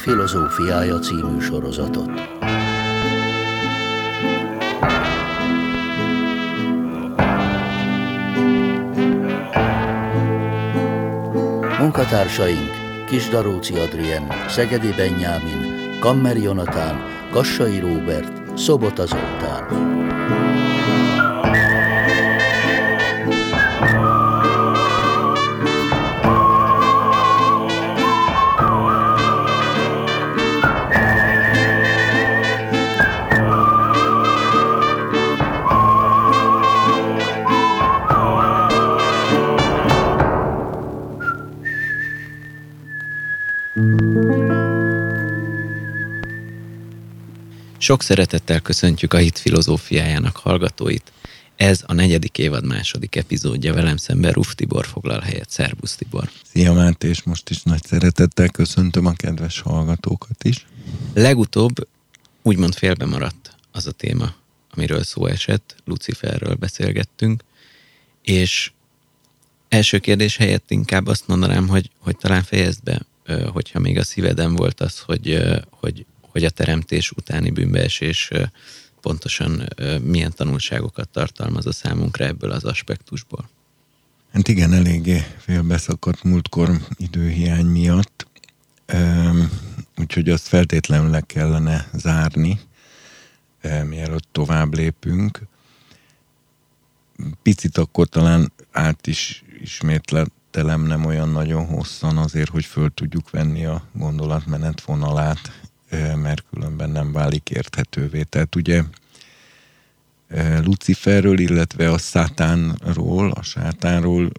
Filozófiája című sorozatot. Munkatársaink Kisdaróci Adrien, Szegedi Benyámin, Kammer Jonatán, Kassai Róbert, Szobota Zoltán. Sok szeretettel köszöntjük a hit filozófiájának hallgatóit. Ez a negyedik évad második epizódja velem szemben Ruf Tibor foglal helyet. Szerbusz Tibor! Szia Máté, és most is nagy szeretettel köszöntöm a kedves hallgatókat is. Legutóbb úgymond félbe maradt az a téma, amiről szó esett, Luciferről beszélgettünk, és első kérdés helyett inkább azt mondanám, hogy, hogy talán fejezd be, hogyha még a szíveden volt az, hogy, hogy hogy a teremtés utáni bűnbeesés pontosan milyen tanulságokat tartalmaz a számunkra ebből az aspektusból. Hát igen, eléggé félbeszakadt múltkor időhiány miatt, úgyhogy azt feltétlenül le kellene zárni, mielőtt tovább lépünk. Picit akkor talán át is ismétletelem nem olyan nagyon hosszan azért, hogy föl tudjuk venni a gondolatmenet vonalát mert különben nem válik érthetővé. Tehát ugye Luciferről, illetve a szátánról, a sátánról,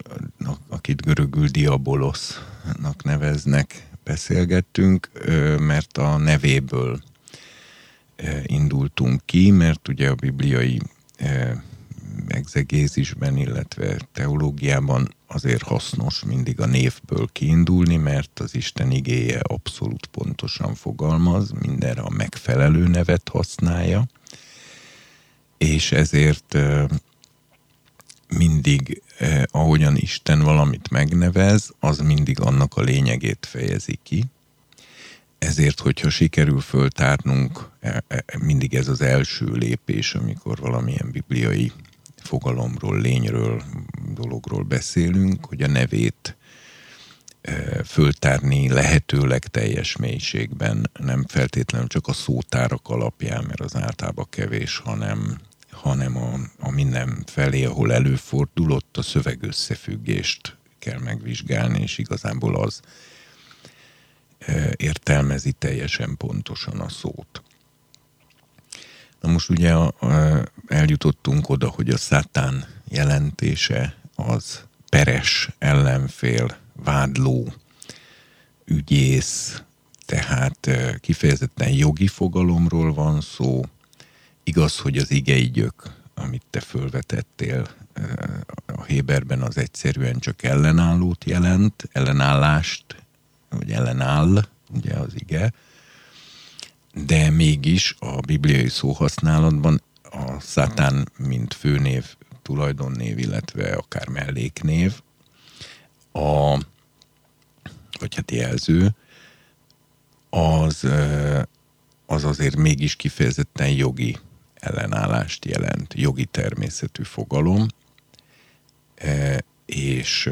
akit görögül diabolosznak neveznek, beszélgettünk, mert a nevéből indultunk ki, mert ugye a bibliai exegézisben, illetve teológiában azért hasznos mindig a névből kiindulni, mert az Isten igéje abszolút pontosan fogalmaz, mindenre a megfelelő nevet használja, és ezért mindig, ahogyan Isten valamit megnevez, az mindig annak a lényegét fejezi ki. Ezért, hogyha sikerül föltárnunk, e, e, mindig ez az első lépés, amikor valamilyen bibliai fogalomról, lényről, dologról beszélünk, hogy a nevét föltárni lehetőleg teljes mélységben, nem feltétlenül csak a szótárak alapján, mert az általában kevés, hanem, hanem a, a minden felé, ahol előfordul, ott a szövegösszefüggést kell megvizsgálni, és igazából az értelmezi teljesen pontosan a szót. Na most ugye a, a, eljutottunk oda, hogy a szátán jelentése az peres, ellenfél, vádló, ügyész, tehát kifejezetten jogi fogalomról van szó. Igaz, hogy az igeigyök, amit te fölvetettél, a Héberben az egyszerűen csak ellenállót jelent, ellenállást, vagy ellenáll, ugye az ige, de mégis a bibliai szóhasználatban a szátán, mint főnév, tulajdonnév, illetve akár melléknév, a, vagy hát jelző, az, az azért mégis kifejezetten jogi ellenállást jelent, jogi természetű fogalom, és,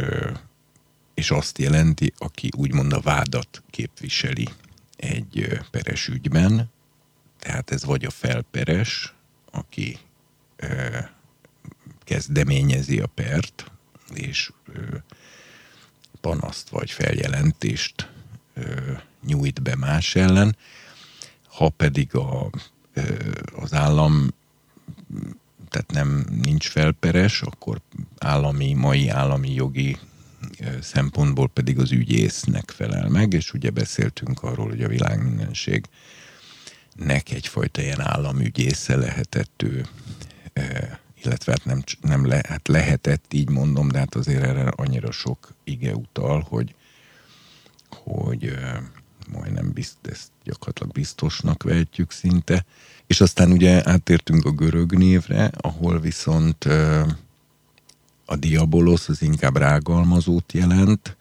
és azt jelenti, aki úgymond a vádat képviseli egy peres ügyben, tehát ez vagy a felperes, aki ö, kezdeményezi a pert, és ö, panaszt vagy feljelentést ö, nyújt be más ellen, ha pedig a, ö, az állam tehát nem nincs felperes, akkor állami, mai állami jogi szempontból pedig az ügyésznek felel meg, és ugye beszéltünk arról, hogy a világ nek egyfajta ilyen államügyésze lehetett ő, illetve hát nem, nem le, hát lehetett, így mondom, de hát azért erre annyira sok ige utal, hogy, hogy majdnem bizt, ezt gyakorlatilag biztosnak vehetjük szinte. És aztán ugye áttértünk a görög névre, ahol viszont a diabolosz az inkább rágalmazót jelent,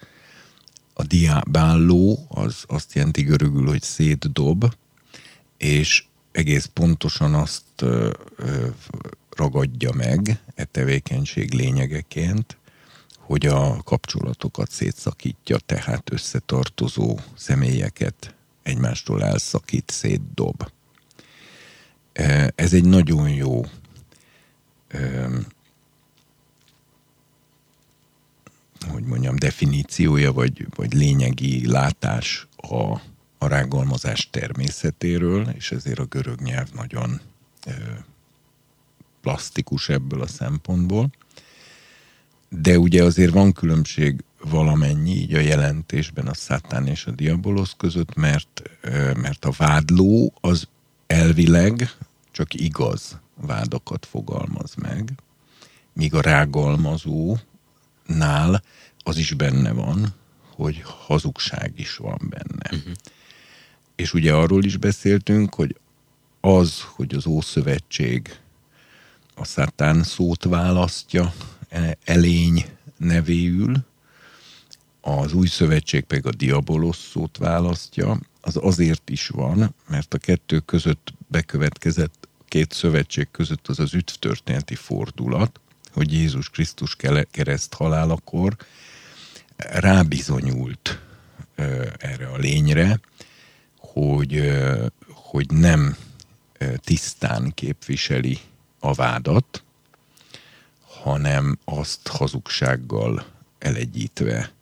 A diabálló az azt jelenti görögül, hogy szétdob, és egész pontosan azt ö, ragadja meg e tevékenység lényegeként, hogy a kapcsolatokat szétszakítja, tehát összetartozó személyeket egymástól elszakít, szétdob. Ez egy nagyon jó hogy mondjam, definíciója, vagy, vagy lényegi látás a, a rágalmazás természetéről, és ezért a görög nyelv nagyon ö, plastikus ebből a szempontból. De ugye azért van különbség valamennyi így a jelentésben a szátán és a diabolosz között, mert, mert a vádló az elvileg csak igaz vádakat fogalmaz meg, míg a rágalmazónál az is benne van, hogy hazugság is van benne. Uh-huh. És ugye arról is beszéltünk, hogy az, hogy az Ószövetség a szátán szót választja e, elény nevéül, az új szövetség pedig a diabolosz szót választja, az azért is van, mert a kettő között bekövetkezett két szövetség között az az üdvtörténeti fordulat, hogy Jézus Krisztus kereszt halálakor rábizonyult erre a lényre, hogy, hogy nem tisztán képviseli a vádat, hanem azt hazugsággal elegyítve,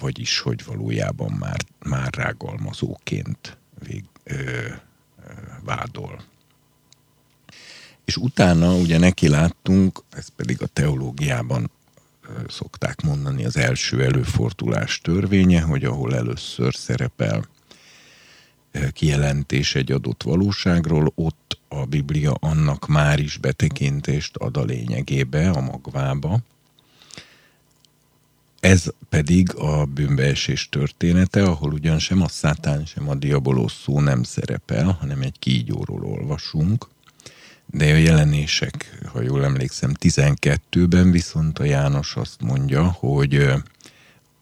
vagyis hogy valójában már, már rágalmazóként vég, ö, vádol. És utána ugye neki láttunk, ez pedig a teológiában szokták mondani az első előfordulás törvénye, hogy ahol először szerepel kijelentés egy adott valóságról, ott a Biblia annak már is betekintést ad a lényegébe, a magvába. Ez pedig a bűnbeesés története, ahol ugyan sem a szátán, sem a diabolós szó nem szerepel, hanem egy kígyóról olvasunk. De a jelenések, ha jól emlékszem, 12-ben viszont a János azt mondja, hogy e,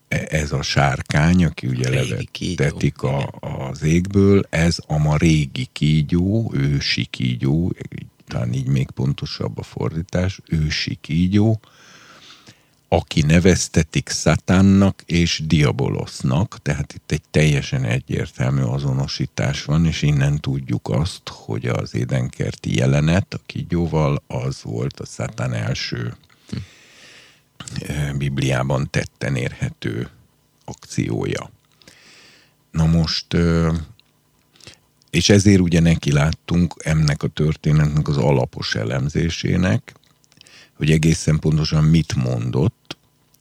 ez a sárkány, aki ugye levettetik a, az égből, ez a ma régi kígyó, ősi kígyó, talán így még pontosabb a fordítás, ősi kígyó, aki neveztetik Szatánnak és Diabolosznak, tehát itt egy teljesen egyértelmű azonosítás van, és innen tudjuk azt, hogy az édenkerti jelenet a kígyóval az volt a Szatán első hm. Bibliában tetten érhető akciója. Na most, és ezért ugye neki láttunk ennek a történetnek az alapos elemzésének, hogy egészen pontosan mit mondott,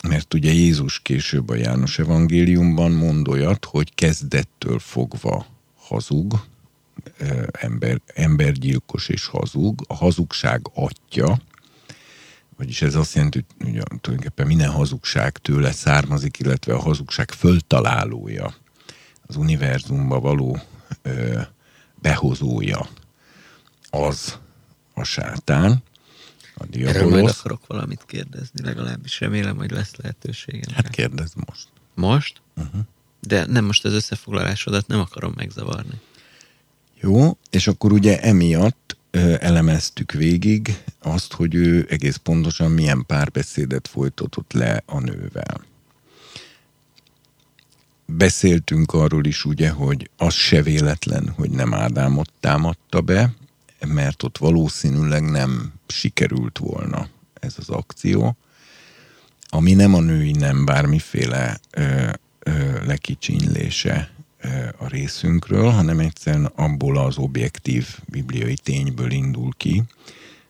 mert ugye Jézus később a János evangéliumban mond olyat, hogy kezdettől fogva hazug, ember, embergyilkos és hazug, a hazugság atya, vagyis ez azt jelenti, hogy tulajdonképpen minden hazugság tőle származik, illetve a hazugság föltalálója, az univerzumba való behozója az a sátán, a diabolosz. Erről majd akarok valamit kérdezni, legalábbis remélem, hogy lesz lehetőségem. Hát kérdezz most. Most? Uh-huh. De nem most az összefoglalásodat nem akarom megzavarni. Jó, és akkor ugye emiatt ö, elemeztük végig azt, hogy ő egész pontosan milyen párbeszédet folytatott le a nővel. Beszéltünk arról is ugye, hogy az se véletlen, hogy nem Ádámot támadta be, mert ott valószínűleg nem sikerült volna ez az akció, ami nem a női nem bármiféle ö, ö, lekicsinylése ö, a részünkről, hanem egyszerűen abból az objektív bibliai tényből indul ki,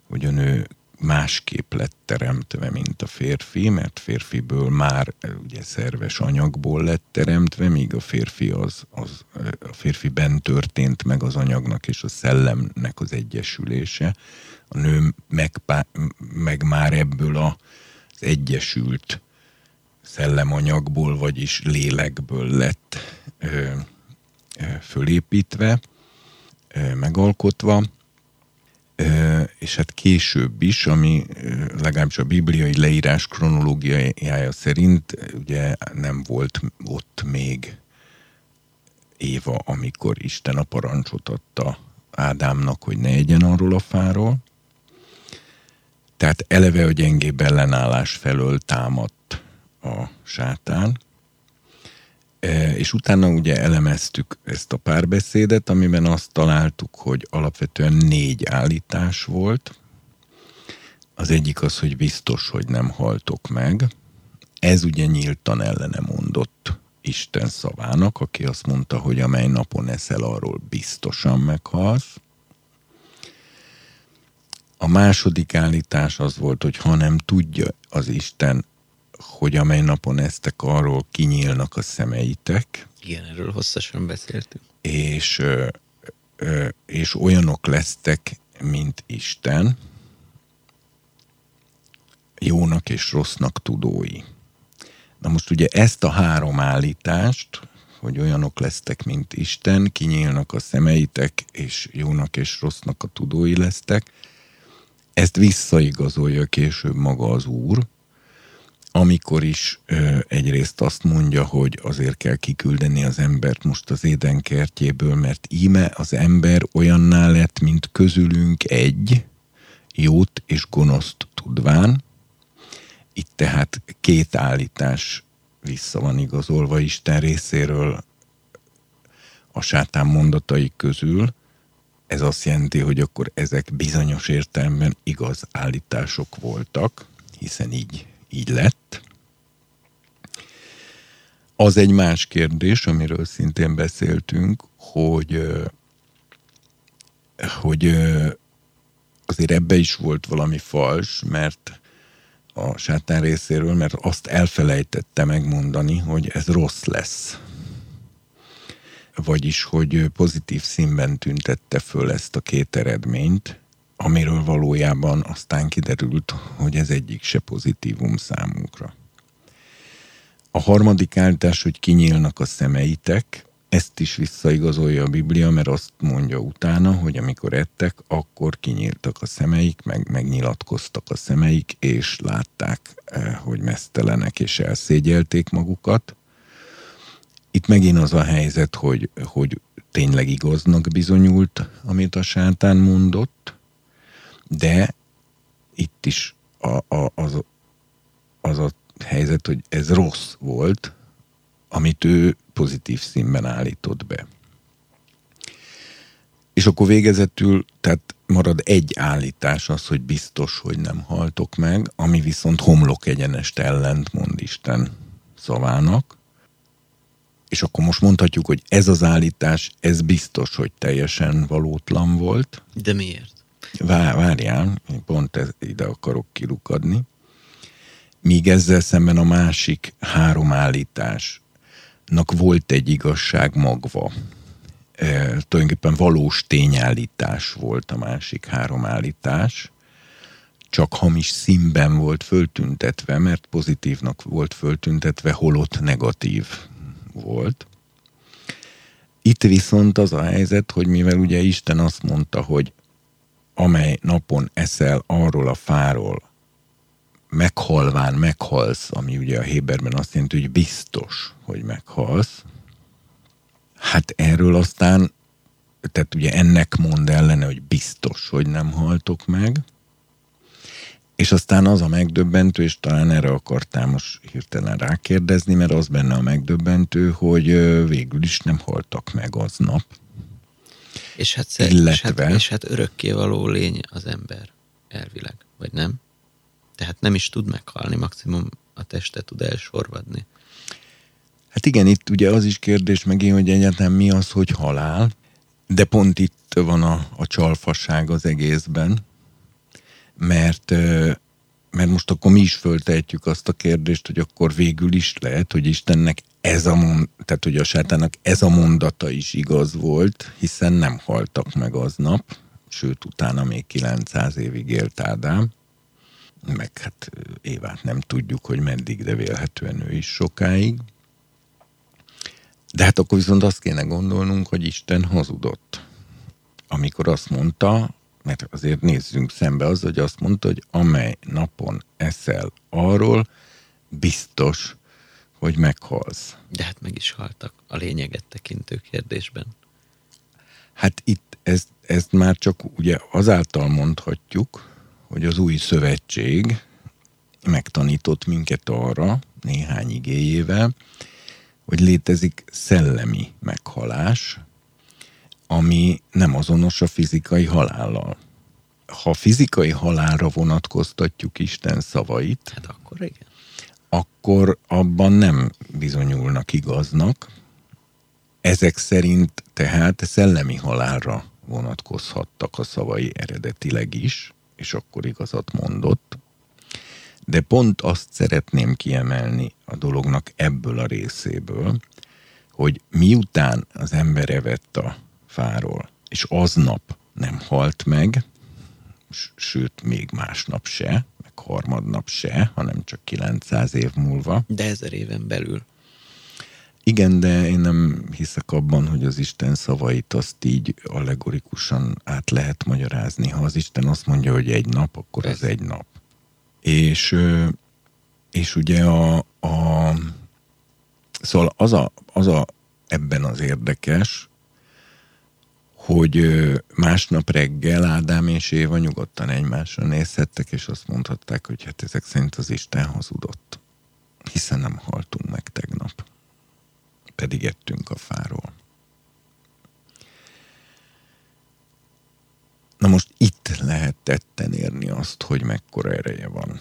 hogy a nő másképp lett teremtve, mint a férfi, mert férfiből már ugye szerves anyagból lett teremtve, míg a férfi az, az a férfiben történt meg az anyagnak és a szellemnek az egyesülése. A nő meg, meg már ebből az egyesült szellemanyagból, vagyis lélekből lett ö, ö, fölépítve, ö, megalkotva, és hát később is, ami legalábbis a bibliai leírás kronológiája szerint ugye nem volt ott még Éva, amikor Isten a parancsot adta Ádámnak, hogy ne egyen arról a fáról. Tehát eleve a gyengébb ellenállás felől támadt a sátán, E, és utána ugye elemeztük ezt a párbeszédet, amiben azt találtuk, hogy alapvetően négy állítás volt. Az egyik az, hogy biztos, hogy nem haltok meg. Ez ugye nyíltan ellene mondott Isten szavának, aki azt mondta, hogy amely napon eszel, arról biztosan meghalsz. A második állítás az volt, hogy ha nem tudja az Isten hogy amely napon eztek, arról kinyílnak a szemeitek. Igen, erről hosszasan beszéltünk. És, ö, ö, és olyanok lesztek, mint Isten, jónak és rossznak tudói. Na most ugye ezt a három állítást, hogy olyanok lesztek, mint Isten, kinyílnak a szemeitek, és jónak és rossznak a tudói lesztek, ezt visszaigazolja később maga az Úr, amikor is ö, egyrészt azt mondja, hogy azért kell kiküldeni az embert most az éden kertjéből, mert íme az ember olyanná lett, mint közülünk egy, jót és gonoszt tudván. Itt tehát két állítás vissza van igazolva Isten részéről a sátán mondatai közül. Ez azt jelenti, hogy akkor ezek bizonyos értelemben igaz állítások voltak, hiszen így így lett. Az egy más kérdés, amiről szintén beszéltünk, hogy, hogy azért ebbe is volt valami fals, mert a sátán részéről, mert azt elfelejtette megmondani, hogy ez rossz lesz. Vagyis, hogy pozitív színben tüntette föl ezt a két eredményt, amiről valójában aztán kiderült, hogy ez egyik se pozitívum számunkra. A harmadik állítás, hogy kinyílnak a szemeitek, ezt is visszaigazolja a Biblia, mert azt mondja utána, hogy amikor ettek, akkor kinyíltak a szemeik, meg megnyilatkoztak a szemeik, és látták, eh, hogy mesztelenek, és elszégyelték magukat. Itt megint az a helyzet, hogy, hogy tényleg igaznak bizonyult, amit a sátán mondott, de itt is a, a, az, az a helyzet, hogy ez rossz volt, amit ő pozitív színben állított be. És akkor végezetül, tehát marad egy állítás az, hogy biztos, hogy nem haltok meg, ami viszont homlok egyenest ellent mond Isten szavának. És akkor most mondhatjuk, hogy ez az állítás, ez biztos, hogy teljesen valótlan volt. De miért? Vár, várjál, pont ez, ide akarok kilukadni. Míg ezzel szemben a másik három állításnak volt egy igazság magva. E, tulajdonképpen valós tényállítás volt a másik három állítás, csak hamis színben volt föltüntetve, mert pozitívnak volt föltüntetve, holott negatív volt. Itt viszont az a helyzet, hogy mivel ugye Isten azt mondta, hogy amely napon eszel arról a fáról, meghalván meghalsz, ami ugye a Héberben azt jelenti, hogy biztos, hogy meghalsz, hát erről aztán, tehát ugye ennek mond ellene, hogy biztos, hogy nem haltok meg, és aztán az a megdöbbentő, és talán erre akartál most hirtelen rákérdezni, mert az benne a megdöbbentő, hogy végül is nem haltak meg aznap. És hát, szer, illetve... és, hát, és hát örökké való lény az ember, elvileg, vagy nem? Tehát nem is tud meghalni, maximum a teste tud elsorvadni. Hát igen, itt ugye az is kérdés megint, hogy egyáltalán mi az, hogy halál, de pont itt van a, a csalfasság az egészben, mert mert most akkor mi is föltehetjük azt a kérdést, hogy akkor végül is lehet, hogy Istennek ez a mond, tehát hogy a sátának ez a mondata is igaz volt, hiszen nem haltak meg aznap, sőt utána még 900 évig élt Ádám, meg hát Évát nem tudjuk, hogy meddig, de vélhetően ő is sokáig. De hát akkor viszont azt kéne gondolnunk, hogy Isten hazudott. Amikor azt mondta, mert azért nézzünk szembe az, hogy azt mondta, hogy amely napon eszel arról, biztos, hogy meghalsz. De hát meg is haltak a lényeget tekintő kérdésben. Hát itt ezt, ezt már csak ugye azáltal mondhatjuk, hogy az új szövetség megtanított minket arra, néhány igéjével, hogy létezik szellemi meghalás, ami nem azonos a fizikai halállal. Ha fizikai halálra vonatkoztatjuk Isten szavait, hát akkor igen. akkor abban nem bizonyulnak igaznak. Ezek szerint tehát szellemi halálra vonatkozhattak a szavai eredetileg is, és akkor igazat mondott. De pont azt szeretném kiemelni a dolognak ebből a részéből, hogy miután az ember evett a fáról, és aznap nem halt meg, sőt, még másnap se, meg harmadnap se, hanem csak 900 év múlva. De ezer éven belül. Igen, de én nem hiszek abban, hogy az Isten szavait azt így allegorikusan át lehet magyarázni. Ha az Isten azt mondja, hogy egy nap, akkor Persze. az egy nap. És, és ugye a, a szóval az a, az a ebben az érdekes, hogy másnap reggel Ádám és Éva nyugodtan egymásra nézhettek, és azt mondhatták, hogy hát ezek szerint az Isten hazudott. Hiszen nem haltunk meg tegnap. Pedig ettünk a fáról. Na most itt lehet tetten érni azt, hogy mekkora ereje van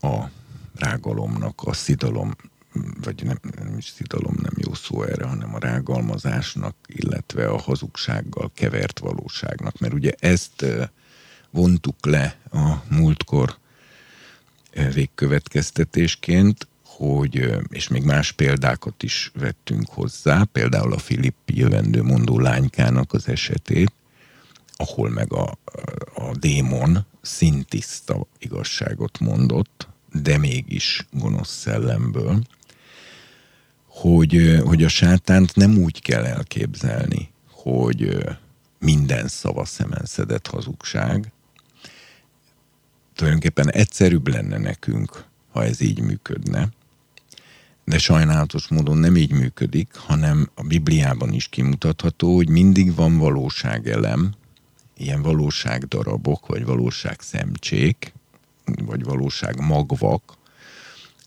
a rágalomnak, a szidalom vagy nem, nem is szidalom, nem jó szó erre, hanem a rágalmazásnak, illetve a hazugsággal kevert valóságnak. Mert ugye ezt vontuk le a múltkor végkövetkeztetésként, hogy, és még más példákat is vettünk hozzá, például a Filippi jövendő mondó lánykának az esetét, ahol meg a, a démon szintiszta igazságot mondott, de mégis gonosz szellemből, hogy, hogy a sátánt nem úgy kell elképzelni, hogy minden szava szemenszedett hazugság. Tulajdonképpen egyszerűbb lenne nekünk, ha ez így működne, de sajnálatos módon nem így működik, hanem a Bibliában is kimutatható, hogy mindig van valóságelem, ilyen valóságdarabok, vagy valóság szemcsék, vagy valóság magvak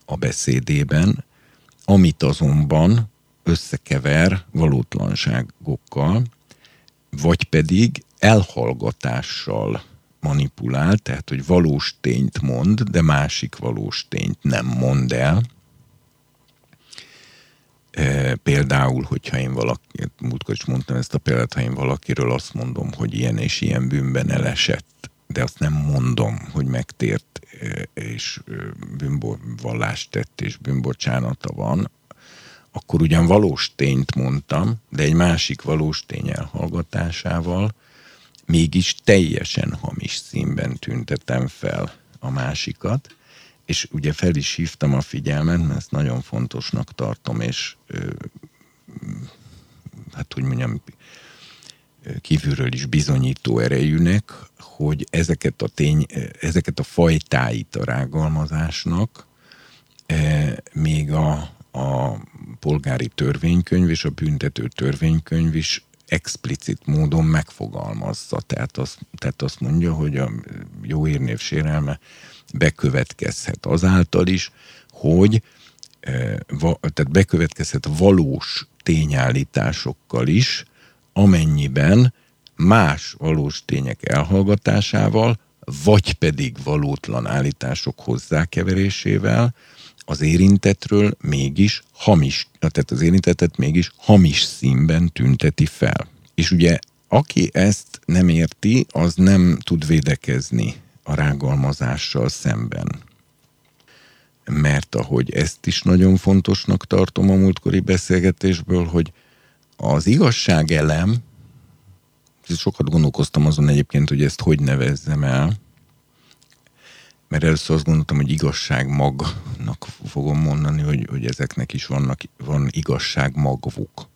a beszédében, amit azonban összekever valótlanságokkal, vagy pedig elhallgatással manipulál, tehát hogy valós tényt mond, de másik valós tényt nem mond el. E, például, hogyha én valaki, múltkor is mondtam ezt a példát, ha én valakiről azt mondom, hogy ilyen és ilyen bűnben elesett, de azt nem mondom, hogy megtért és bűnvallást tett és bűnbocsánata van, akkor ugyan valós tényt mondtam, de egy másik valós tény elhallgatásával mégis teljesen hamis színben tüntetem fel a másikat, és ugye fel is hívtam a figyelmet, mert ezt nagyon fontosnak tartom, és hát hogy mondjam, kívülről is bizonyító erejűnek, hogy ezeket a tény, ezeket a fajtáit a rágalmazásnak e, még a, a polgári törvénykönyv és a büntető törvénykönyv is explicit módon megfogalmazza. Tehát azt, tehát azt mondja, hogy a jó érnév sérelme bekövetkezhet azáltal is, hogy e, va, tehát bekövetkezhet valós tényállításokkal is, amennyiben más valós tények elhallgatásával, vagy pedig valótlan állítások hozzákeverésével az érintetről mégis hamis, tehát az érintettet mégis hamis színben tünteti fel. És ugye aki ezt nem érti, az nem tud védekezni a rágalmazással szemben. Mert ahogy ezt is nagyon fontosnak tartom a múltkori beszélgetésből, hogy az igazság elem, sokat gondolkoztam azon egyébként, hogy ezt hogy nevezzem el, mert először azt gondoltam, hogy igazság magnak fogom mondani, hogy, hogy ezeknek is vannak, van igazság magvuk.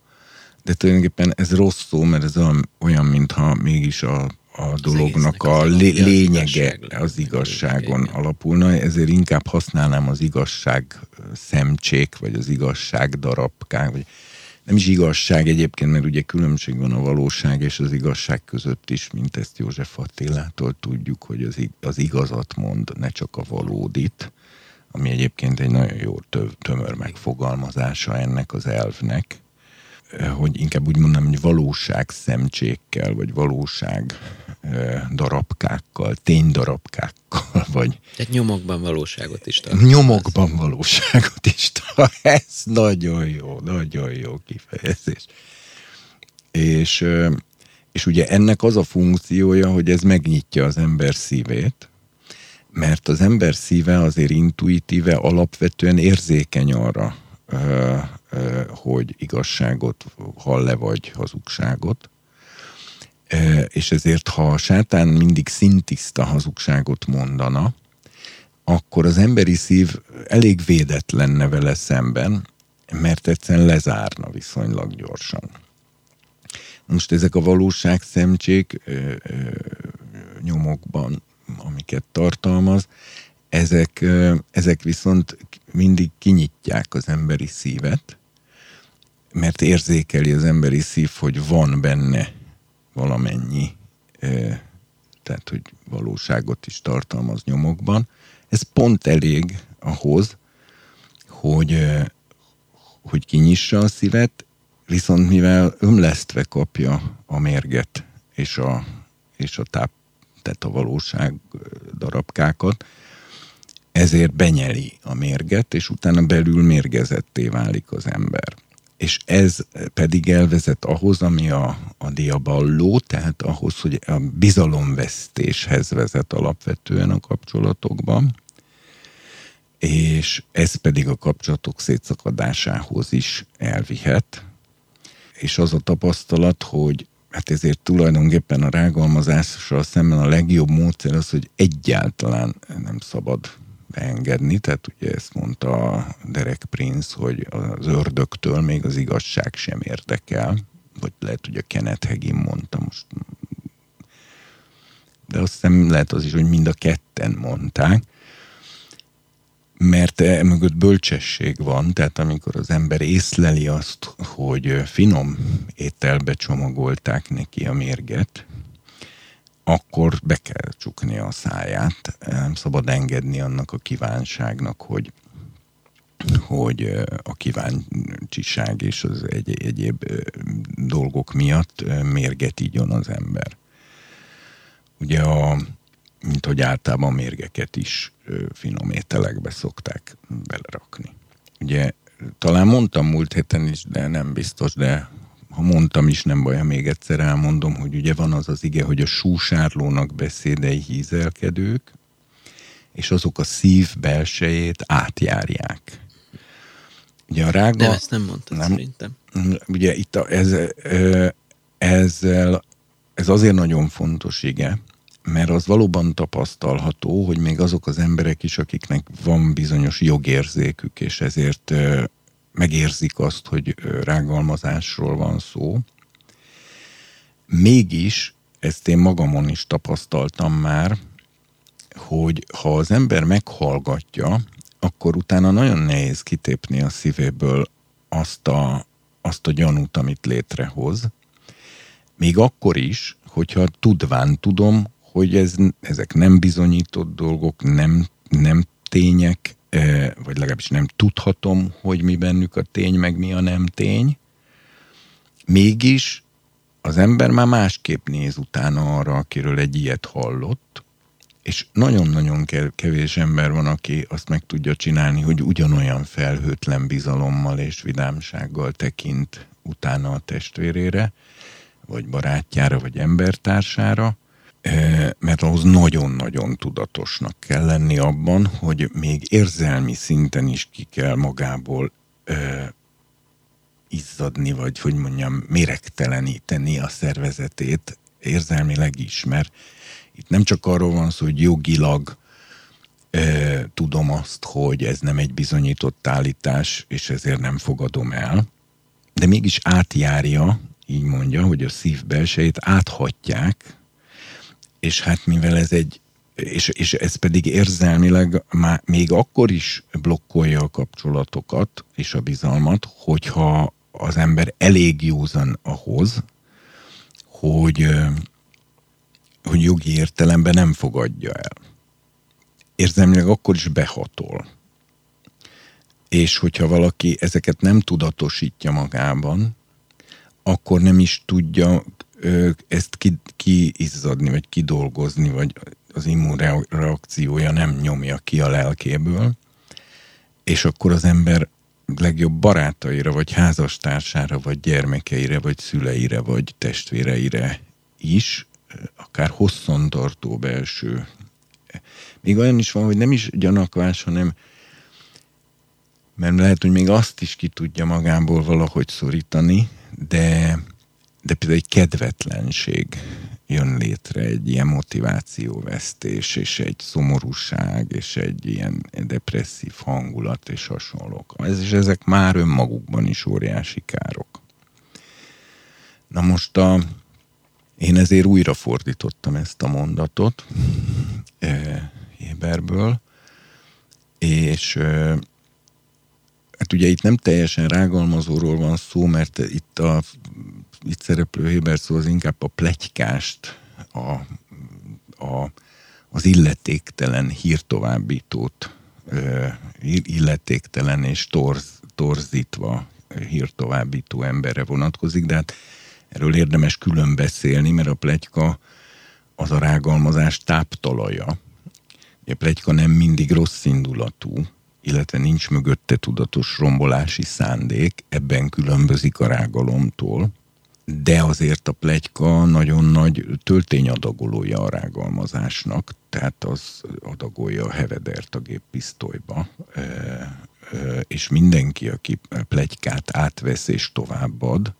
De tulajdonképpen ez rossz szó, mert ez olyan, olyan mintha mégis a, a dolognak a lé- lényege az igazságon alapulna, ezért inkább használnám az igazság szemcsék, vagy az igazság darabkák, vagy nem is igazság egyébként, mert ugye különbség van a valóság és az igazság között is, mint ezt József Attilától tudjuk, hogy az, az igazat mond, ne csak a valódit, ami egyébként egy nagyon jó tömör megfogalmazása ennek az elvnek, hogy inkább úgy mondom, hogy valóság szemcsékkel, vagy valóság darabkákkal, ténydarabkákkal, vagy... Tehát nyomokban valóságot is tart. Nyomokban valóságot is tart. Ez nagyon jó, nagyon jó kifejezés. És, és ugye ennek az a funkciója, hogy ez megnyitja az ember szívét, mert az ember szíve azért intuitíve alapvetően érzékeny arra, hogy igazságot hall-e vagy hazugságot. És ezért, ha a sátán mindig szintiszta hazugságot mondana, akkor az emberi szív elég védett lenne vele szemben, mert egyszerűen lezárna viszonylag gyorsan. Most ezek a valóság szemcsék ö, ö, nyomokban, amiket tartalmaz, ezek, ezek viszont mindig kinyitják az emberi szívet, mert érzékeli az emberi szív, hogy van benne valamennyi, tehát hogy valóságot is tartalmaz nyomokban. Ez pont elég ahhoz, hogy, hogy kinyissa a szívet, viszont mivel ömlesztve kapja a mérget és a, és a táp, tehát a valóság darabkákat, ezért benyeli a mérget, és utána belül mérgezetté válik az ember. És ez pedig elvezet ahhoz, ami a, a diaballó, tehát ahhoz, hogy a bizalomvesztéshez vezet alapvetően a kapcsolatokban, és ez pedig a kapcsolatok szétszakadásához is elvihet. És az a tapasztalat, hogy hát ezért tulajdonképpen a rágalmazással szemben a legjobb módszer az, hogy egyáltalán nem szabad beengedni, tehát ugye ezt mondta Derek Prince, hogy az ördögtől még az igazság sem érdekel, vagy lehet, hogy a Kenneth Hagin mondta most, de azt hiszem lehet az is, hogy mind a ketten mondták, mert e mögött bölcsesség van, tehát amikor az ember észleli azt, hogy finom ételbe csomagolták neki a mérget, akkor be kell csukni a száját, nem szabad engedni annak a kívánságnak, hogy, hogy a kíváncsiság és az egy, egyéb dolgok miatt mérget igyon az ember. Ugye a, mint hogy általában mérgeket is finom ételekbe szokták belerakni. Ugye talán mondtam múlt héten is, de nem biztos, de ha mondtam is, nem baj, ha még egyszer elmondom, hogy ugye van az az ige, hogy a súsárlónak beszédei hízelkedők, és azok a szív belsejét átjárják. Ugye a rága... De ezt nem mondtad nem, szerintem. Ugye itt a, ez, ezzel, ez azért nagyon fontos ige, mert az valóban tapasztalható, hogy még azok az emberek is, akiknek van bizonyos jogérzékük, és ezért megérzik azt, hogy rágalmazásról van szó. Mégis, ezt én magamon is tapasztaltam már, hogy ha az ember meghallgatja, akkor utána nagyon nehéz kitépni a szívéből azt a, azt a gyanút, amit létrehoz. Még akkor is, hogyha tudván tudom, hogy ez, ezek nem bizonyított dolgok, nem, nem tények, vagy legalábbis nem tudhatom, hogy mi bennük a tény, meg mi a nem tény. Mégis az ember már másképp néz utána arra, akiről egy ilyet hallott, és nagyon-nagyon kevés ember van, aki azt meg tudja csinálni, hogy ugyanolyan felhőtlen bizalommal és vidámsággal tekint utána a testvérére, vagy barátjára, vagy embertársára, mert ahhoz nagyon-nagyon tudatosnak kell lenni abban, hogy még érzelmi szinten is ki kell magából ö, izzadni, vagy hogy mondjam, méregteleníteni a szervezetét érzelmileg is, mert itt nem csak arról van szó, hogy jogilag ö, tudom azt, hogy ez nem egy bizonyított állítás, és ezért nem fogadom el, de mégis átjárja, így mondja, hogy a szív belsejét áthatják és hát mivel ez egy, és, és ez pedig érzelmileg már még akkor is blokkolja a kapcsolatokat és a bizalmat, hogyha az ember elég józan ahhoz, hogy, hogy jogi értelemben nem fogadja el. Érzelmileg akkor is behatol. És hogyha valaki ezeket nem tudatosítja magában, akkor nem is tudja ezt kiizzadni, vagy kidolgozni, vagy az immunreakciója nem nyomja ki a lelkéből, és akkor az ember legjobb barátaira, vagy házastársára, vagy gyermekeire, vagy szüleire, vagy testvéreire is, akár hosszantartó belső. Még olyan is van, hogy nem is gyanakvás, hanem mert lehet, hogy még azt is ki tudja magából valahogy szorítani, de, de például egy kedvetlenség jön létre, egy ilyen motivációvesztés, és egy szomorúság, és egy ilyen depresszív hangulat, és hasonlók. Ez, és ezek már önmagukban is óriási károk. Na most a, én ezért újra fordítottam ezt a mondatot e, Héberből, és e, hát ugye itt nem teljesen rágalmazóról van szó, mert itt a itt szereplő Héber szó az inkább a pletykást, a, a, az illetéktelen hírtovábbítót, illetéktelen és torz, torzítva hírtovábbító emberre vonatkozik, de hát erről érdemes külön beszélni, mert a pletyka az a rágalmazás táptalaja. A pletyka nem mindig rossz indulatú, illetve nincs mögötte tudatos rombolási szándék, ebben különbözik a rágalomtól de azért a plegyka nagyon nagy töltényadagolója a rágalmazásnak, tehát az adagolja a hevedert a géppisztolyba, és mindenki, aki plegykát átvesz és továbbad,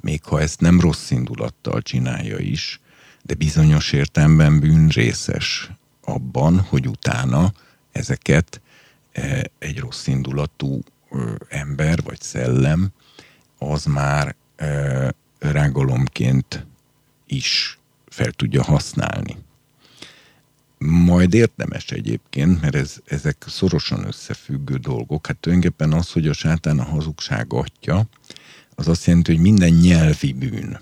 még ha ezt nem rossz indulattal csinálja is, de bizonyos értelemben bűnrészes abban, hogy utána ezeket egy rossz indulatú ember vagy szellem az már rágalomként is fel tudja használni. Majd érdemes egyébként, mert ez, ezek szorosan összefüggő dolgok. Hát tulajdonképpen az, hogy a sátán a hazugság atya, az azt jelenti, hogy minden nyelvi bűn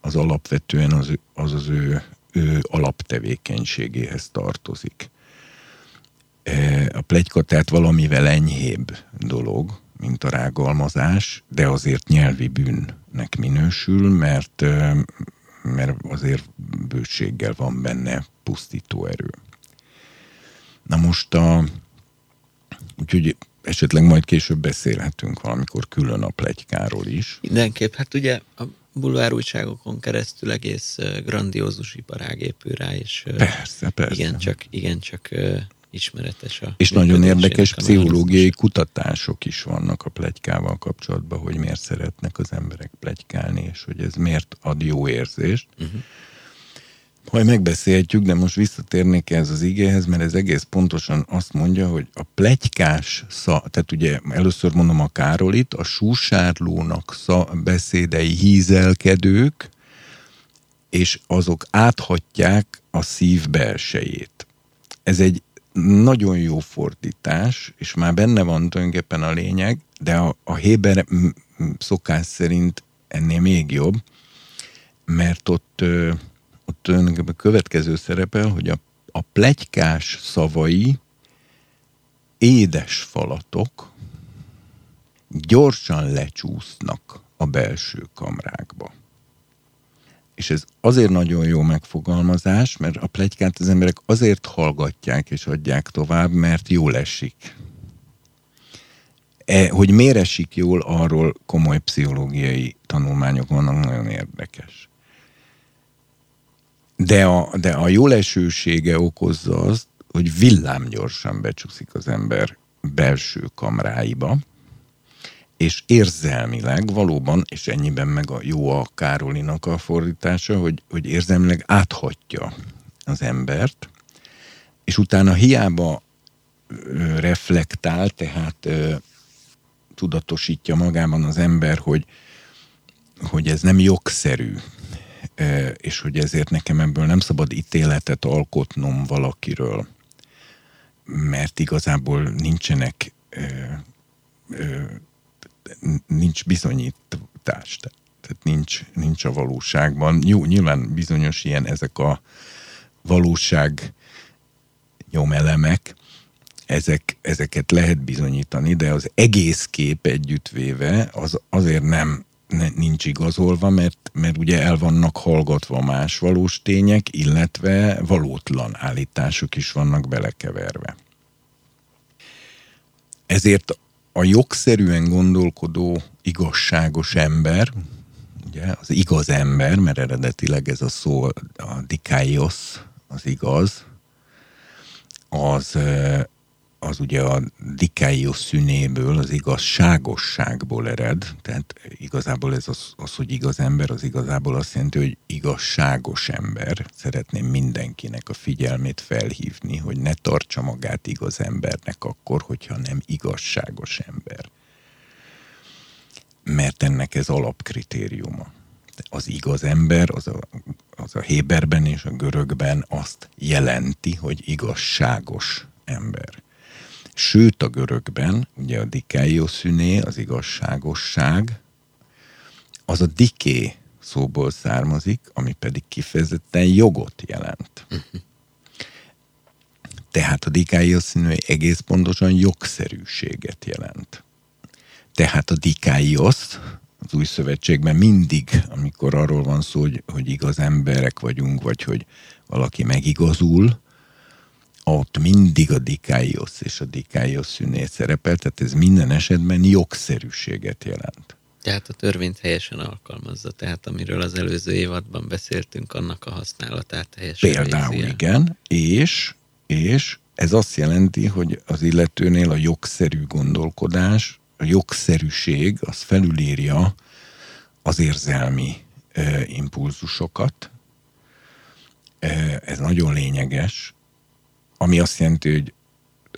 az alapvetően az az, az ő, ő alaptevékenységéhez tartozik. E, a plegyka tehát valamivel enyhébb dolog, mint a rágalmazás, de azért nyelvi bűnnek minősül, mert, mert azért bőséggel van benne pusztító erő. Na most a, úgyhogy esetleg majd később beszélhetünk valamikor külön a plegykáról is. Mindenképp, hát ugye a bulvárújságokon keresztül egész grandiózus iparág épül rá, és persze, persze. Igen, csak, igen, csak ismeretes a És nagyon érdekes pszichológiai kutatások is vannak a plegykával kapcsolatban, hogy miért szeretnek az emberek plegykálni, és hogy ez miért ad jó érzést. Uh-huh. Majd megbeszélhetjük, de most visszatérnék ez az igéhez, mert ez egész pontosan azt mondja, hogy a plegykás szá, tehát ugye először mondom a Károlit, a súsárlónak szá, beszédei hízelkedők, és azok áthatják a szív belsejét. Ez egy nagyon jó fordítás, és már benne van tulajdonképpen a lényeg, de a, a Héber szokás szerint ennél még jobb, mert ott, ott tulajdonképpen a következő szerepel, hogy a, a plegykás szavai édes falatok gyorsan lecsúsznak a belső kamrákba. És ez azért nagyon jó megfogalmazás, mert a plegykát az emberek azért hallgatják és adják tovább, mert jól esik. E, hogy miért esik jól, arról komoly pszichológiai tanulmányok vannak, nagyon érdekes. De a, de a jól esősége okozza azt, hogy villámgyorsan becsúszik az ember belső kamráiba, és érzelmileg valóban, és ennyiben meg a jó a Károlinak a fordítása, hogy, hogy érzelmileg áthatja az embert, és utána hiába reflektál, tehát ö, tudatosítja magában az ember, hogy, hogy ez nem jogszerű, és hogy ezért nekem ebből nem szabad ítéletet alkotnom valakiről, mert igazából nincsenek, nincs bizonyítás, tehát nincs, nincs a valóságban. Jó, nyilván bizonyos ilyen ezek a valóság nyomelemek, ezek, ezeket lehet bizonyítani, de az egész kép együttvéve az azért nem ne, nincs igazolva, mert, mert ugye el vannak hallgatva más valós tények, illetve valótlan állítások is vannak belekeverve. Ezért a jogszerűen gondolkodó, igazságos ember, ugye az igaz ember, mert eredetileg ez a szó, a dikaios, az igaz, az, az ugye a dikaios szünéből, az igazságosságból ered, tehát igazából ez az, az, hogy igaz ember, az igazából azt jelenti, hogy igazságos ember. Szeretném mindenkinek a figyelmét felhívni, hogy ne tartsa magát igaz embernek akkor, hogyha nem igazságos ember. Mert ennek ez alapkritériuma az igaz ember, az a, az a Héberben és a görögben azt jelenti, hogy igazságos ember. Sőt, a görögben, ugye a dikaiosüné, az igazságosság, az a diké szóból származik, ami pedig kifejezetten jogot jelent. Tehát a dikaiosüné egész pontosan jogszerűséget jelent. Tehát a dikaios, az új szövetségben mindig, amikor arról van szó, hogy, hogy igaz emberek vagyunk, vagy hogy valaki megigazul, ott mindig a dikáios és a dikáios szünét szerepel, tehát ez minden esetben jogszerűséget jelent. Tehát a törvényt helyesen alkalmazza, tehát amiről az előző évadban beszéltünk, annak a használatát helyesen Például végzi igen, és, és ez azt jelenti, hogy az illetőnél a jogszerű gondolkodás a jogszerűség az felülírja az érzelmi e, impulzusokat. E, ez nagyon lényeges, ami azt jelenti, hogy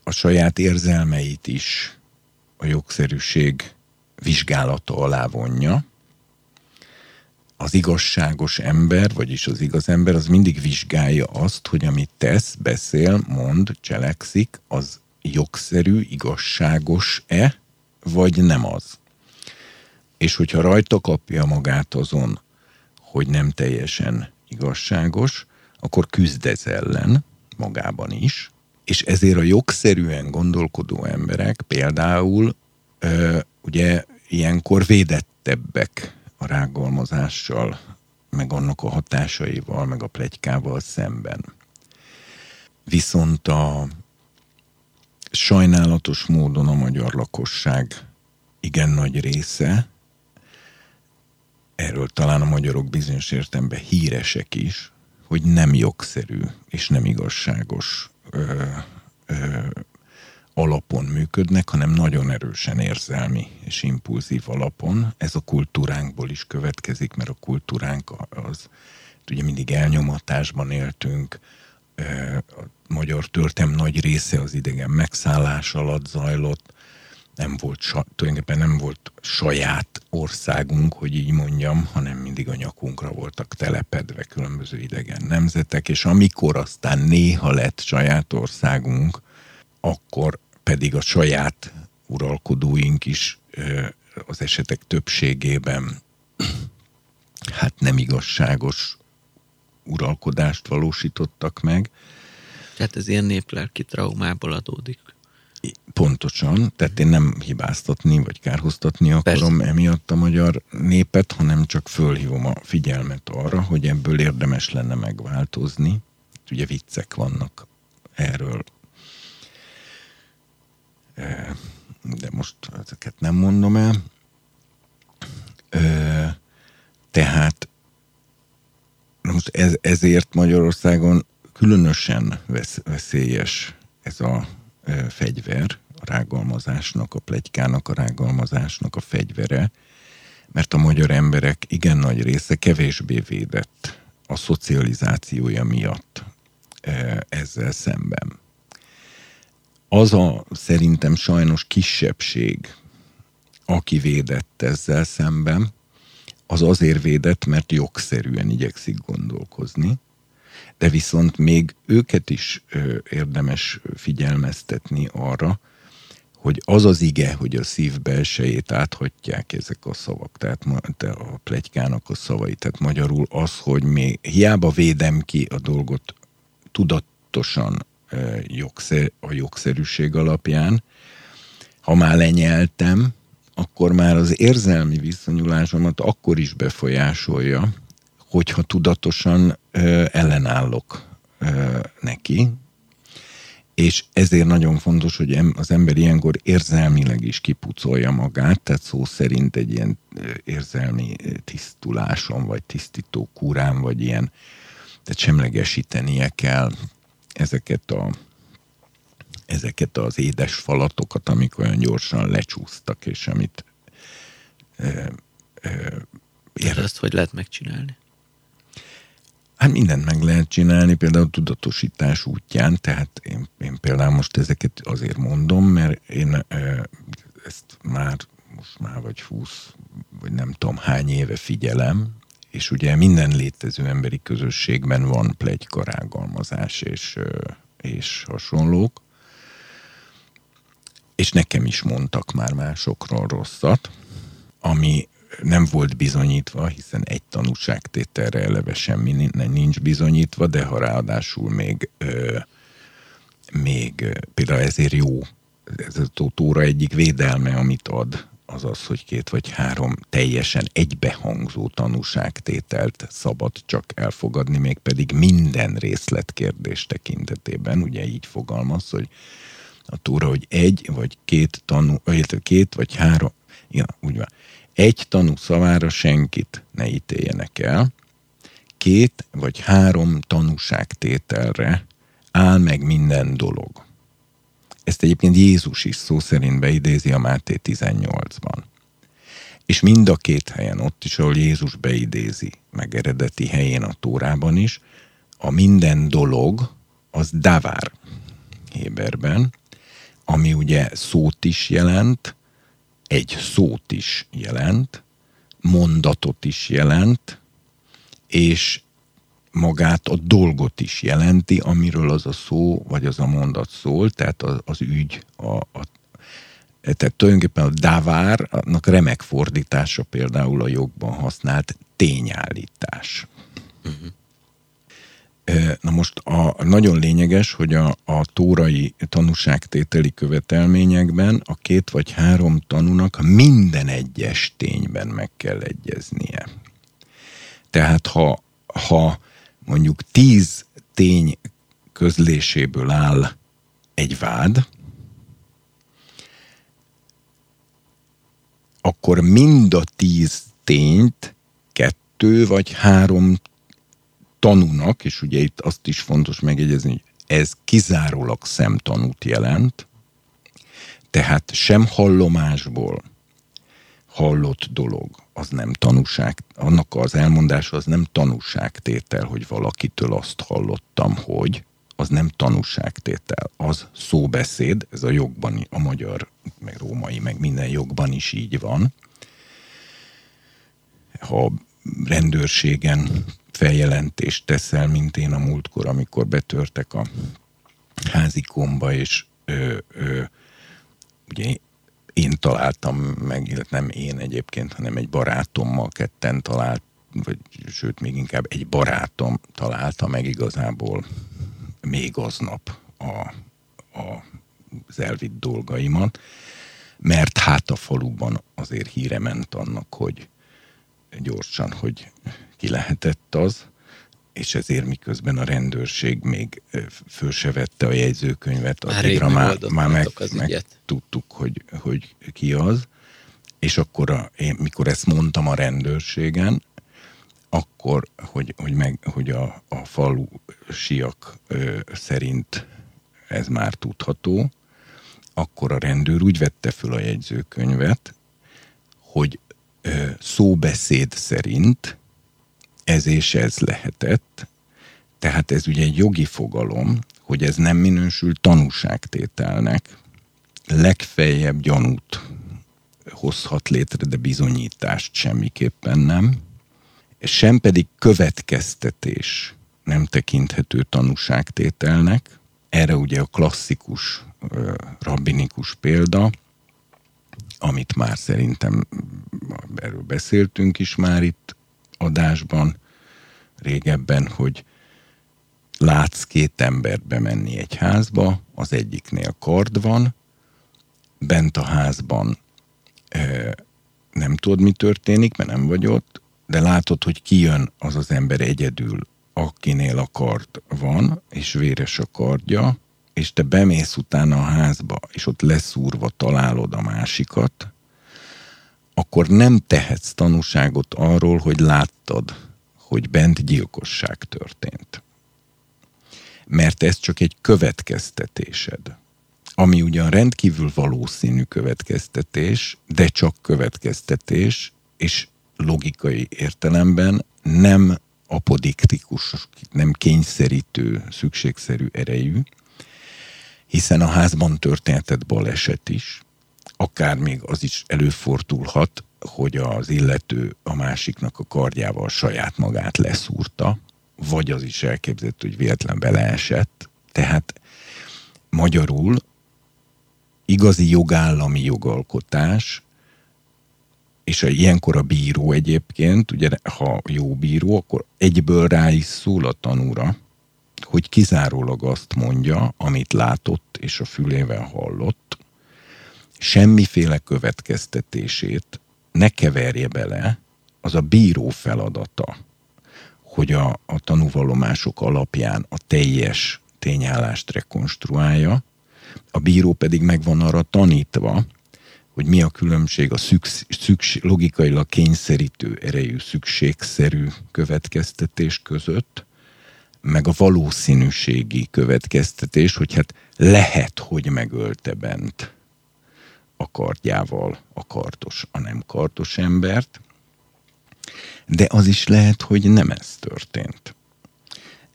a saját érzelmeit is a jogszerűség vizsgálata alá vonja. Az igazságos ember, vagyis az igaz ember, az mindig vizsgálja azt, hogy amit tesz, beszél, mond, cselekszik, az jogszerű, igazságos-e, vagy nem az. És hogyha rajta kapja magát azon, hogy nem teljesen igazságos, akkor küzd ez ellen magában is, és ezért a jogszerűen gondolkodó emberek például ö, ugye ilyenkor védettebbek a rágalmazással, meg annak a hatásaival, meg a plegykával szemben. Viszont a sajnálatos módon a magyar lakosság igen nagy része, erről talán a magyarok bizonyos értelemben híresek is, hogy nem jogszerű és nem igazságos ö, ö, alapon működnek, hanem nagyon erősen érzelmi és impulzív alapon. Ez a kultúránkból is következik, mert a kultúránk az, ugye mindig elnyomatásban éltünk, a magyar történelem nagy része az idegen megszállás alatt zajlott, nem volt, tulajdonképpen nem volt saját országunk, hogy így mondjam, hanem mindig a nyakunkra voltak telepedve különböző idegen nemzetek, és amikor aztán néha lett saját országunk, akkor pedig a saját uralkodóink is az esetek többségében hát nem igazságos uralkodást valósítottak meg. Tehát ez ilyen néplelki traumából adódik. Pontosan, tehát én nem hibáztatni vagy kárhoztatni akarom Persze. emiatt a magyar népet, hanem csak fölhívom a figyelmet arra, hogy ebből érdemes lenne megváltozni. Ugye viccek vannak erről, de most ezeket nem mondom el. Tehát most ez, ezért Magyarországon különösen vesz, veszélyes ez a fegyver, a rágalmazásnak, a plegykának, a rágalmazásnak a fegyvere, mert a magyar emberek igen nagy része kevésbé védett a szocializációja miatt ezzel szemben. Az a szerintem sajnos kisebbség, aki védett ezzel szemben, az azért védett, mert jogszerűen igyekszik gondolkozni, de viszont még őket is érdemes figyelmeztetni arra, hogy az az ige, hogy a szív belsejét áthatják ezek a szavak, tehát a plegykának a szavai, tehát magyarul az, hogy még hiába védem ki a dolgot tudatosan jogszer, a jogszerűség alapján, ha már lenyeltem, akkor már az érzelmi viszonyulásomat akkor is befolyásolja, hogyha tudatosan ö, ellenállok ö, neki, és ezért nagyon fontos, hogy az ember ilyenkor érzelmileg is kipucolja magát, tehát szó szerint egy ilyen érzelmi tisztuláson, vagy tisztító kúrán, vagy ilyen, tehát semlegesítenie kell ezeket a ezeket az édes falatokat, amik olyan gyorsan lecsúsztak, és amit ö, ö, ér... azt hogy lehet megcsinálni? Hát mindent meg lehet csinálni, például tudatosítás útján, tehát én, én például most ezeket azért mondom, mert én ezt már most már vagy 20, vagy nem tudom hány éve figyelem, és ugye minden létező emberi közösségben van plegykarágalmazás és, és hasonlók, és nekem is mondtak már másokról rosszat, ami nem volt bizonyítva, hiszen egy tanúságtételre eleve semmi nincs bizonyítva, de ha ráadásul még, ö, még például ezért jó, ez a tóra egyik védelme, amit ad, az az, hogy két vagy három teljesen egybehangzó tanúságtételt szabad csak elfogadni, még pedig minden részletkérdés tekintetében, ugye így fogalmaz, hogy a túra, hogy egy vagy két tanú, vagy két vagy három, ja, úgy van, egy tanú szavára senkit ne ítéljenek el, két vagy három tanúságtételre áll meg minden dolog. Ezt egyébként Jézus is szó szerint beidézi a Máté 18-ban. És mind a két helyen, ott is, ahol Jézus beidézi, meg eredeti helyén a Tórában is, a minden dolog az davár Héberben, ami ugye szót is jelent, egy szót is jelent, mondatot is jelent, és magát a dolgot is jelenti, amiről az a szó, vagy az a mondat szól, tehát az, az ügy, a, a, tehát tulajdonképpen a davárnak remek fordítása például a jogban használt tényállítás. Uh-huh. Na most a, nagyon lényeges, hogy a, a tórai tanúságtételi követelményekben a két vagy három tanúnak minden egyes tényben meg kell egyeznie. Tehát ha, ha mondjuk tíz tény közléséből áll egy vád, akkor mind a tíz tényt kettő vagy három tanúnak, és ugye itt azt is fontos megjegyezni, hogy ez kizárólag szemtanút jelent, tehát sem hallomásból hallott dolog, az nem tanúság, annak az elmondása az nem tanúságtétel, hogy valakitől azt hallottam, hogy az nem tanúságtétel, az szóbeszéd, ez a jogban, a magyar, meg római, meg minden jogban is így van. Ha rendőrségen feljelentést teszel, mint én a múltkor, amikor betörtek a házikomba, és ö, ö, ugye én találtam meg, illetve nem én egyébként, hanem egy barátommal ketten talált, vagy sőt, még inkább egy barátom találta meg igazából még aznap a, a, az elvitt dolgaimat, mert hát a faluban azért híre ment annak, hogy gyorsan, hogy ki lehetett az, és ezért miközben a rendőrség még föl se vette a jegyzőkönyvet, addigra már, már meg, meg tudtuk, hogy, hogy ki az. És akkor, a, én, mikor ezt mondtam a rendőrségen, akkor, hogy, hogy, meg, hogy a, a falu siak ö, szerint ez már tudható, akkor a rendőr úgy vette föl a jegyzőkönyvet, hogy ö, szóbeszéd szerint ez és ez lehetett. Tehát ez ugye egy jogi fogalom, hogy ez nem minősül tanúságtételnek, legfeljebb gyanút hozhat létre, de bizonyítást semmiképpen nem. Sem pedig következtetés nem tekinthető tanúságtételnek. Erre ugye a klasszikus rabbinikus példa, amit már szerintem erről beszéltünk is már itt adásban régebben, hogy látsz két embert bemenni egy házba, az egyiknél kard van, bent a házban e, nem tudod, mi történik, mert nem vagy ott, de látod, hogy kijön az az ember egyedül, akinél a kard van, és véres a kardja, és te bemész utána a házba, és ott leszúrva találod a másikat, akkor nem tehetsz tanúságot arról, hogy láttad, hogy bent gyilkosság történt. Mert ez csak egy következtetésed, ami ugyan rendkívül valószínű következtetés, de csak következtetés, és logikai értelemben nem apodiktikus, nem kényszerítő, szükségszerű erejű, hiszen a házban történhetett baleset is, akár még az is előfordulhat, hogy az illető a másiknak a kardjával saját magát leszúrta, vagy az is elképzelhető, hogy véletlen beleesett. Tehát magyarul igazi jogállami jogalkotás, és a, ilyenkor a bíró egyébként, ugye ha jó bíró, akkor egyből rá is szól a tanúra, hogy kizárólag azt mondja, amit látott és a fülével hallott, semmiféle következtetését ne keverje bele, az a bíró feladata, hogy a, a tanúvallomások alapján a teljes tényállást rekonstruálja, a bíró pedig meg van arra tanítva, hogy mi a különbség a szüks, szüks, logikailag kényszerítő erejű szükségszerű következtetés között, meg a valószínűségi következtetés, hogy hát lehet, hogy megölte bent a kardjával a kartos, a nem kartos embert, de az is lehet, hogy nem ez történt.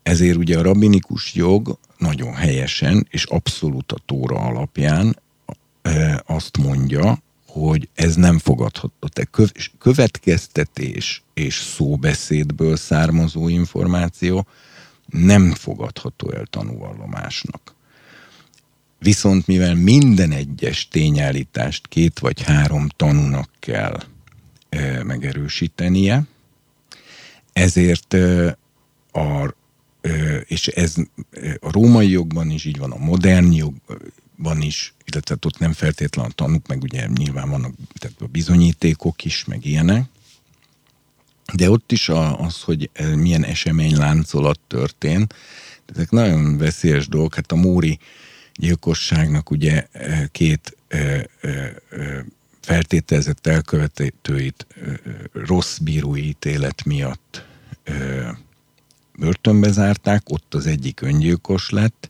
Ezért ugye a rabinikus jog nagyon helyesen és abszolút a tóra alapján azt mondja, hogy ez nem fogadható. Te következtetés és szóbeszédből származó információ nem fogadható el tanúvallomásnak. Viszont mivel minden egyes tényállítást két vagy három tanúnak kell e, megerősítenie, ezért e, a, e, és ez a római jogban is így van, a modern jogban is, illetve ott nem feltétlenül a tanúk, meg ugye nyilván vannak tehát a bizonyítékok is, meg ilyenek, de ott is az, hogy milyen eseményláncolat történt, ezek nagyon veszélyes dolgok. Hát a Móri gyilkosságnak ugye eh, két eh, eh, feltételezett elkövetőit rossz bírói ítélet miatt börtönbe zárták, ott az egyik öngyilkos lett,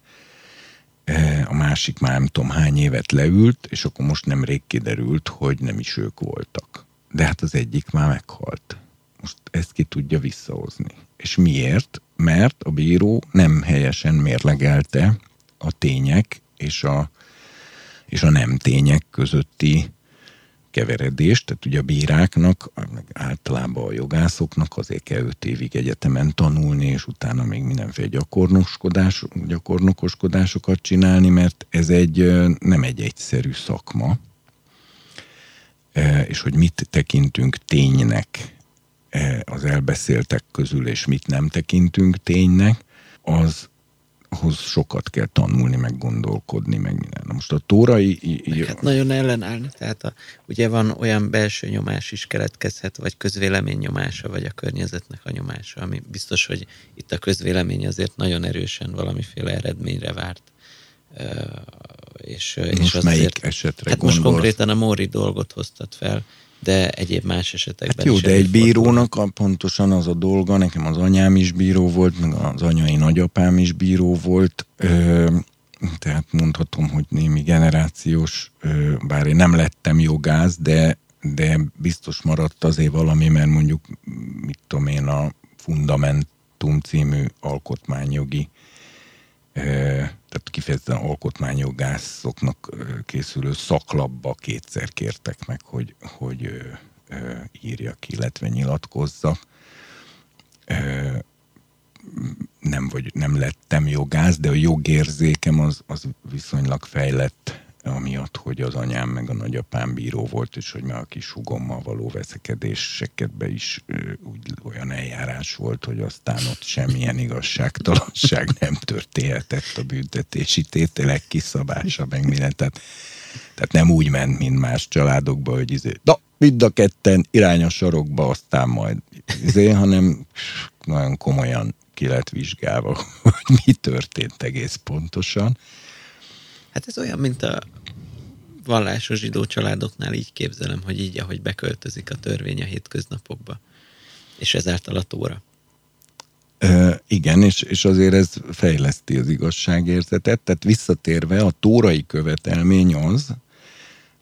a másik már nem tudom hány évet leült, és akkor most nemrég kiderült, hogy nem is ők voltak. De hát az egyik már meghalt. Most ezt ki tudja visszahozni. És miért? Mert a bíró nem helyesen mérlegelte a tények és a, és a nem tények közötti keveredést, tehát ugye a bíráknak, általában a jogászoknak azért kell öt évig egyetemen tanulni, és utána még mindenféle gyakornoskodás, gyakornokoskodásokat csinálni, mert ez egy nem egy egyszerű szakma, és hogy mit tekintünk ténynek az elbeszéltek közül, és mit nem tekintünk ténynek, az ahhoz sokat kell tanulni, meg gondolkodni, meg minden. Na most a tórai... Meg hát nagyon ellenállni, tehát a, ugye van olyan belső nyomás is keletkezhet, vagy közvélemény nyomása, vagy a környezetnek a nyomása, ami biztos, hogy itt a közvélemény azért nagyon erősen valamiféle eredményre várt. És, most és melyik azért, esetre hát gondolsz? most konkrétan a Móri dolgot hoztat fel, de egyéb más esetekben hát jó, is de egy bírónak a, pontosan az a dolga, nekem az anyám is bíró volt, meg az anyai nagyapám is bíró volt, ö, tehát mondhatom, hogy némi generációs, ö, bár én nem lettem jogász, de, de biztos maradt azért valami, mert mondjuk, mit tudom én, a Fundamentum című alkotmányjogi ö, tehát kifejezetten alkotmányjogászoknak készülő szaklapba kétszer kértek meg, hogy, hogy írja ki, illetve nyilatkozza. Nem, vagy, nem lettem jogász, de a jogérzékem az, az viszonylag fejlett amiatt, hogy az anyám meg a nagyapám bíró volt, és hogy már a kis hugommal való veszekedéseket be is úgy olyan eljárás volt, hogy aztán ott semmilyen igazságtalanság nem történhetett a büntetési tételek kiszabása, meg minden. Tehát, tehát nem úgy ment, mint más családokban, hogy izé, da, mind a ketten irány a sarokba, aztán majd izé, hanem nagyon komolyan ki lett vizsgálva, hogy mi történt egész pontosan. Hát ez olyan, mint a vallásos zsidó családoknál így képzelem, hogy így, ahogy beköltözik a törvény a hétköznapokba, és ezáltal a tóra. Ö, igen, és, és azért ez fejleszti az igazságérzetet, tehát visszatérve a tórai követelmény az,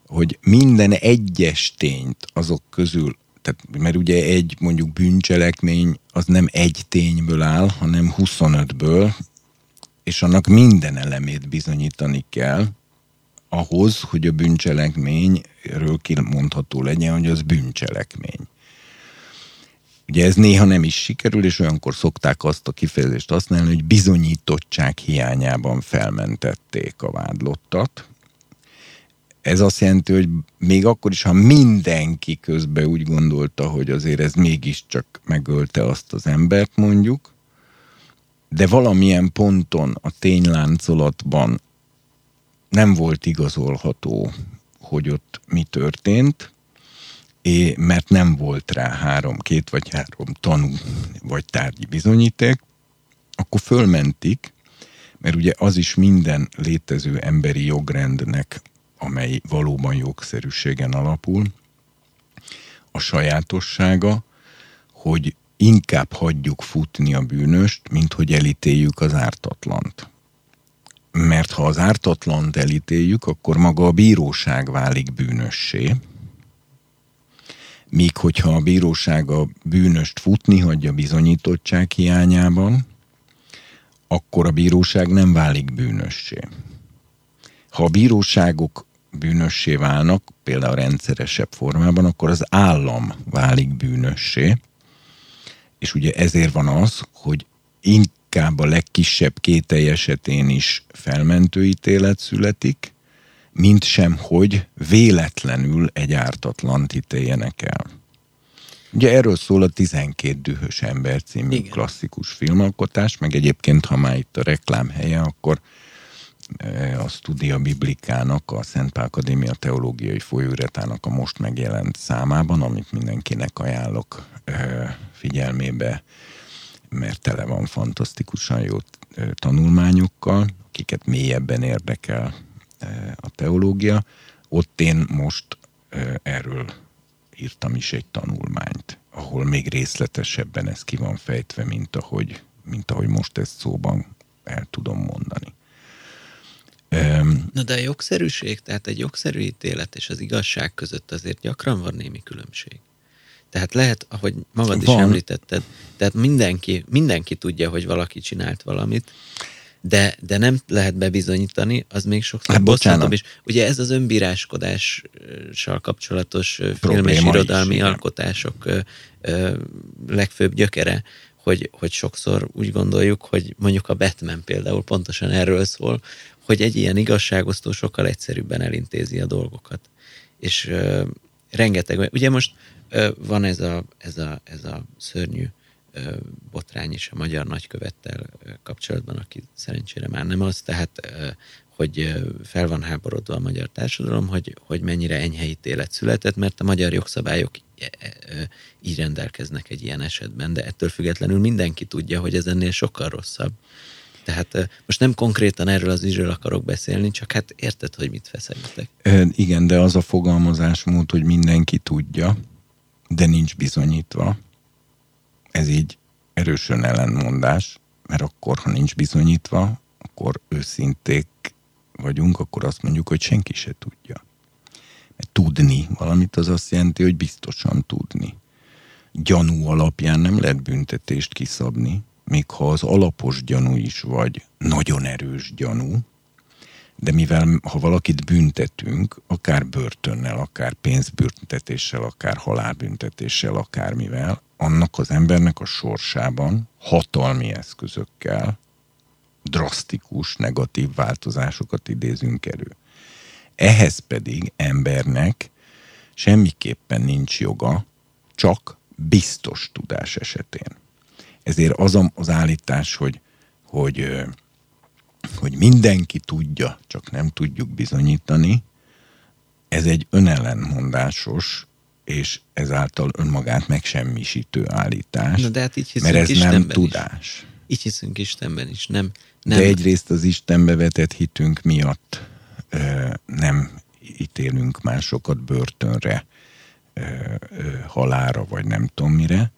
hogy minden egyes tényt azok közül, tehát, mert ugye egy mondjuk bűncselekmény az nem egy tényből áll, hanem 25-ből, és annak minden elemét bizonyítani kell, ahhoz, hogy a bűncselekményről kimondható legyen, hogy az bűncselekmény. Ugye ez néha nem is sikerül, és olyankor szokták azt a kifejezést használni, hogy bizonyítottság hiányában felmentették a vádlottat. Ez azt jelenti, hogy még akkor is, ha mindenki közben úgy gondolta, hogy azért ez mégiscsak megölte azt az embert mondjuk, de valamilyen ponton a tényláncolatban nem volt igazolható, hogy ott mi történt, és mert nem volt rá három, két vagy három tanú vagy tárgyi bizonyíték, akkor fölmentik, mert ugye az is minden létező emberi jogrendnek, amely valóban jogszerűségen alapul, a sajátossága, hogy inkább hagyjuk futni a bűnöst, mint hogy elítéljük az ártatlant. Mert ha az ártatlant elítéljük, akkor maga a bíróság válik bűnössé, míg hogyha a bíróság a bűnöst futni hagyja bizonyítottság hiányában, akkor a bíróság nem válik bűnössé. Ha a bíróságok bűnössé válnak, például rendszeresebb formában, akkor az állam válik bűnössé, és ugye ezért van az, hogy inkább a legkisebb kételj esetén is felmentő ítélet születik, mint sem, hogy véletlenül egy ártatlant ítéljenek el. Ugye erről szól a 12 dühös ember című Igen. klasszikus filmalkotás, meg egyébként, ha már itt a reklám helye, akkor e, a Studia Biblikának, a Szent Pál Akadémia Teológiai Folyóiratának a most megjelent számában, amit mindenkinek ajánlok e, figyelmébe, mert tele van fantasztikusan jó tanulmányokkal, akiket mélyebben érdekel a teológia. Ott én most erről írtam is egy tanulmányt, ahol még részletesebben ez ki van fejtve, mint ahogy, mint ahogy most ezt szóban el tudom mondani. Na de a jogszerűség, tehát egy jogszerű ítélet és az igazság között azért gyakran van némi különbség. Tehát lehet, ahogy magad Van. is említetted, tehát mindenki, mindenki tudja, hogy valaki csinált valamit, de, de nem lehet bebizonyítani, az még sokszor hát, bosszantabb is. Ugye ez az önbíráskodással kapcsolatos filmes irodalmi is, alkotások ö, ö, legfőbb gyökere, hogy, hogy sokszor úgy gondoljuk, hogy mondjuk a Batman például pontosan erről szól, hogy egy ilyen igazságosztó sokkal egyszerűbben elintézi a dolgokat. És ö, rengeteg, ugye most van ez a, ez a, ez a szörnyű botrány is a magyar nagykövettel kapcsolatban, aki szerencsére már nem az, tehát hogy fel van háborodva a magyar társadalom, hogy, hogy mennyire enyhe ítélet született, mert a magyar jogszabályok e, e, így rendelkeznek egy ilyen esetben, de ettől függetlenül mindenki tudja, hogy ez ennél sokkal rosszabb. Tehát most nem konkrétan erről az ügyről akarok beszélni, csak hát érted, hogy mit feszegetek. Igen, de az a fogalmazásmód, hogy mindenki tudja, de nincs bizonyítva. Ez így erősen ellenmondás, mert akkor, ha nincs bizonyítva, akkor őszinték vagyunk, akkor azt mondjuk, hogy senki se tudja. Mert tudni valamit az azt jelenti, hogy biztosan tudni. Gyanú alapján nem lehet büntetést kiszabni, még ha az alapos gyanú is, vagy nagyon erős gyanú, de mivel ha valakit büntetünk, akár börtönnel, akár pénzbüntetéssel, akár halálbüntetéssel, akármivel, annak az embernek a sorsában hatalmi eszközökkel drasztikus, negatív változásokat idézünk elő. Ehhez pedig embernek semmiképpen nincs joga, csak biztos tudás esetén. Ezért az az állítás, hogy, hogy, hogy mindenki tudja, csak nem tudjuk bizonyítani, ez egy önellenmondásos és ezáltal önmagát megsemmisítő állítás. Na de hát így mert ez nem tudás. Is. Így hiszünk Istenben is, nem, nem. De egyrészt az Istenbe vetett hitünk miatt ö, nem ítélünk másokat börtönre, ö, ö, halára, vagy nem tudom mire.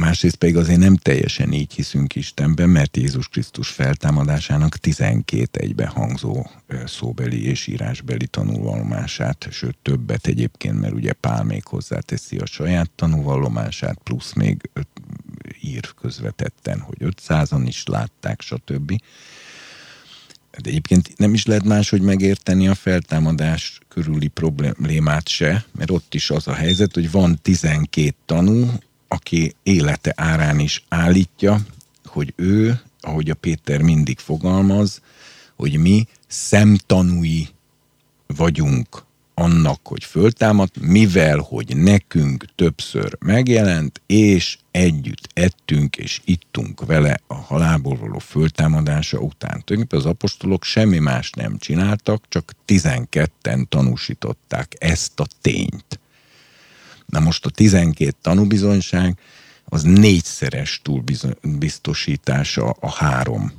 Másrészt pedig azért nem teljesen így hiszünk Istenben, mert Jézus Krisztus feltámadásának 12 egybehangzó szóbeli és írásbeli tanulvallomását, sőt többet egyébként, mert ugye Pál még hozzáteszi a saját tanulvallomását, plusz még ír közvetetten, hogy 500-an is látták, stb. De egyébként nem is lehet máshogy megérteni a feltámadás körüli problémát se, mert ott is az a helyzet, hogy van 12 tanú, aki élete árán is állítja, hogy ő, ahogy a Péter mindig fogalmaz, hogy mi szemtanúi vagyunk annak, hogy föltámadt, mivel, hogy nekünk többször megjelent, és együtt ettünk és ittunk vele a halálból való föltámadása után. Tulajdonképpen az apostolok semmi más nem csináltak, csak 12-en tanúsították ezt a tényt. Na most a 12 tanúbizonyság az négyszeres túlbiztosítása a három,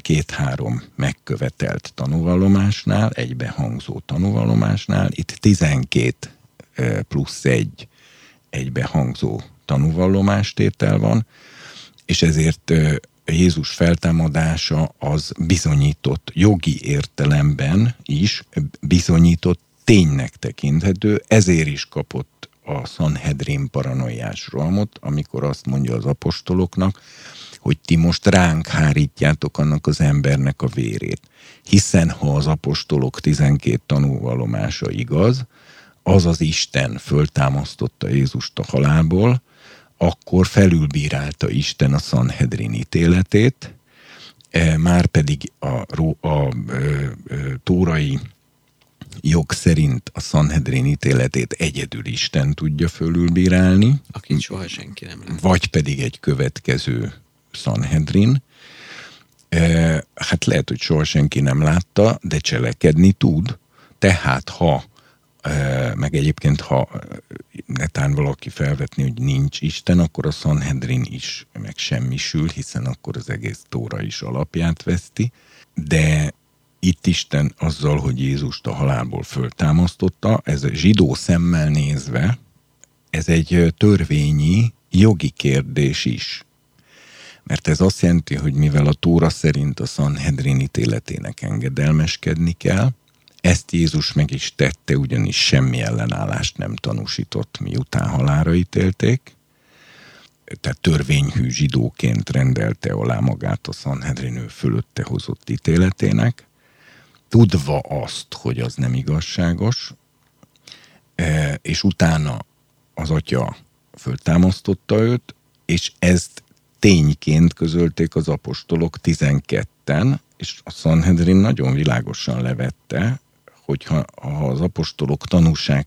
két-három megkövetelt tanúvallomásnál, egybehangzó tanúvallomásnál. Itt 12 plusz egy egybehangzó tanúvallomástétel van, és ezért Jézus feltámadása az bizonyított jogi értelemben is bizonyított ténynek tekinthető, ezért is kapott a Sanhedrin paranoiás rohamot, amikor azt mondja az apostoloknak, hogy ti most ránk hárítjátok annak az embernek a vérét. Hiszen ha az apostolok 12 tanúvallomása igaz, az az Isten föltámasztotta Jézust a halálból, akkor felülbírálta Isten a Sanhedrin ítéletét, e, már pedig a, a, a, a, tórai jog szerint a Sanhedrin ítéletét egyedül Isten tudja fölülbírálni. Akit soha senki nem lát. Vagy pedig egy következő Sanhedrin. E, hát lehet, hogy soha senki nem látta, de cselekedni tud. Tehát ha e, meg egyébként, ha netán valaki felvetni, hogy nincs Isten, akkor a Sanhedrin is megsemmisül, hiszen akkor az egész Tóra is alapját veszti. De itt Isten azzal, hogy Jézust a halálból föltámasztotta, ez zsidó szemmel nézve, ez egy törvényi, jogi kérdés is. Mert ez azt jelenti, hogy mivel a Tóra szerint a Sanhedrin ítéletének engedelmeskedni kell, ezt Jézus meg is tette, ugyanis semmi ellenállást nem tanúsított, miután halára ítélték, tehát törvényhű zsidóként rendelte alá magát a Sanhedrin ő fölötte hozott ítéletének, tudva azt, hogy az nem igazságos, e, és utána az atya föltámasztotta őt, és ezt tényként közölték az apostolok 12-en, és a Sanhedrin nagyon világosan levette, hogyha ha az apostolok tanúság,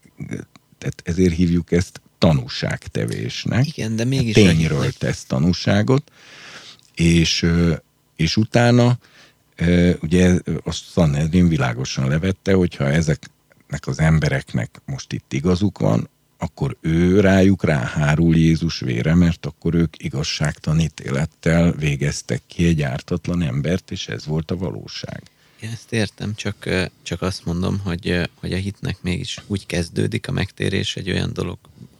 tehát ezért hívjuk ezt tanúságtevésnek. Igen, de mégis tényről tesz tanúságot, és, és utána ugye a Sanhedrin világosan levette, hogyha ezeknek az embereknek most itt igazuk van, akkor ő rájuk ráhárul Jézus vére, mert akkor ők igazságtanítélettel végeztek ki egy ártatlan embert, és ez volt a valóság. Én ezt értem, csak, csak azt mondom, hogy, hogy a hitnek mégis úgy kezdődik a megtérés, egy olyan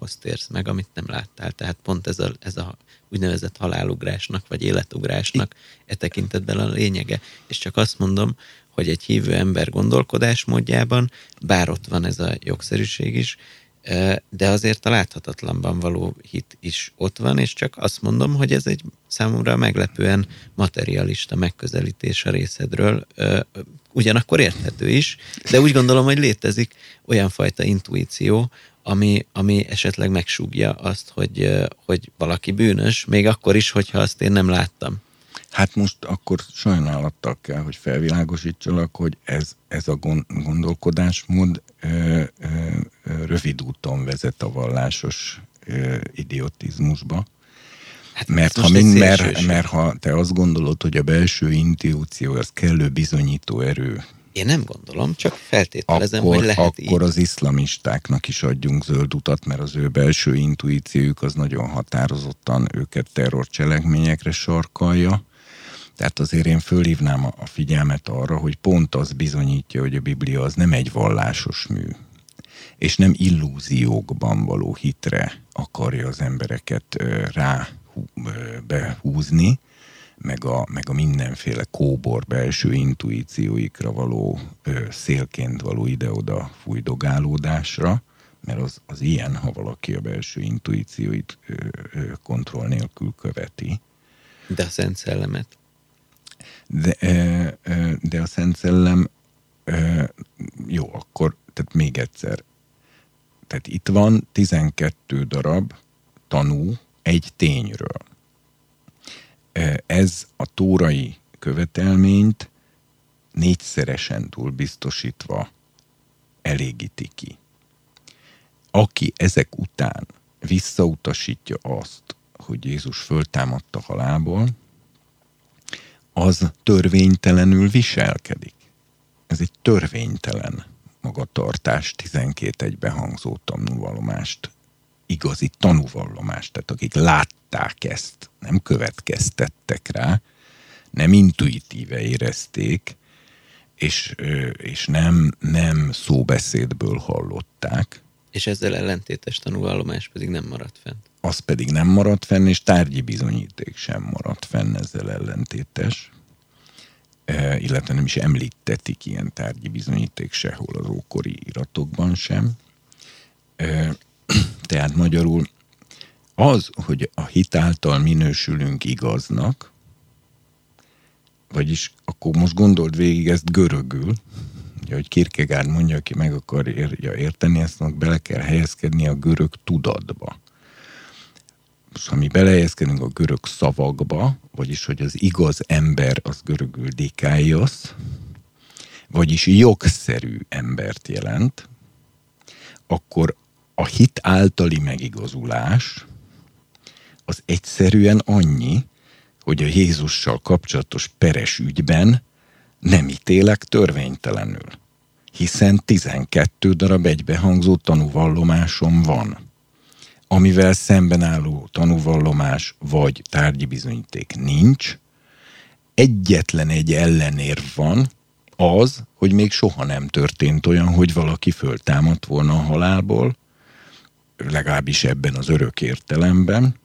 dologhoz térsz meg, amit nem láttál. Tehát pont ez a, ez a úgynevezett halálugrásnak, vagy életugrásnak e tekintetben a lényege. És csak azt mondom, hogy egy hívő ember gondolkodásmódjában, bár ott van ez a jogszerűség is, de azért a láthatatlanban való hit is ott van, és csak azt mondom, hogy ez egy számomra meglepően materialista megközelítés a részedről, ugyanakkor érthető is, de úgy gondolom, hogy létezik olyan fajta intuíció, ami, ami esetleg megsúgja azt, hogy, hogy valaki bűnös, még akkor is, hogyha azt én nem láttam. Hát most akkor sajnálattal kell, hogy felvilágosítsalak, hogy ez, ez a gondolkodásmód ö, ö, rövid úton vezet a vallásos ö, idiotizmusba. Hát mert, ha mind, mert, mert ha te azt gondolod, hogy a belső intuíció az kellő bizonyító erő, én nem gondolom, csak feltételezem, akkor, hogy lehet Akkor így. az iszlamistáknak is adjunk zöld utat, mert az ő belső intuíciójuk az nagyon határozottan őket terrorcselekményekre sarkalja. Tehát azért én fölhívnám a figyelmet arra, hogy pont az bizonyítja, hogy a Biblia az nem egy vallásos mű, és nem illúziókban való hitre akarja az embereket rá behúzni, meg a, meg a mindenféle kóbor belső intuícióikra való ö, szélként való ide-oda fújdogálódásra, mert az, az ilyen, ha valaki a belső intuícióit ö, ö, kontroll nélkül követi. De a Szent Szellemet? De, ö, ö, de a Szent Szellem, ö, jó, akkor, tehát még egyszer. Tehát itt van 12 darab tanú egy tényről ez a tórai követelményt négyszeresen túl biztosítva elégíti ki. Aki ezek után visszautasítja azt, hogy Jézus föltámadta halálból, az törvénytelenül viselkedik. Ez egy törvénytelen magatartás, 12 egybehangzó tanúvallomást, igazi tanúvallomást, tehát akik látták ezt, nem következtettek rá, nem intuitíve érezték, és, és nem, nem szóbeszédből hallották. És ezzel ellentétes tanúvallomás pedig nem maradt fenn. Az pedig nem maradt fenn, és tárgyi bizonyíték sem maradt fenn ezzel ellentétes. E, illetve nem is említetik ilyen tárgyi bizonyíték sehol az ókori iratokban sem. E, tehát magyarul az, hogy a hit által minősülünk igaznak, vagyis akkor most gondold végig ezt görögül, hogy Kierkegaard mondja, aki meg akarja érteni, ezt bele kell helyezkedni a görög tudatba. Most, ha mi belehelyezkedünk a görög szavakba, vagyis, hogy az igaz ember az görögül dikáios, vagyis jogszerű embert jelent, akkor a hit általi megigazulás az egyszerűen annyi, hogy a Jézussal kapcsolatos peres ügyben nem ítélek törvénytelenül, hiszen 12 darab egybehangzó tanúvallomásom van, amivel szemben álló tanúvallomás vagy tárgyi bizonyíték nincs, egyetlen egy ellenérv van, az, hogy még soha nem történt olyan, hogy valaki föltámadt volna a halálból, legalábbis ebben az örök értelemben,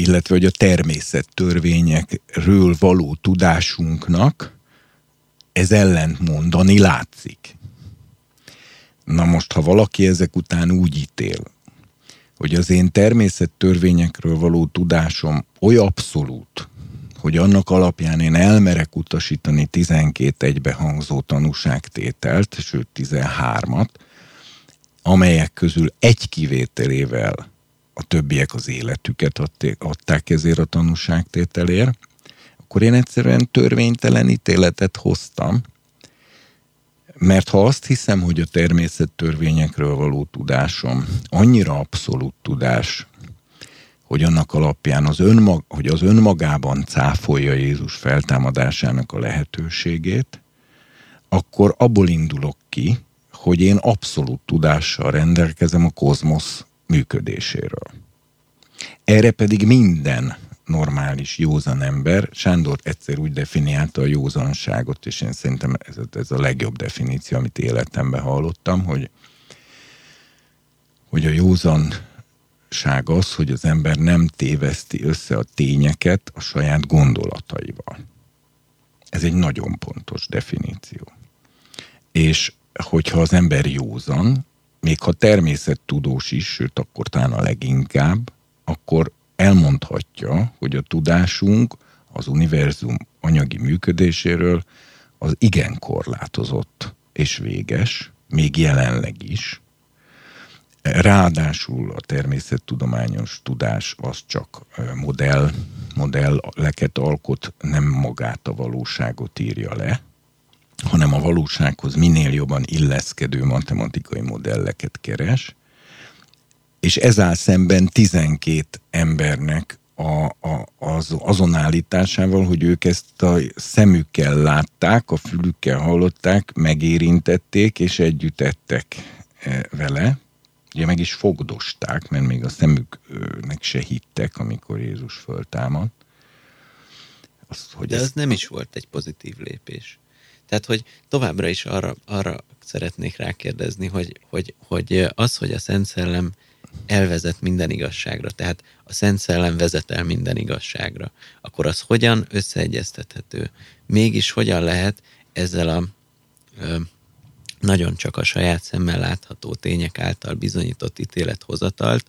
illetve hogy a természet törvényekről való tudásunknak ez ellent mondani látszik. Na most, ha valaki ezek után úgy ítél, hogy az én természet törvényekről való tudásom oly abszolút, hogy annak alapján én elmerek utasítani 12 egybehangzó tanúságtételt, sőt 13-at, amelyek közül egy kivételével a többiek az életüket adták ezért a tanúságtételért, akkor én egyszerűen törvénytelen ítéletet hoztam, mert ha azt hiszem, hogy a természet törvényekről való tudásom annyira abszolút tudás, hogy annak alapján az, önmag, hogy az önmagában cáfolja Jézus feltámadásának a lehetőségét, akkor abból indulok ki, hogy én abszolút tudással rendelkezem a kozmosz működéséről. Erre pedig minden normális, józan ember, Sándor egyszer úgy definiálta a józanságot, és én szerintem ez, ez a legjobb definíció, amit életemben hallottam, hogy, hogy a józanság az, hogy az ember nem téveszti össze a tényeket a saját gondolataival. Ez egy nagyon pontos definíció. És hogyha az ember józan, még ha természettudós is, sőt akkor talán a leginkább, akkor elmondhatja, hogy a tudásunk az univerzum anyagi működéséről az igen korlátozott és véges, még jelenleg is. Ráadásul a természettudományos tudás az csak modell, modelleket alkot, nem magát a valóságot írja le, hanem a valósághoz minél jobban illeszkedő matematikai modelleket keres, és ez áll szemben 12 embernek a, a, az, azon állításával, hogy ők ezt a szemükkel látták, a fülükkel hallották, megérintették, és együtt ettek e, vele. Ugye meg is fogdosták, mert még a szemüknek se hittek, amikor Jézus föltámad. Azt, hogy De ez nem is volt egy pozitív lépés. Tehát, hogy továbbra is arra, arra szeretnék rákérdezni, hogy, hogy, hogy az, hogy a Szent Szellem elvezet minden igazságra, tehát a Szent Szellem vezet el minden igazságra, akkor az hogyan összeegyeztethető? Mégis hogyan lehet ezzel a ö, nagyon csak a saját szemmel látható tények által bizonyított ítélethozatalt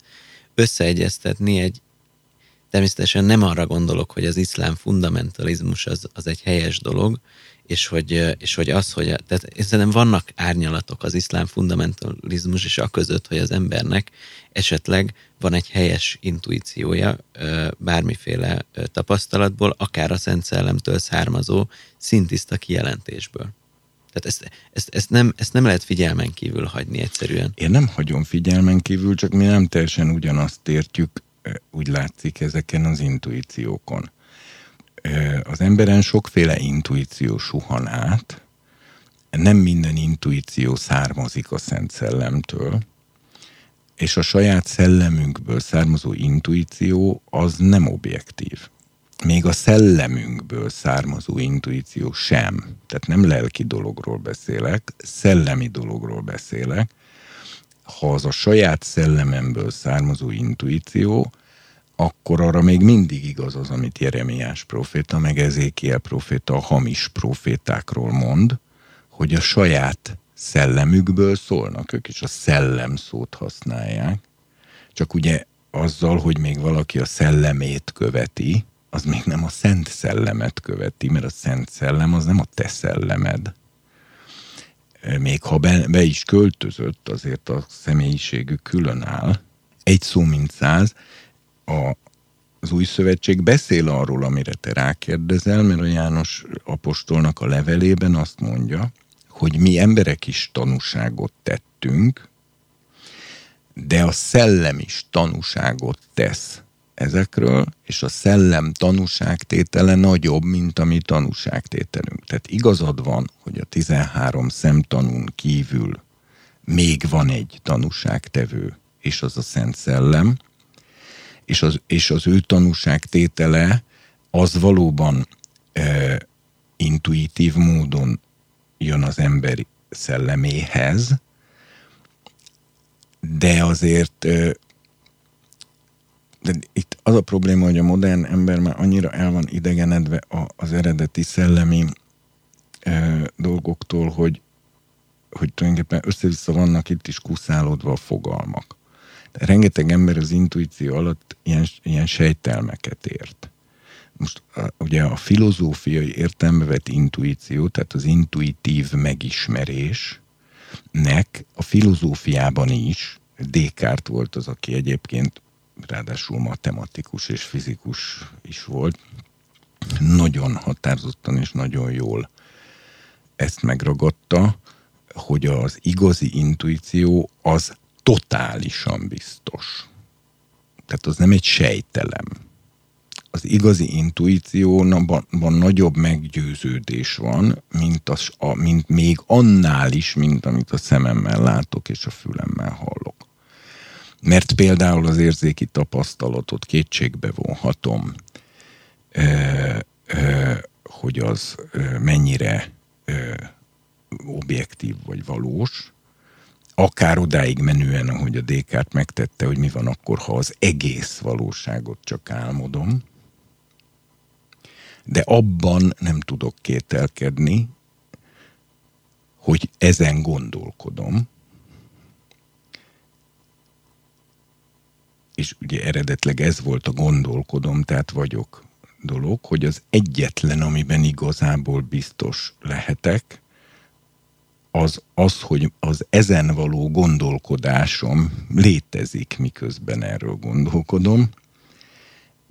összeegyeztetni egy Természetesen nem arra gondolok, hogy az iszlám fundamentalizmus az, az egy helyes dolog, és hogy, és hogy az, hogy tehát szerintem vannak árnyalatok az iszlám fundamentalizmus és a között, hogy az embernek esetleg van egy helyes intuíciója bármiféle tapasztalatból, akár a Szent Szellemtől származó szintiszta kijelentésből. Tehát ezt, ezt, ezt, nem, ezt nem lehet figyelmen kívül hagyni egyszerűen. Én nem hagyom figyelmen kívül, csak mi nem teljesen ugyanazt értjük, úgy látszik ezeken az intuíciókon az emberen sokféle intuíció suhan át, nem minden intuíció származik a Szent Szellemtől, és a saját szellemünkből származó intuíció az nem objektív. Még a szellemünkből származó intuíció sem. Tehát nem lelki dologról beszélek, szellemi dologról beszélek. Ha az a saját szellememből származó intuíció, akkor arra még mindig igaz az, amit Jeremiás proféta, meg Ezékiel proféta a hamis profétákról mond, hogy a saját szellemükből szólnak, ők is a szellem szót használják, csak ugye azzal, hogy még valaki a szellemét követi, az még nem a szent szellemet követi, mert a szent szellem az nem a te szellemed. Még ha be, be is költözött, azért a személyiségük külön áll. Egy szó mint száz, a, az új szövetség beszél arról, amire te rákérdezel, mert a János apostolnak a levelében azt mondja, hogy mi emberek is tanúságot tettünk, de a szellem is tanúságot tesz ezekről, és a szellem tanúságtétele nagyobb, mint a mi tanúságtételünk. Tehát igazad van, hogy a 13 szemtanún kívül még van egy tanúságtevő, és az a Szent Szellem, és az, és az ő tanúság tétele az valóban e, intuitív módon jön az emberi szelleméhez, de azért de itt az a probléma, hogy a modern ember már annyira el van idegenedve az eredeti szellemi dolgoktól, hogy, hogy tulajdonképpen össze-vissza vannak itt is kuszálódva a fogalmak rengeteg ember az intuíció alatt ilyen, ilyen sejtelmeket ért. Most a, ugye a filozófiai értelme vett intuíció, tehát az intuitív megismerésnek a filozófiában is Descartes volt az, aki egyébként ráadásul matematikus és fizikus is volt, nagyon határozottan és nagyon jól ezt megragadta, hogy az igazi intuíció az totálisan biztos. Tehát az nem egy sejtelem. Az igazi intuícióban nagyobb meggyőződés van, mint, az, a, mint még annál is, mint amit a szememmel látok és a fülemmel hallok. Mert például az érzéki tapasztalatot kétségbe vonhatom, hogy az mennyire objektív vagy valós, akár odáig menően, ahogy a DK-t megtette, hogy mi van akkor, ha az egész valóságot csak álmodom, de abban nem tudok kételkedni, hogy ezen gondolkodom, és ugye eredetleg ez volt a gondolkodom, tehát vagyok dolog, hogy az egyetlen, amiben igazából biztos lehetek, az az, hogy az ezen való gondolkodásom létezik, miközben erről gondolkodom,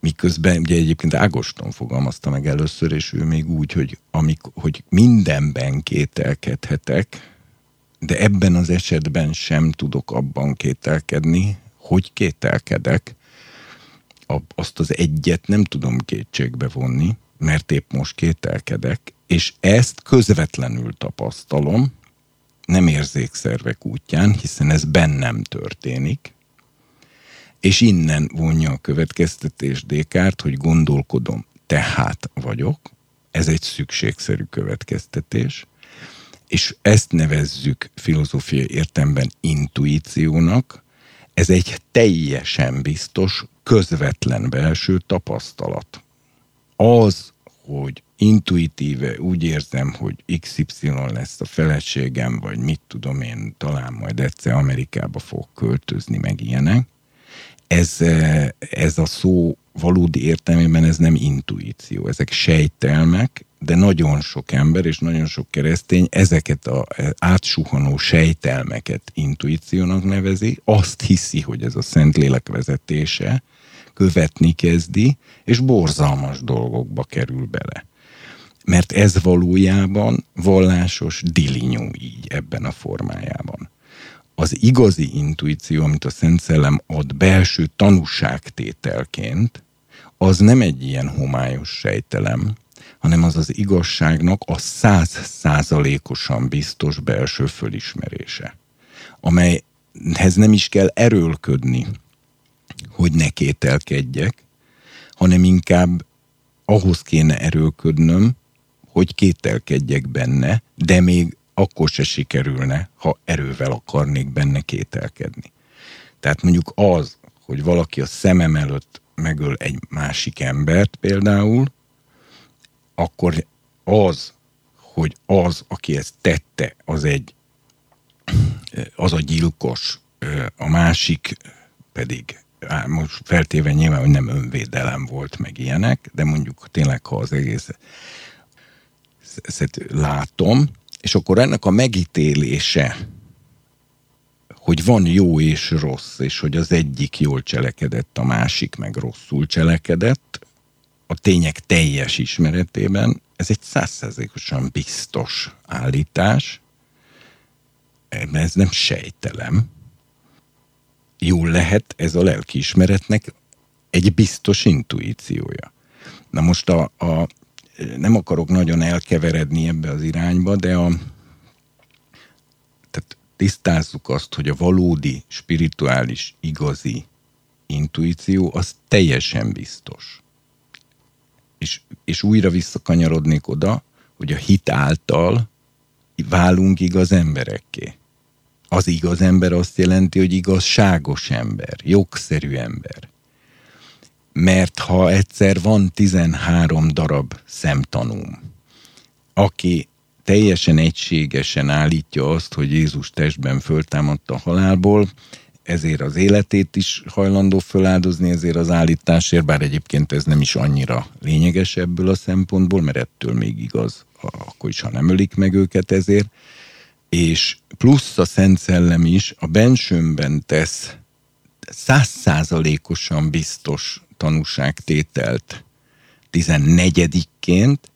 miközben ugye egyébként Ágoston fogalmazta meg először, és ő még úgy, hogy, amik, hogy mindenben kételkedhetek, de ebben az esetben sem tudok abban kételkedni, hogy kételkedek, azt az egyet nem tudom kétségbe vonni, mert épp most kételkedek, és ezt közvetlenül tapasztalom, nem érzékszervek útján, hiszen ez bennem történik, és innen vonja a következtetés Descartes, hogy gondolkodom, tehát vagyok, ez egy szükségszerű következtetés, és ezt nevezzük filozófiai értemben intuíciónak, ez egy teljesen biztos, közvetlen belső tapasztalat. Az, hogy intuitíve úgy érzem, hogy XY lesz a feleségem, vagy mit tudom én, talán majd egyszer Amerikába fog költözni, meg ilyenek, ez, ez a szó valódi értelmében ez nem intuíció, ezek sejtelmek, de nagyon sok ember és nagyon sok keresztény ezeket a átsuhanó sejtelmeket intuíciónak nevezi, azt hiszi, hogy ez a Szentlélek vezetése, követni kezdi, és borzalmas dolgokba kerül bele. Mert ez valójában vallásos dilinyó így ebben a formájában. Az igazi intuíció, amit a Szent Szellem ad belső tanúságtételként, az nem egy ilyen homályos sejtelem, hanem az az igazságnak a száz százalékosan biztos belső fölismerése, amelyhez nem is kell erőlködni, hogy ne kételkedjek, hanem inkább ahhoz kéne erőlködnöm, hogy kételkedjek benne, de még akkor se sikerülne, ha erővel akarnék benne kételkedni. Tehát mondjuk az, hogy valaki a szemem előtt megöl egy másik embert például, akkor az, hogy az, aki ezt tette, az egy az a gyilkos, a másik pedig most feltéve nyilván, hogy nem önvédelem volt, meg ilyenek, de mondjuk tényleg, ha az egész ezt látom, és akkor ennek a megítélése, hogy van jó és rossz, és hogy az egyik jól cselekedett, a másik meg rosszul cselekedett, a tények teljes ismeretében, ez egy százszerzékosan biztos állítás, ez nem sejtelem, jól lehet ez a lelkiismeretnek egy biztos intuíciója. Na most a, a, nem akarok nagyon elkeveredni ebbe az irányba, de a, tehát tisztázzuk azt, hogy a valódi, spirituális, igazi intuíció az teljesen biztos. És, és újra visszakanyarodnék oda, hogy a hit által válunk igaz emberekké az igaz ember azt jelenti, hogy igazságos ember, jogszerű ember. Mert ha egyszer van 13 darab szemtanúm, aki teljesen egységesen állítja azt, hogy Jézus testben föltámadta a halálból, ezért az életét is hajlandó föláldozni, ezért az állításért, bár egyébként ez nem is annyira lényeges ebből a szempontból, mert ettől még igaz, akkor is, ha nem ölik meg őket ezért, és plusz a Szent Szellem is a bensőmben tesz százszázalékosan biztos tanúságtételt tizennegyedikként,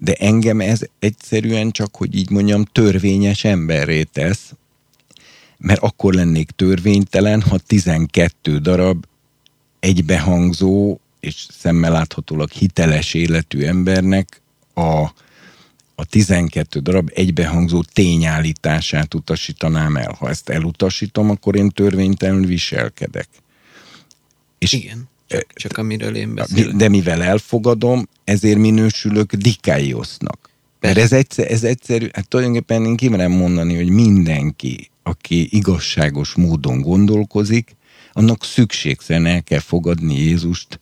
de engem ez egyszerűen csak, hogy így mondjam, törvényes emberré tesz, mert akkor lennék törvénytelen, ha 12 darab egybehangzó és szemmel láthatólag hiteles életű embernek a a 12 darab egybehangzó tényállítását utasítanám el. Ha ezt elutasítom, akkor én törvénytelenül viselkedek. És Igen, csak, csak amiről én beszélek. De mivel elfogadom, ezért minősülök dikaiosnak. Mert ez, egyszer, ez egyszerű, hát tulajdonképpen én kimerem mondani, hogy mindenki, aki igazságos módon gondolkozik, annak szükségszerűen el kell fogadni Jézust,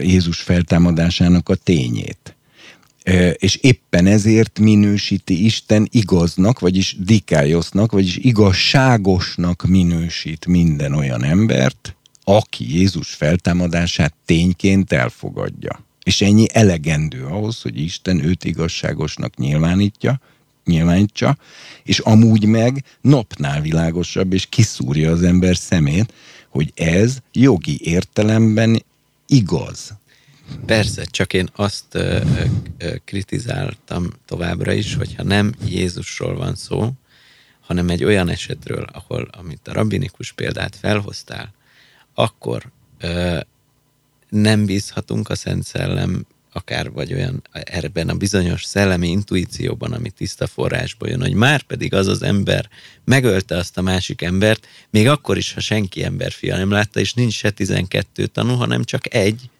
Jézus feltámadásának a tényét és éppen ezért minősíti Isten igaznak, vagyis dikájosznak, vagyis igazságosnak minősít minden olyan embert, aki Jézus feltámadását tényként elfogadja. És ennyi elegendő ahhoz, hogy Isten őt igazságosnak nyilvánítja, nyilvánítsa, és amúgy meg napnál világosabb, és kiszúrja az ember szemét, hogy ez jogi értelemben igaz. Persze, csak én azt ö, ö, kritizáltam továbbra is, hogyha nem Jézusról van szó, hanem egy olyan esetről, ahol, amit a rabbinikus példát felhoztál, akkor ö, nem bízhatunk a Szent Szellem akár vagy olyan erben a bizonyos szellemi intuícióban, ami tiszta forrásból jön, hogy már pedig az az ember megölte azt a másik embert, még akkor is, ha senki emberfia nem látta, és nincs se 12 tanú, hanem csak egy,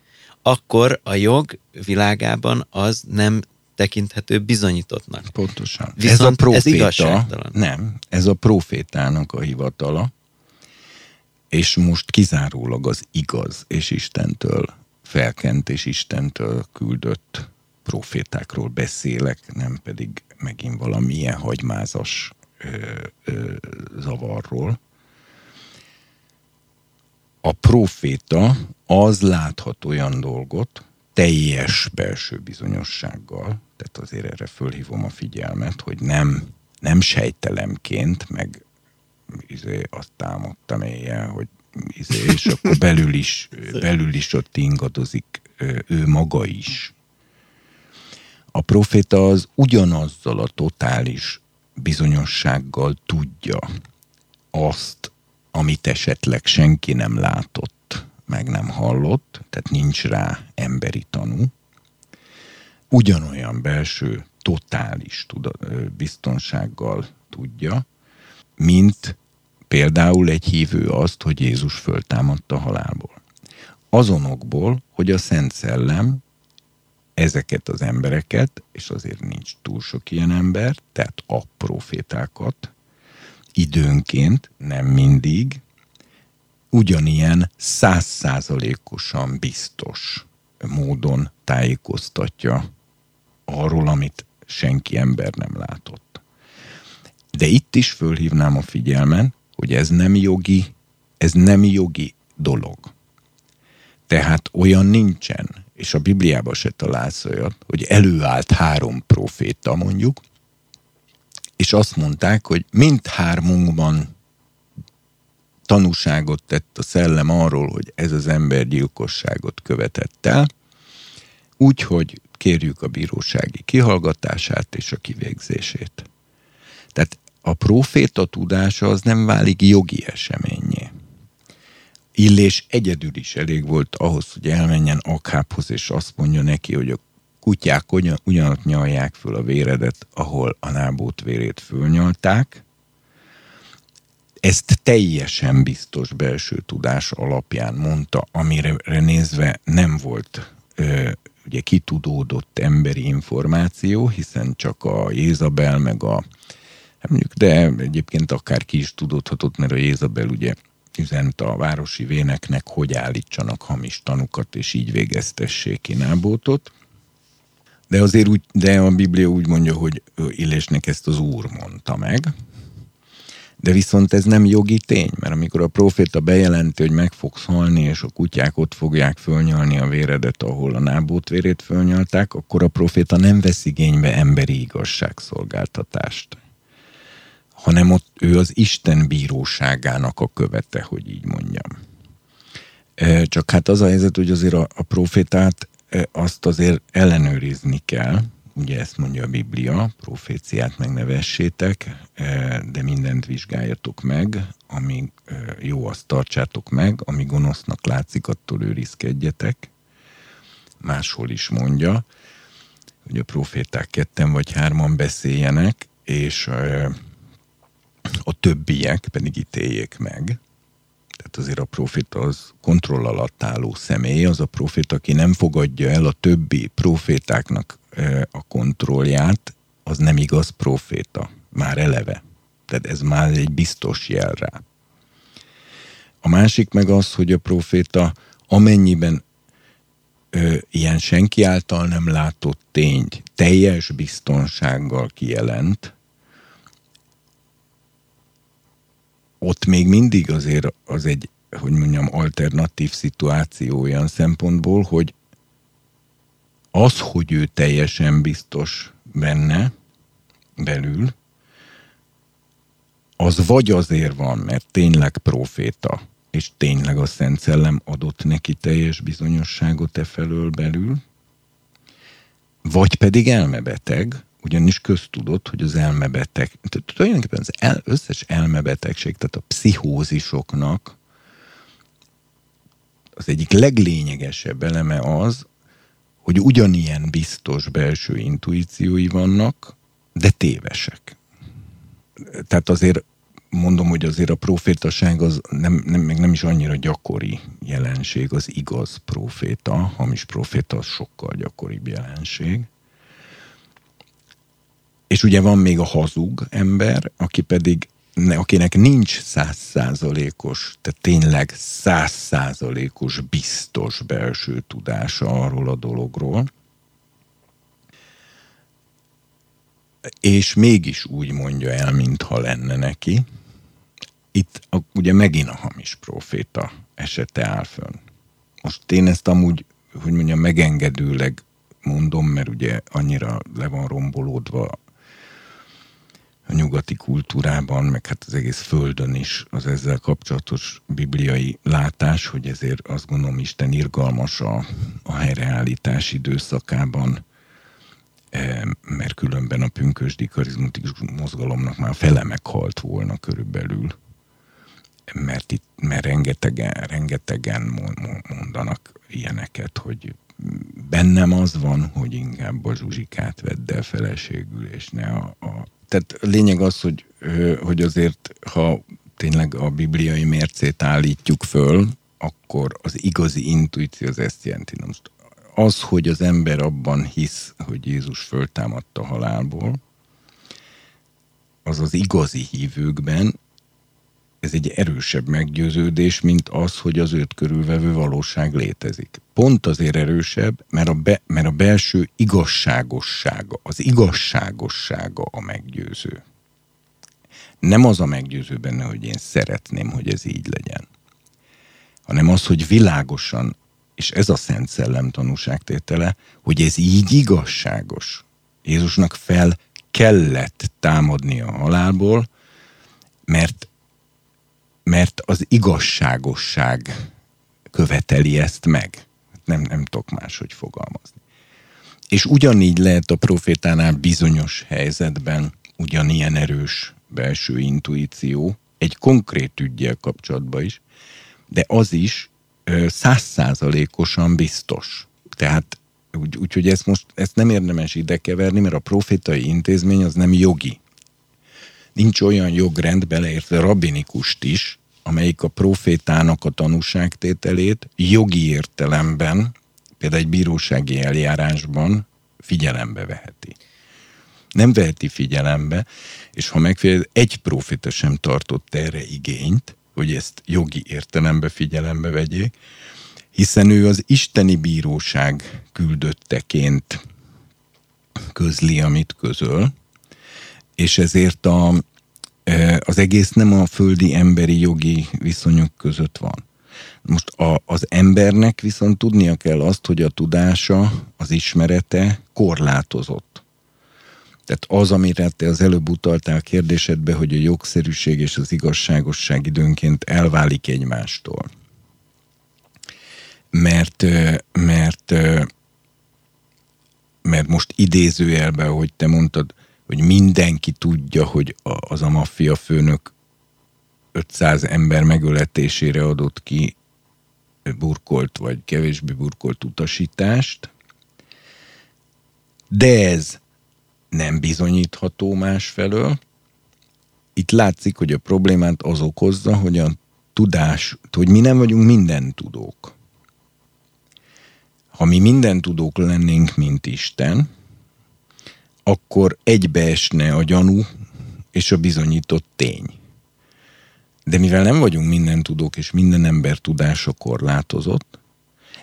akkor a jog világában az nem tekinthető bizonyítottnak. Pontosan. Viszont ez a proféta, ez Nem, ez a profétának a hivatala, és most kizárólag az igaz és Istentől felkent és Istentől küldött profétákról beszélek, nem pedig megint valamilyen hagymázas ö, ö, zavarról. A proféta az láthat olyan dolgot, teljes belső bizonyossággal, tehát azért erre fölhívom a figyelmet, hogy nem, nem sejtelemként, meg izé, azt támadtam éjjel, hogy izé, és akkor belül is, belül is ott ingadozik ő maga is. A proféta az ugyanazzal a totális bizonyossággal tudja azt, amit esetleg senki nem látott, meg nem hallott, tehát nincs rá emberi tanú, ugyanolyan belső, totális biztonsággal tudja, mint Például egy hívő azt, hogy Jézus föltámadta a halálból. Azonokból, hogy a Szent Szellem ezeket az embereket, és azért nincs túl sok ilyen ember, tehát a profétákat, időnként, nem mindig, ugyanilyen százszázalékosan biztos módon tájékoztatja arról, amit senki ember nem látott. De itt is fölhívnám a figyelmen, hogy ez nem jogi, ez nem jogi dolog. Tehát olyan nincsen, és a Bibliában se találsz olyat, hogy előállt három proféta mondjuk, és azt mondták, hogy mindhármunkban tanúságot tett a szellem arról, hogy ez az ember gyilkosságot követett el, úgyhogy kérjük a bírósági kihallgatását és a kivégzését. Tehát a proféta tudása az nem válik jogi eseményé. Illés egyedül is elég volt ahhoz, hogy elmenjen Akhábhoz, és azt mondja neki, hogy a kutyák ugyanott nyalják föl a véredet, ahol a nábót vérét fölnyalták. Ezt teljesen biztos belső tudás alapján mondta, amire nézve nem volt ö, ugye kitudódott emberi információ, hiszen csak a Jézabel meg a mondjuk, de egyébként akár ki is tudódhatott, mert a Jézabel ugye üzent a városi véneknek, hogy állítsanak hamis tanukat, és így végeztessék ki Nábótot. De azért úgy, de a Biblia úgy mondja, hogy Illésnek ezt az Úr mondta meg. De viszont ez nem jogi tény, mert amikor a proféta bejelenti, hogy meg fogsz halni, és a kutyák ott fogják fölnyalni a véredet, ahol a nábót vérét fölnyalták, akkor a proféta nem vesz igénybe emberi igazságszolgáltatást hanem ott ő az Isten bíróságának a követe, hogy így mondjam. Csak hát az a helyzet, hogy azért a, a profétát azt azért ellenőrizni kell, ugye ezt mondja a Biblia, proféciát megnevessétek, de mindent vizsgáljatok meg, ami jó, azt tartsátok meg, ami gonosznak látszik, attól őrizkedjetek. Máshol is mondja, hogy a proféták ketten vagy hárman beszéljenek, és a többiek pedig ítéljék meg. Tehát azért a profit az kontroll alatt álló személy, az a profit, aki nem fogadja el a többi profétáknak a kontrollját, az nem igaz proféta, már eleve. Tehát ez már egy biztos jel rá. A másik meg az, hogy a proféta amennyiben ö, ilyen senki által nem látott tényt teljes biztonsággal kijelent, ott még mindig azért az egy, hogy mondjam, alternatív szituáció olyan szempontból, hogy az, hogy ő teljesen biztos benne, belül, az vagy azért van, mert tényleg proféta, és tényleg a Szent Szellem adott neki teljes bizonyosságot e felől belül, vagy pedig elmebeteg, ugyanis köztudott, hogy az elmebeteg, tulajdonképpen az el, összes elmebetegség, tehát a pszichózisoknak az egyik leglényegesebb eleme az, hogy ugyanilyen biztos belső intuíciói vannak, de tévesek. Tehát azért mondom, hogy azért a profétaság az nem, nem, még nem is annyira gyakori jelenség, az igaz proféta, hamis proféta az sokkal gyakoribb jelenség. És ugye van még a hazug ember, aki pedig akinek nincs százszázalékos, tehát tényleg százszázalékos biztos belső tudása arról a dologról, és mégis úgy mondja el, mintha lenne neki. Itt a, ugye megint a hamis proféta esete áll fönn. Most én ezt amúgy, hogy mondjam, megengedőleg mondom, mert ugye annyira le van rombolódva a nyugati kultúrában, meg hát az egész földön is az ezzel kapcsolatos bibliai látás, hogy ezért azt gondolom Isten irgalmas a, a helyreállítás időszakában, e, mert különben a pünkösdi karizmatikus mozgalomnak már fele meghalt volna körülbelül, mert itt mert rengetegen, rengetegen mondanak ilyeneket, hogy bennem az van, hogy inkább a Zsuzsikát vedd el feleségül, és ne a, a tehát lényeg az, hogy, hogy azért, ha tényleg a bibliai mércét állítjuk föl, akkor az igazi intuíció az ezt jelenti. Most az, hogy az ember abban hisz, hogy Jézus föltámadta halálból, az az igazi hívőkben ez egy erősebb meggyőződés, mint az, hogy az őt körülvevő valóság létezik. Pont azért erősebb, mert a, be, mert a belső igazságossága, az igazságossága a meggyőző. Nem az a meggyőző benne, hogy én szeretném, hogy ez így legyen, hanem az, hogy világosan, és ez a Szent Szellem tanúságtétele, hogy ez így igazságos. Jézusnak fel kellett támadni a halálból, mert mert az igazságosság követeli ezt meg. Nem, nem tudok máshogy fogalmazni. És ugyanígy lehet a profétánál bizonyos helyzetben ugyanilyen erős belső intuíció, egy konkrét ügyjel kapcsolatban is, de az is százszázalékosan biztos. Tehát úgyhogy úgy, ezt most ezt nem érdemes ide keverni, mert a profétai intézmény az nem jogi nincs olyan jogrend, beleértve rabbinikust is, amelyik a profétának a tanúságtételét jogi értelemben, például egy bírósági eljárásban figyelembe veheti. Nem veheti figyelembe, és ha megfél, egy proféta sem tartott erre igényt, hogy ezt jogi értelembe figyelembe vegyék, hiszen ő az isteni bíróság küldötteként közli, amit közöl, és ezért a, e, az egész nem a földi emberi jogi viszonyok között van. Most a, az embernek viszont tudnia kell azt, hogy a tudása, az ismerete korlátozott. Tehát az, amire te az előbb utaltál kérdésedbe, hogy a jogszerűség és az igazságosság időnként elválik egymástól. Mert, e, mert, e, mert most idézőjelben, hogy te mondtad, hogy mindenki tudja, hogy az a maffia főnök 500 ember megöletésére adott ki burkolt vagy kevésbé burkolt utasítást, de ez nem bizonyítható másfelől. Itt látszik, hogy a problémát az okozza, hogy a tudás, hogy mi nem vagyunk minden tudók. Ha mi minden tudók lennénk, mint Isten, akkor egybeesne a gyanú és a bizonyított tény. De mivel nem vagyunk minden tudók, és minden ember tudása korlátozott,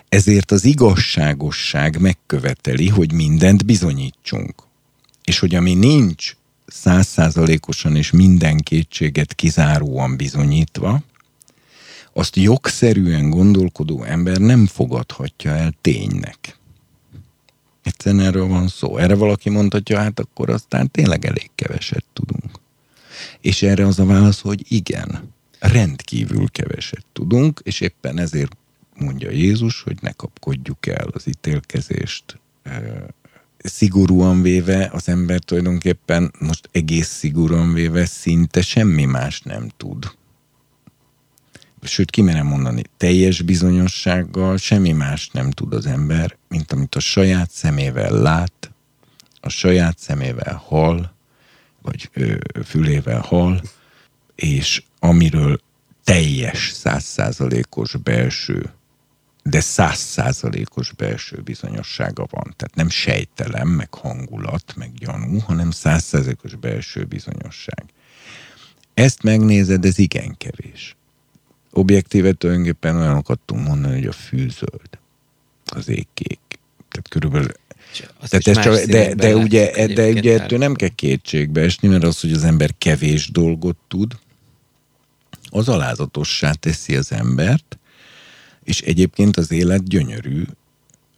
Ezért az igazságosság megköveteli, hogy mindent bizonyítsunk. És hogy ami nincs százszázalékosan és minden kétséget kizáróan bizonyítva, azt jogszerűen gondolkodó ember nem fogadhatja el ténynek. Egyszerűen erről van szó. Erre valaki mondhatja, hát akkor aztán tényleg elég keveset tudunk. És erre az a válasz, hogy igen, rendkívül keveset tudunk, és éppen ezért mondja Jézus, hogy ne kapkodjuk el az ítélkezést. Szigorúan véve az ember tulajdonképpen most egész szigorúan véve szinte semmi más nem tud. Sőt, kimerem mondani, teljes bizonyossággal semmi más nem tud az ember, mint amit a saját szemével lát, a saját szemével hall, vagy ö, fülével hall, és amiről teljes százszázalékos belső, de százszázalékos belső bizonyossága van. Tehát nem sejtelem, meg hangulat, meg gyanú, hanem százszázalékos belső bizonyosság. Ezt megnézed, ez igen kevés. Objektíve tulajdonképpen olyanokat tudunk mondani, hogy a fű zöld, az ég kék. Tehát körülbelül tehát ez csak, de, de, ugye, de ugye ettől nem kell kétségbe esni, mert az, hogy az ember kevés dolgot tud, az alázatossá teszi az embert, és egyébként az élet gyönyörű,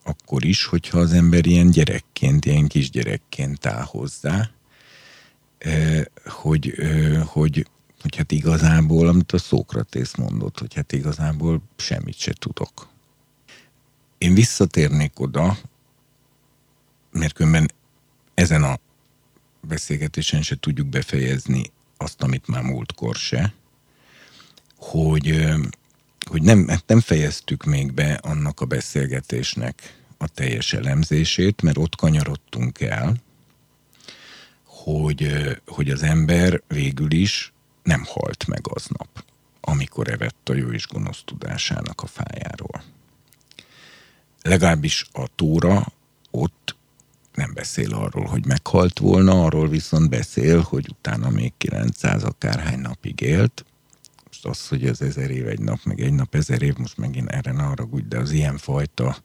akkor is, hogyha az ember ilyen gyerekként, ilyen kisgyerekként áll hozzá, hogy, hogy, hogy hát igazából, amit a Szókratész mondott, hogy hát igazából semmit se tudok. Én visszatérnék oda, mert különben ezen a beszélgetésen se tudjuk befejezni azt, amit már múltkor se, hogy, hogy nem, hát nem fejeztük még be annak a beszélgetésnek a teljes elemzését, mert ott kanyarodtunk el, hogy, hogy az ember végül is nem halt meg aznap, amikor evett a jó és gonosz tudásának a fájáról. Legalábbis a Tóra ott nem beszél arról, hogy meghalt volna, arról viszont beszél, hogy utána még 900 akárhány napig élt, most az, hogy az ezer év egy nap, meg egy nap ezer év, most megint erre ne haragudj, de az ilyen fajta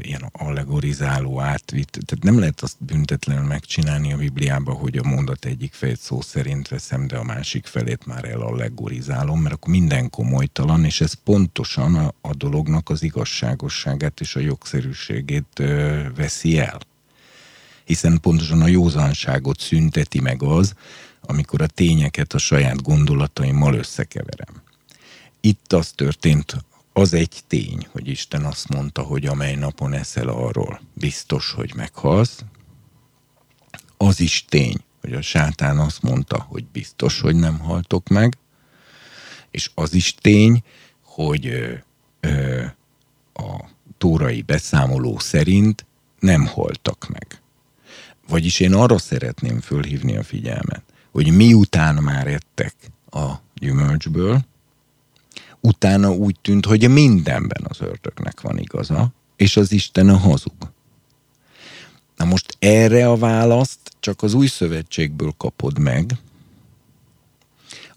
ilyen allegorizáló átvitt, tehát nem lehet azt büntetlenül megcsinálni a Bibliában, hogy a mondat egyik fejét szó szerint veszem, de a másik felét már el allegorizálom, mert akkor minden komolytalan, és ez pontosan a, a dolognak az igazságosságát és a jogszerűségét e, veszi el. Hiszen pontosan a józanságot szünteti meg az, amikor a tényeket a saját gondolataimmal összekeverem. Itt az történt, az egy tény, hogy Isten azt mondta, hogy amely napon eszel arról, biztos, hogy meghalsz. Az is tény, hogy a sátán azt mondta, hogy biztos, hogy nem haltok meg. És az is tény, hogy ö, ö, a tórai beszámoló szerint nem haltak meg. Vagyis én arra szeretném fölhívni a figyelmet, hogy miután már ettek a gyümölcsből, utána úgy tűnt, hogy mindenben az ördögnek van igaza, és az Isten a hazug. Na most erre a választ csak az új szövetségből kapod meg,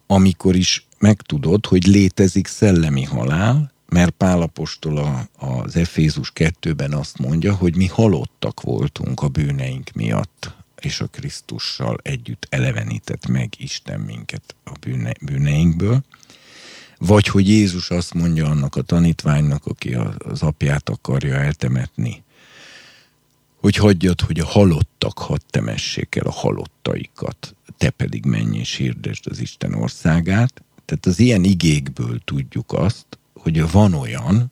amikor is megtudod, hogy létezik szellemi halál, mert Pálapostól az Efézus 2-ben azt mondja, hogy mi halottak voltunk a bűneink miatt és a Krisztussal együtt elevenített meg Isten minket a bűne, bűneinkből, vagy hogy Jézus azt mondja annak a tanítványnak, aki az apját akarja eltemetni, hogy hagyjad, hogy a halottak hadd temessék el a halottaikat, te pedig menj és hirdesd az Isten országát. Tehát az ilyen igékből tudjuk azt, hogy van olyan,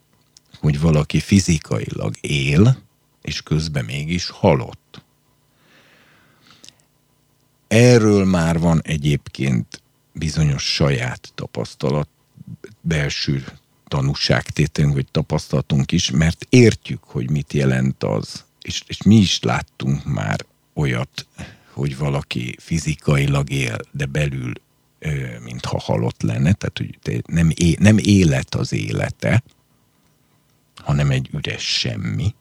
hogy valaki fizikailag él, és közben mégis halott. Erről már van egyébként bizonyos saját tapasztalat, belső tanúságtételünk vagy tapasztalatunk is, mert értjük, hogy mit jelent az, és, és mi is láttunk már olyat, hogy valaki fizikailag él, de belül mintha halott lenne, tehát hogy nem, é, nem élet az élete, hanem egy üres semmi,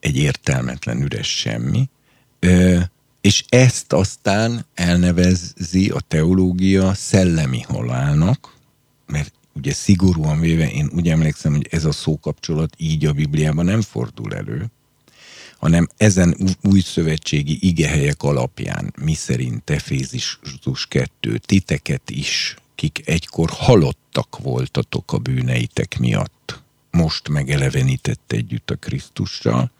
egy értelmetlen üres semmi, és ezt aztán elnevezi a teológia szellemi halálnak, mert ugye szigorúan véve én úgy emlékszem, hogy ez a szókapcsolat így a Bibliában nem fordul elő, hanem ezen új szövetségi igehelyek alapján, mi szerint Efézis 2, titeket is, kik egykor halottak voltatok a bűneitek miatt, most megelevenített együtt a Krisztussal,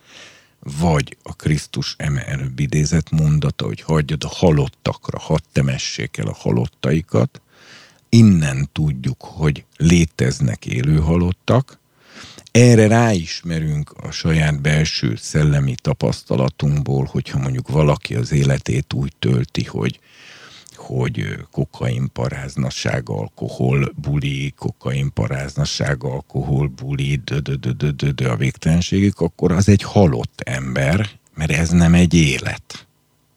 vagy a Krisztus eme előbb idézett mondata, hogy hagyjad a halottakra, hadd temessék el a halottaikat, innen tudjuk, hogy léteznek élő halottak, erre ráismerünk a saját belső szellemi tapasztalatunkból, hogyha mondjuk valaki az életét úgy tölti, hogy hogy kokain paráznasság, alkohol, buli, kokain paráznasság, alkohol, buli, dö, dö, dö, dö, dö, dö, a végtelenségig, akkor az egy halott ember, mert ez nem egy élet.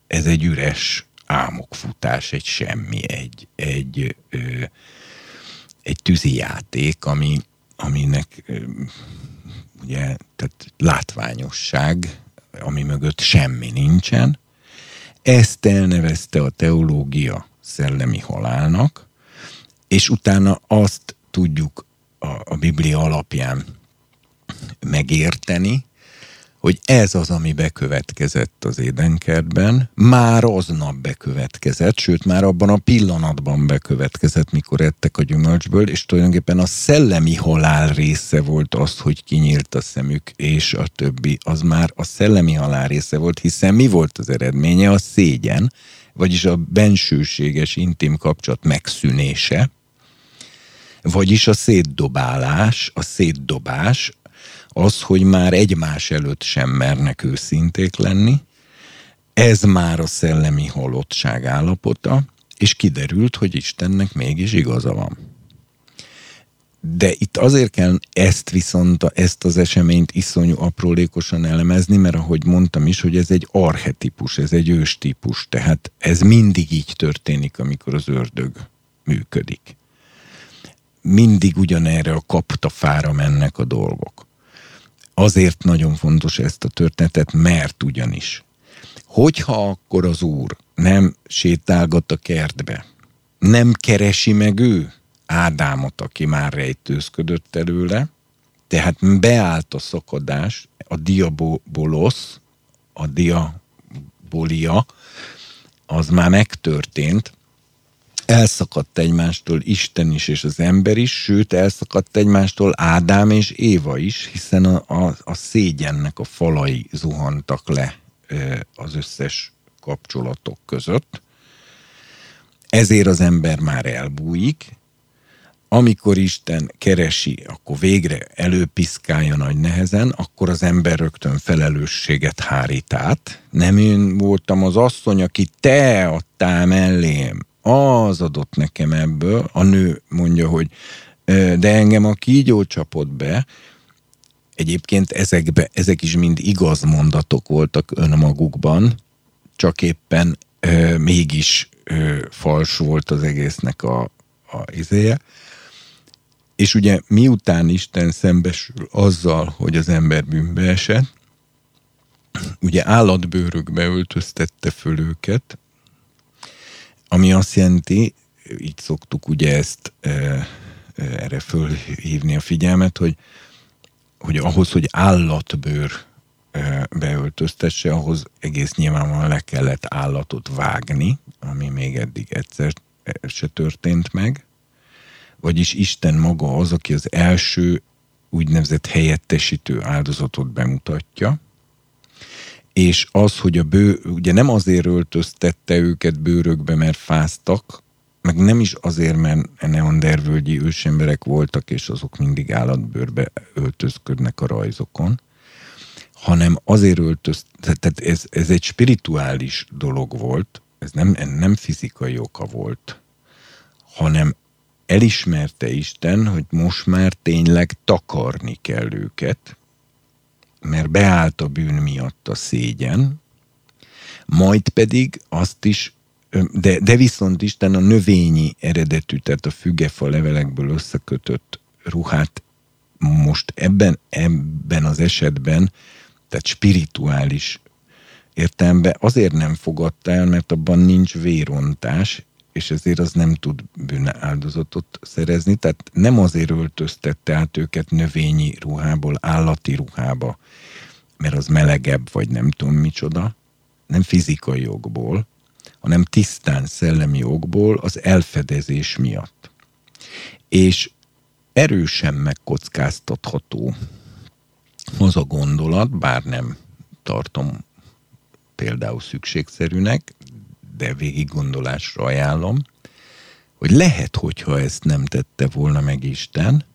Ez egy üres álmokfutás, egy semmi, egy, egy, ö, egy tűzi játék, ami, aminek ö, ugye, tehát látványosság, ami mögött semmi nincsen, ezt elnevezte a teológia szellemi halálnak, és utána azt tudjuk a, a Biblia alapján megérteni, hogy ez az, ami bekövetkezett az édenkertben, már aznap bekövetkezett, sőt már abban a pillanatban bekövetkezett, mikor ettek a gyümölcsből, és tulajdonképpen a szellemi halál része volt az, hogy kinyílt a szemük, és a többi, az már a szellemi halál része volt, hiszen mi volt az eredménye? A szégyen, vagyis a bensőséges intim kapcsolat megszűnése, vagyis a szétdobálás, a szétdobás, az, hogy már egymás előtt sem mernek őszinték lenni, ez már a szellemi halottság állapota, és kiderült, hogy Istennek mégis igaza van. De itt azért kell ezt viszont, ezt az eseményt iszonyú aprólékosan elemezni, mert ahogy mondtam is, hogy ez egy arhetipus, ez egy őstípus, tehát ez mindig így történik, amikor az ördög működik. Mindig ugyanerre a kaptafára mennek a dolgok azért nagyon fontos ezt a történetet, mert ugyanis, hogyha akkor az úr nem sétálgat a kertbe, nem keresi meg ő Ádámot, aki már rejtőzködött előle, tehát beállt a szakadás, a diabolosz, a diabolia, az már megtörtént, elszakadt egymástól Isten is és az ember is, sőt elszakadt egymástól Ádám és Éva is, hiszen a, a, a szégyennek a falai zuhantak le az összes kapcsolatok között. Ezért az ember már elbújik, amikor Isten keresi, akkor végre előpiszkálja nagy nehezen, akkor az ember rögtön felelősséget hárít át. Nem én voltam az asszony, aki te adtál mellém, az adott nekem ebből, a nő mondja, hogy de engem a kígyó csapott be, egyébként ezekbe, ezek is mind igaz mondatok voltak önmagukban, csak éppen ö, mégis ö, fals volt az egésznek a, a izéje. És ugye miután Isten szembesül azzal, hogy az ember bűnbe esett, ugye állatbőrökbe öltöztette föl őket, ami azt jelenti, így szoktuk ugye ezt e, erre fölhívni a figyelmet, hogy, hogy ahhoz, hogy állatbőr beöltöztesse, ahhoz egész nyilvánvalóan le kellett állatot vágni, ami még eddig egyszer se történt meg. Vagyis Isten maga az, aki az első úgynevezett helyettesítő áldozatot bemutatja, és az, hogy a bő, ugye nem azért öltöztette őket bőrökbe, mert fáztak, meg nem is azért, mert neandervölgyi ősemberek voltak, és azok mindig állatbőrbe öltözködnek a rajzokon, hanem azért öltöztek, tehát ez, ez egy spirituális dolog volt, ez nem, nem fizikai oka volt, hanem elismerte Isten, hogy most már tényleg takarni kell őket, mert beállt a bűn miatt a szégyen, majd pedig azt is, de, de viszont Isten a növényi eredetű, tehát a fügefa levelekből összekötött ruhát most ebben, ebben az esetben, tehát spirituális értelemben azért nem fogadta el, mert abban nincs vérontás, és ezért az nem tud bűne áldozatot szerezni, tehát nem azért öltöztette át őket növényi ruhából állati ruhába, mert az melegebb, vagy nem tudom micsoda, nem fizikai jogból, hanem tisztán szellemi jogból az elfedezés miatt. És erősen megkockáztatható az a gondolat, bár nem tartom például szükségszerűnek, de végig gondolásra ajánlom, hogy lehet, hogyha ezt nem tette volna meg Isten,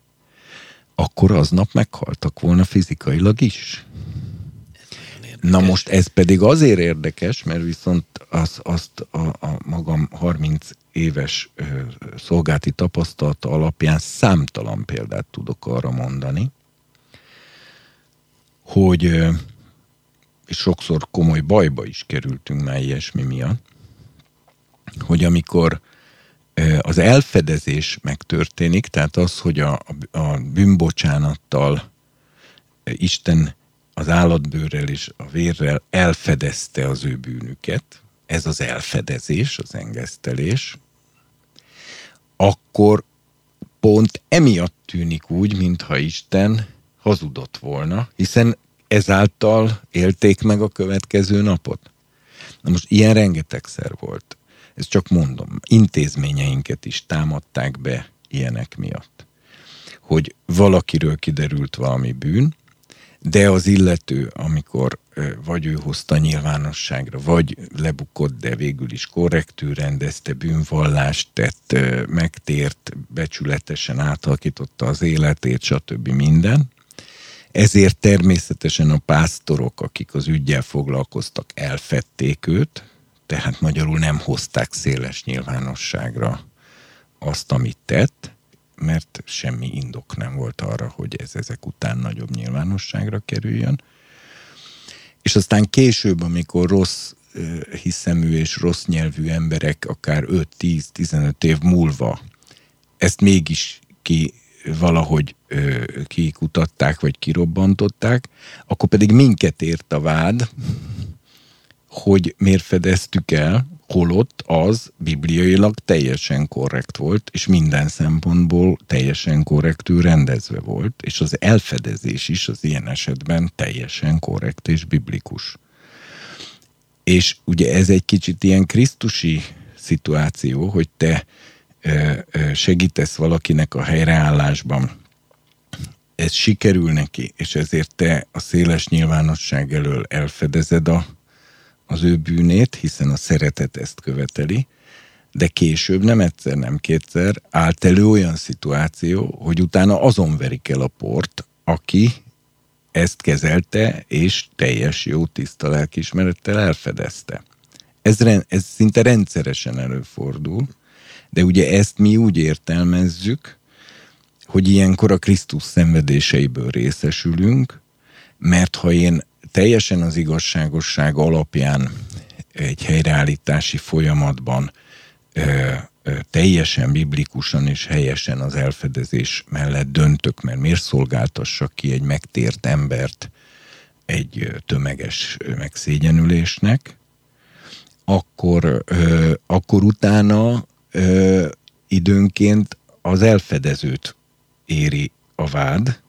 akkor aznap meghaltak volna fizikailag is. Na most ez pedig azért érdekes, mert viszont az, azt a, a magam 30 éves ö, szolgálti tapasztalata alapján számtalan példát tudok arra mondani, hogy ö, és sokszor komoly bajba is kerültünk már ilyesmi miatt, hogy amikor az elfedezés megtörténik, tehát az, hogy a, a bűnbocsánattal Isten az állatbőrrel és a vérrel elfedezte az ő bűnüket, ez az elfedezés, az engesztelés, akkor pont emiatt tűnik úgy, mintha Isten hazudott volna, hiszen ezáltal élték meg a következő napot. Na most ilyen rengetegszer volt. Ezt csak mondom. Intézményeinket is támadták be ilyenek miatt. Hogy valakiről kiderült valami bűn, de az illető, amikor vagy ő hozta nyilvánosságra, vagy lebukott, de végül is korrektül rendezte, bűnvallást tett, megtért, becsületesen átalakította az életét, stb. minden. Ezért természetesen a pásztorok, akik az ügyel foglalkoztak, elfették őt, tehát magyarul nem hozták széles nyilvánosságra azt, amit tett, mert semmi indok nem volt arra, hogy ez ezek után nagyobb nyilvánosságra kerüljön. És aztán később, amikor rossz hiszemű és rossz nyelvű emberek akár 5-10-15 év múlva ezt mégis ki valahogy ö, kikutatták, vagy kirobbantották, akkor pedig minket ért a vád, hogy miért fedeztük el, holott az bibliailag teljesen korrekt volt, és minden szempontból teljesen korrektül rendezve volt, és az elfedezés is az ilyen esetben teljesen korrekt és biblikus. És ugye ez egy kicsit ilyen krisztusi szituáció, hogy te segítesz valakinek a helyreállásban, ez sikerül neki, és ezért te a széles nyilvánosság elől elfedezed a, az ő bűnét, hiszen a szeretet ezt követeli, de később nem egyszer, nem kétszer állt elő olyan szituáció, hogy utána azon verik el a port, aki ezt kezelte, és teljes jó tiszta lelkismerettel elfedezte. Ez, ez szinte rendszeresen előfordul, de ugye ezt mi úgy értelmezzük, hogy ilyenkor a Krisztus szenvedéseiből részesülünk, mert ha én teljesen az igazságosság alapján egy helyreállítási folyamatban ö, ö, teljesen biblikusan és helyesen az elfedezés mellett döntök, mert miért szolgáltassak ki egy megtért embert egy tömeges megszégyenülésnek, akkor, ö, akkor utána ö, időnként az elfedezőt éri a vád,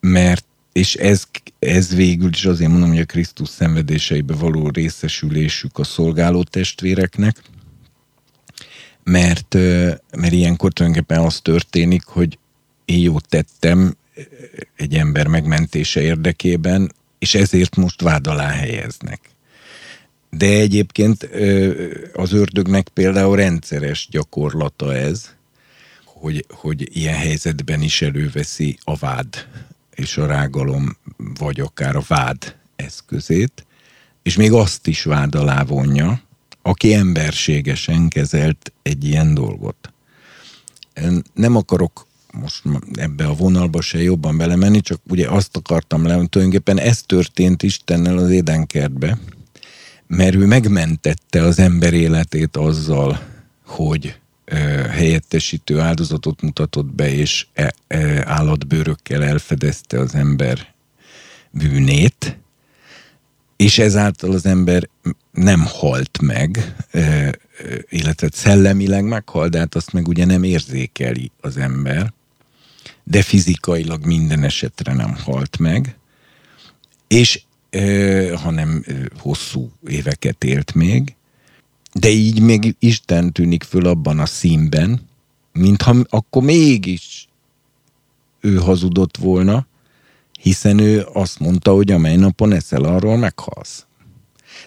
mert és ez, ez végül is azért mondom, hogy a Krisztus szenvedéseibe való részesülésük a szolgáló testvéreknek, mert, mert ilyenkor tulajdonképpen az történik, hogy én jót tettem egy ember megmentése érdekében, és ezért most vád alá helyeznek. De egyébként az ördögnek például rendszeres gyakorlata ez, hogy, hogy ilyen helyzetben is előveszi a vád és a rágalom, vagy akár a vád eszközét, és még azt is vád alá vonja, aki emberségesen kezelt egy ilyen dolgot. Nem akarok most ebbe a vonalba se jobban belemenni, csak ugye azt akartam le, tulajdonképpen ez történt Istennel az édenkertbe, mert ő megmentette az ember életét azzal, hogy helyettesítő áldozatot mutatott be, és e, e, állatbőrökkel elfedezte az ember bűnét, és ezáltal az ember nem halt meg, illetve szellemileg meghalt, de hát azt meg ugye nem érzékeli az ember, de fizikailag minden esetre nem halt meg, és hanem hosszú éveket élt még, de így még Isten tűnik föl abban a színben, mintha akkor mégis ő hazudott volna, hiszen ő azt mondta, hogy amely napon eszel, arról meghalsz.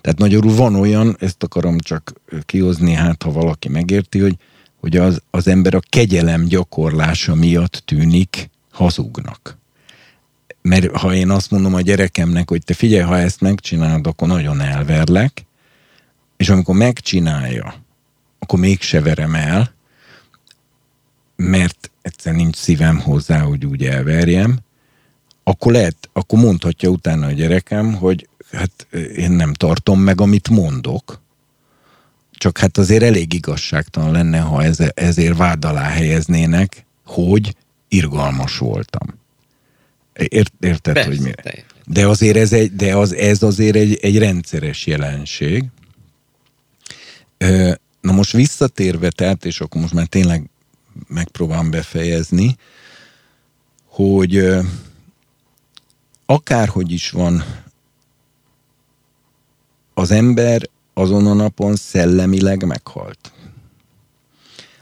Tehát magyarul van olyan, ezt akarom csak kihozni, hát ha valaki megérti, hogy, hogy az, az ember a kegyelem gyakorlása miatt tűnik hazugnak. Mert ha én azt mondom a gyerekemnek, hogy te figyelj, ha ezt megcsinálod, akkor nagyon elverlek, és amikor megcsinálja, akkor mégse verem el, mert egyszer nincs szívem hozzá, hogy úgy elverjem, akkor lehet, akkor mondhatja utána a gyerekem, hogy hát én nem tartom meg, amit mondok, csak hát azért elég igazságtalan lenne, ha ez, ezért vád alá helyeznének, hogy irgalmas voltam. Ért, érted, Persze, hogy mi? De azért ez, egy, de az, ez azért egy, egy rendszeres jelenség. Na most visszatérve, tehát, és akkor most már tényleg megpróbálom befejezni, hogy akárhogy is van, az ember azon a napon szellemileg meghalt.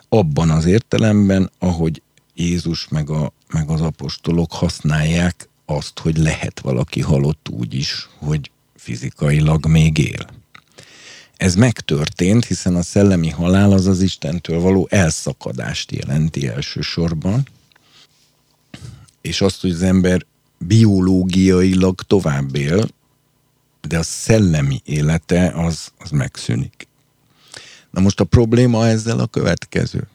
Abban az értelemben, ahogy Jézus meg, a, meg az apostolok használják azt, hogy lehet valaki halott úgy is, hogy fizikailag még él. Ez megtörtént, hiszen a szellemi halál az az Istentől való elszakadást jelenti elsősorban, és azt, hogy az ember biológiailag tovább él, de a szellemi élete az, az megszűnik. Na most a probléma ezzel a következő,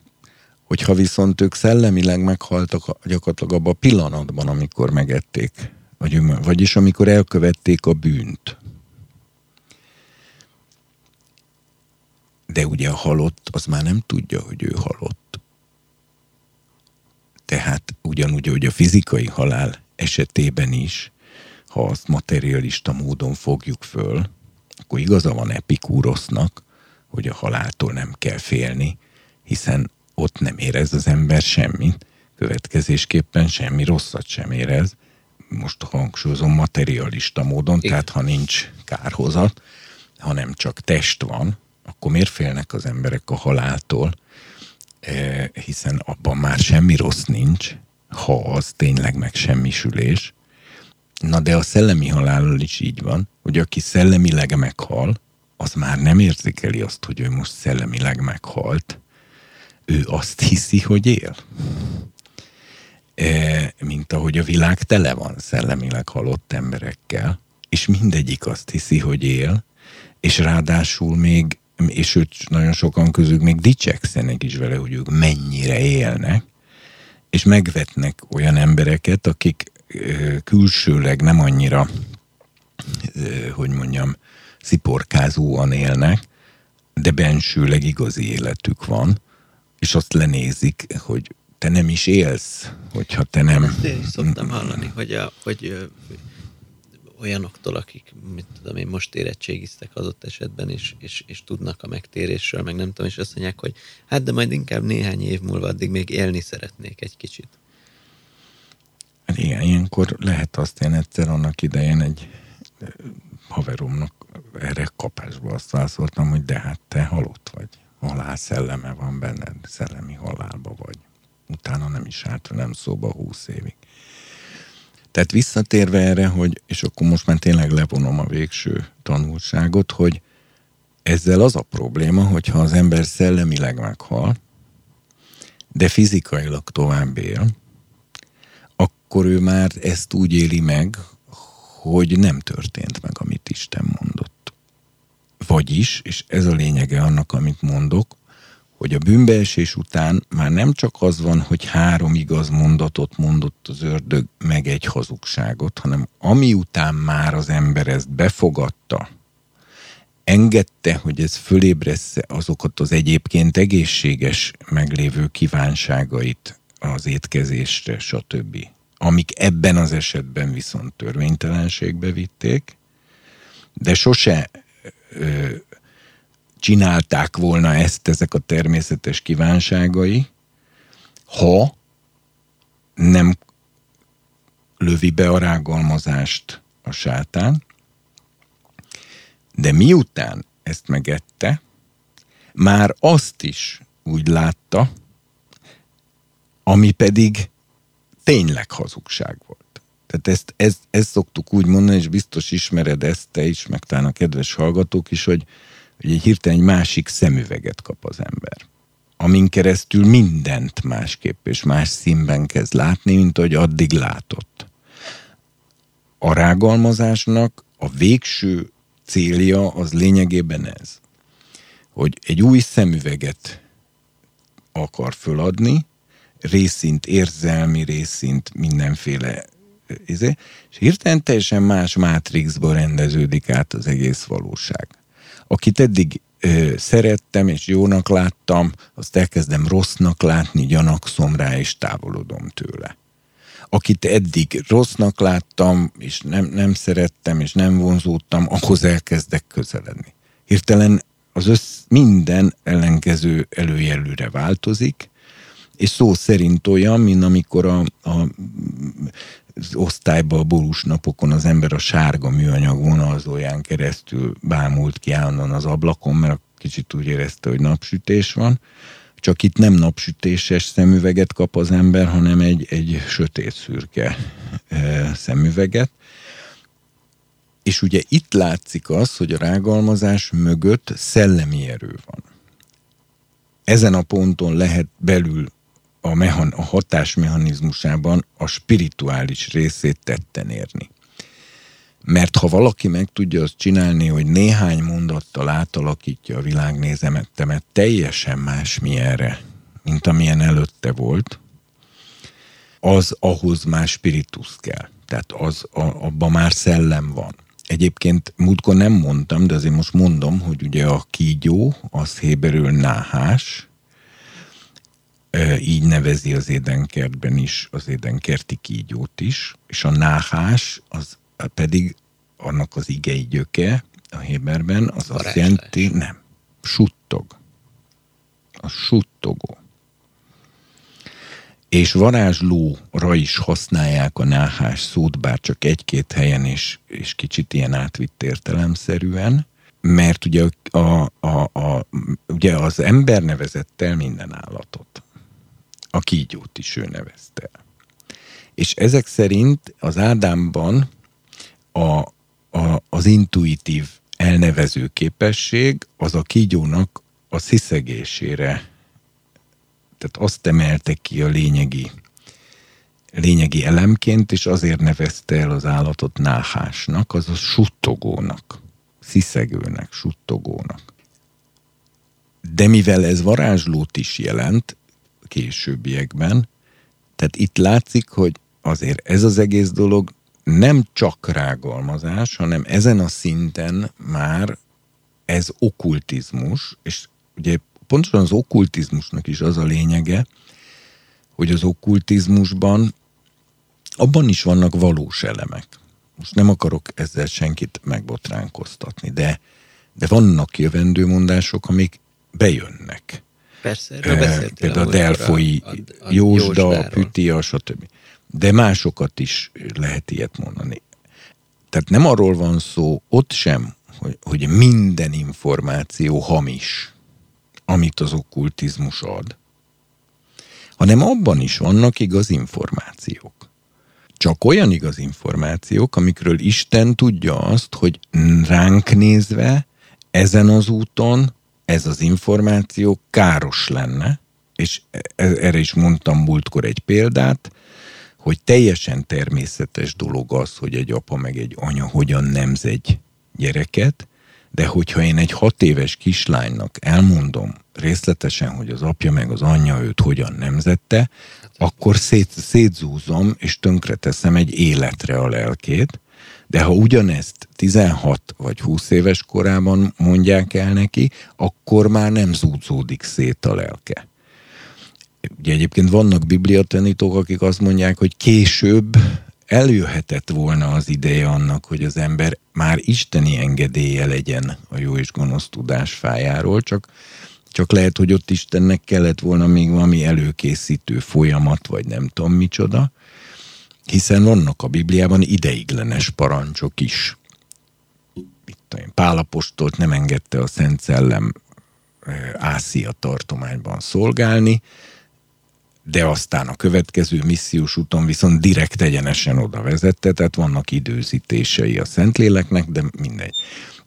hogyha viszont ők szellemileg meghaltak gyakorlatilag abban a pillanatban, amikor megették, vagy, vagyis amikor elkövették a bűnt. De ugye a halott az már nem tudja, hogy ő halott. Tehát ugyanúgy, hogy a fizikai halál esetében is, ha azt materialista módon fogjuk föl, akkor igaza van Epikúrosznak, hogy a haláltól nem kell félni, hiszen ott nem érez az ember semmit, következésképpen semmi rosszat sem érez, most hangsúlyozom materialista módon, Igen. tehát ha nincs kárhozat, hanem csak test van, akkor miért félnek az emberek a haláltól, e, hiszen abban már semmi rossz nincs, ha az tényleg megsemmisülés. Na de a szellemi halállal is így van, hogy aki szellemileg meghal, az már nem érzékeli azt, hogy ő most szellemileg meghalt. Ő azt hiszi, hogy él. E, mint ahogy a világ tele van szellemileg halott emberekkel, és mindegyik azt hiszi, hogy él, és ráadásul még, és őt nagyon sokan közül még dicsekszenek is vele, hogy ők mennyire élnek, és megvetnek olyan embereket, akik külsőleg nem annyira, hogy mondjam, sziporkázóan élnek, de bensőleg igazi életük van, és azt lenézik, hogy te nem is élsz, hogyha te nem... Ezt én is szoktam hallani, hogy, a, hogy olyanoktól, akik, mit tudom én, most érettségiztek adott esetben, és, és, és tudnak a megtérésről, meg nem tudom, és azt mondják, hogy hát de majd inkább néhány év múlva addig még élni szeretnék egy kicsit. Hát igen, ilyenkor lehet azt én egyszer annak idején egy haveromnak erre kapásba azt válaszoltam, hogy de hát te halott vagy. Halál szelleme van benned, szellemi halálba vagy. Utána nem is állt nem szóba húsz évig. Tehát visszatérve erre, hogy, és akkor most már tényleg levonom a végső tanulságot, hogy ezzel az a probléma, hogyha az ember szellemileg meghal, de fizikailag tovább él, akkor ő már ezt úgy éli meg, hogy nem történt meg, amit Isten mondott. Vagyis, és ez a lényege annak, amit mondok, hogy a bűnbeesés után már nem csak az van, hogy három igaz mondatot mondott az ördög, meg egy hazugságot, hanem ami után már az ember ezt befogadta, engedte, hogy ez fölébressze azokat az egyébként egészséges meglévő kívánságait az étkezésre, stb. Amik ebben az esetben viszont törvénytelenségbe vitték, de sose ö, csinálták volna ezt ezek a természetes kívánságai, ha nem lövi be a rágalmazást a sátán, de miután ezt megette, már azt is úgy látta, ami pedig tényleg hazugság volt. Tehát ezt, ezt, ezt szoktuk úgy mondani, és biztos ismered ezt te is, meg talán a kedves hallgatók is, hogy, hogy egy hirtelen egy másik szemüveget kap az ember. Amin keresztül mindent másképp és más színben kezd látni, mint ahogy addig látott. A rágalmazásnak a végső célja az lényegében ez, hogy egy új szemüveget akar föladni, részint érzelmi, részint mindenféle izé, és hirtelen teljesen más mátrixba rendeződik át az egész valóság. Akit eddig ö, szerettem és jónak láttam, azt elkezdem rossznak látni, gyanakszom rá és távolodom tőle. Akit eddig rossznak láttam, és nem, nem szerettem, és nem vonzódtam, ahhoz elkezdek közeledni. Hirtelen az össz, minden ellenkező előjelűre változik, és szó szerint olyan, mint amikor a, a az osztályba a borús napokon az ember a sárga műanyag vonalzóján keresztül bámult ki állandóan az ablakon, mert kicsit úgy érezte, hogy napsütés van. Csak itt nem napsütéses szemüveget kap az ember, hanem egy, egy sötét szürke e, szemüveget. És ugye itt látszik az, hogy a rágalmazás mögött szellemi erő van. Ezen a ponton lehet belül a, mechan, a hatásmechanizmusában a spirituális részét tetten érni. Mert ha valaki meg tudja azt csinálni, hogy néhány mondattal átalakítja a világnézemetemet teljesen más milyenre, mint amilyen előtte volt, az ahhoz már spiritus kell. Tehát az, a, abban már szellem van. Egyébként múltkor nem mondtam, de azért most mondom, hogy ugye a kígyó, az héberül náhás, így nevezi az édenkertben is, az édenkerti kígyót is, és a náhás az pedig annak az igei gyöke a Héberben, az Varázslás. azt jelenti, nem, suttog. A suttogó. És varázslóra is használják a náhás szót, bár csak egy-két helyen is, és kicsit ilyen átvitt értelemszerűen, mert ugye, a, a, a, ugye az ember nevezett el minden állatot a kígyót is ő nevezte. És ezek szerint az Ádámban a, a, az intuitív elnevező képesség az a kígyónak a sziszegésére, tehát azt emelte ki a lényegi, lényegi elemként, és azért nevezte el az állatot náhásnak, azaz suttogónak, sziszegőnek, suttogónak. De mivel ez varázslót is jelent, későbbiekben. Tehát itt látszik, hogy azért ez az egész dolog nem csak rágalmazás, hanem ezen a szinten már ez okkultizmus, és ugye pontosan az okkultizmusnak is az a lényege, hogy az okkultizmusban abban is vannak valós elemek. Most nem akarok ezzel senkit megbotránkoztatni, de, de vannak jövendőmondások, amik bejönnek. Persze, erről beszéltél. Például a Delfoi, a, a Jósda, a Pütia, stb. De másokat is lehet ilyet mondani. Tehát nem arról van szó ott sem, hogy, hogy minden információ hamis, amit az okkultizmus ad, hanem abban is vannak igaz információk. Csak olyan igaz információk, amikről Isten tudja azt, hogy ránk nézve ezen az úton ez az információ káros lenne, és e, erre is mondtam múltkor egy példát, hogy teljesen természetes dolog az, hogy egy apa meg egy anya hogyan nemz egy gyereket, de hogyha én egy hat éves kislánynak elmondom részletesen, hogy az apja meg az anyja őt hogyan nemzette, akkor szét, szétzúzom és tönkreteszem egy életre a lelkét, de ha ugyanezt 16 vagy 20 éves korában mondják el neki, akkor már nem zúzódik szét a lelke. Ugye egyébként vannak bibliatanítók, akik azt mondják, hogy később eljöhetett volna az ideje annak, hogy az ember már isteni engedélye legyen a jó és gonosz tudás fájáról, csak, csak lehet, hogy ott Istennek kellett volna még valami előkészítő folyamat, vagy nem tudom micsoda, hiszen vannak a Bibliában ideiglenes parancsok is. Itt én, Pálapostolt nem engedte a Szent Szellem Ászia tartományban szolgálni, de aztán a következő missziós úton viszont direkt egyenesen oda vezette, tehát vannak időzítései a Szentléleknek, de mindegy.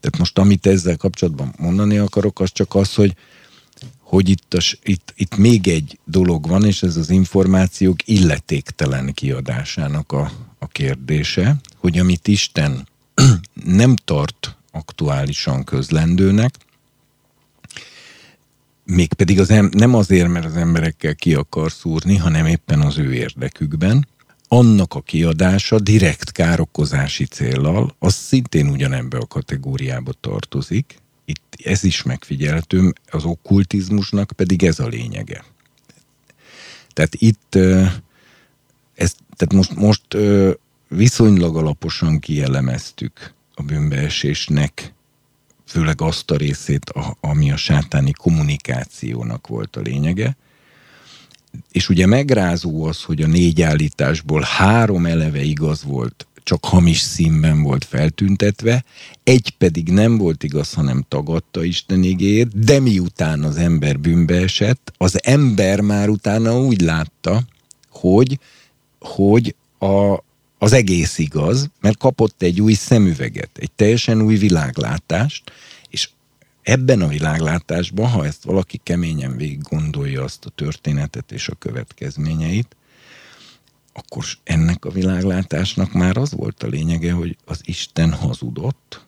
Tehát most amit ezzel kapcsolatban mondani akarok, az csak az, hogy, hogy itt, a, itt, itt még egy dolog van, és ez az információk illetéktelen kiadásának a, a kérdése, hogy amit Isten nem tart aktuálisan közlendőnek, mégpedig az em- nem azért, mert az emberekkel ki akar szúrni, hanem éppen az ő érdekükben, annak a kiadása direkt károkozási céllal, az szintén ugyanebbe a kategóriába tartozik. Itt ez is megfigyelhető, az okkultizmusnak pedig ez a lényege. Tehát itt ez, tehát most, most viszonylag alaposan kielemeztük a bűnbeesésnek főleg azt a részét, ami a sátáni kommunikációnak volt a lényege. És ugye megrázó az, hogy a négy állításból három eleve igaz volt, csak hamis színben volt feltüntetve, egy pedig nem volt igaz, hanem tagadta Isten igéjét, de miután az ember bűnbe esett, az ember már utána úgy látta, hogy, hogy a, az egész igaz, mert kapott egy új szemüveget, egy teljesen új világlátást, és ebben a világlátásban, ha ezt valaki keményen végig gondolja azt a történetet és a következményeit, akkor ennek a világlátásnak már az volt a lényege, hogy az Isten hazudott,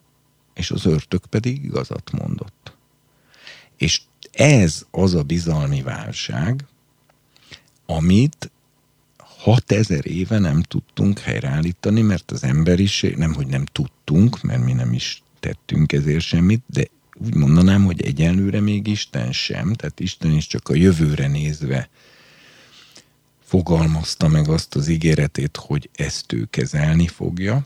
és az örtök pedig igazat mondott. És ez az a bizalmi válság, amit 6000 éve nem tudtunk helyreállítani, mert az emberiség, nem, hogy nem tudtunk, mert mi nem is tettünk ezért semmit, de úgy mondanám, hogy egyenlőre még Isten sem, tehát Isten is csak a jövőre nézve fogalmazta meg azt az ígéretét, hogy ezt ő kezelni fogja.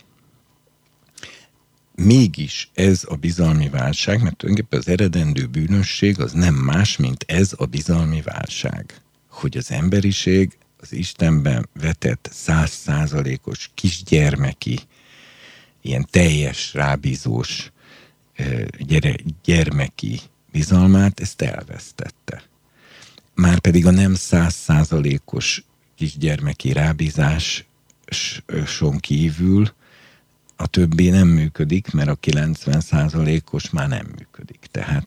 Mégis ez a bizalmi válság, mert tulajdonképpen az eredendő bűnösség az nem más, mint ez a bizalmi válság. Hogy az emberiség az Istenben vetett százszázalékos kisgyermeki, ilyen teljes rábízós gyere, gyermeki bizalmát, ezt elvesztette. Márpedig a nem százszázalékos kisgyermeki rábízáson kívül a többi nem működik, mert a 90%-os már nem működik. Tehát,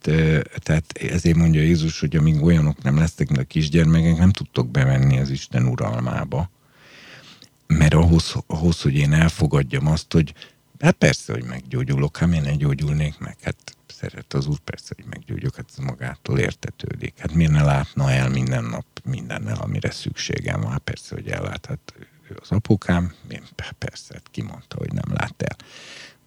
tehát ezért mondja Jézus, hogy amíg olyanok nem lesznek, mint a kisgyermekek, nem tudtok bevenni az Isten uralmába. Mert ahhoz, ahhoz, hogy én elfogadjam azt, hogy hát persze, hogy meggyógyulok, hát miért ne gyógyulnék meg? Hát szeret az úr, persze, hogy meggyógyulok, hát ez magától értetődik. Hát miért ne látna el minden nap mindennel, amire szükségem van? Hát persze, hogy ellát. Hát az apukám, én persze, hát kimondta, hogy nem lát el.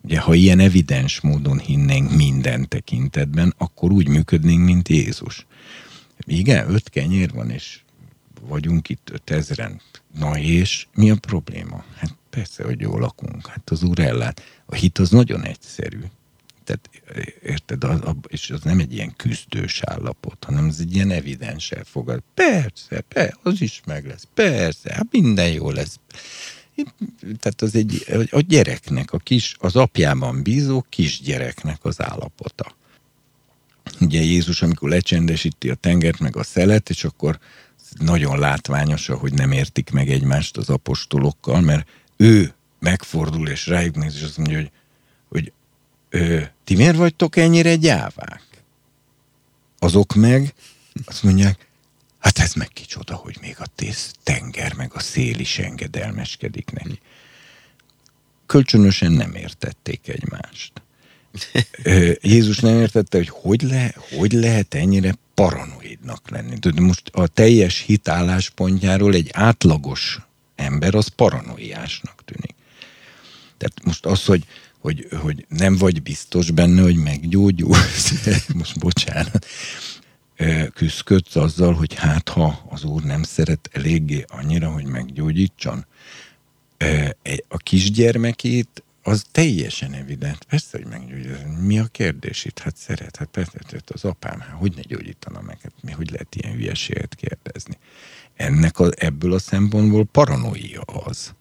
Ugye, ha ilyen evidens módon hinnénk minden tekintetben, akkor úgy működnénk, mint Jézus. Igen, öt kenyér van, és vagyunk itt ötezren. Na és mi a probléma? Hát persze, hogy jól lakunk. Hát az úr ellát. A hit az nagyon egyszerű. Tehát érted, az, és az nem egy ilyen küzdős állapot, hanem ez egy ilyen evidens elfogad. Persze, persze, az is meg lesz. Persze, hát minden jó lesz. Tehát az egy, a gyereknek, a kis, az apjában bízó kisgyereknek az állapota. Ugye Jézus, amikor lecsendesíti a tengert, meg a szelet, és akkor nagyon látványos, hogy nem értik meg egymást az apostolokkal, mert ő megfordul és rájuk néz, és azt mondja, hogy, hogy ö, ti miért vagytok ennyire gyávák? Azok meg azt mondják, hát ez meg kicsoda, hogy még a tész tenger, meg a szél is engedelmeskedik neki. Kölcsönösen nem értették egymást. Jézus nem értette, hogy hogy, le, hogy lehet ennyire paranoidnak lenni. De most a teljes hitálláspontjáról egy átlagos ember az paranoiásnak tűnik. Tehát most az, hogy hogy, hogy nem vagy biztos benne, hogy meggyógyulsz. Most bocsánat. Küzdködsz azzal, hogy hát ha az úr nem szeret eléggé annyira, hogy meggyógyítson, a kisgyermekét az teljesen evidens. Persze, hogy meggyógyítani. Mi a kérdés itt? Hát szeret, hát persze, hát az apám, hát hogy ne gyógyítana meg? Hát mi, hogy lehet ilyen hülyeséget kérdezni? Ennek a, ebből a szempontból paranoia az,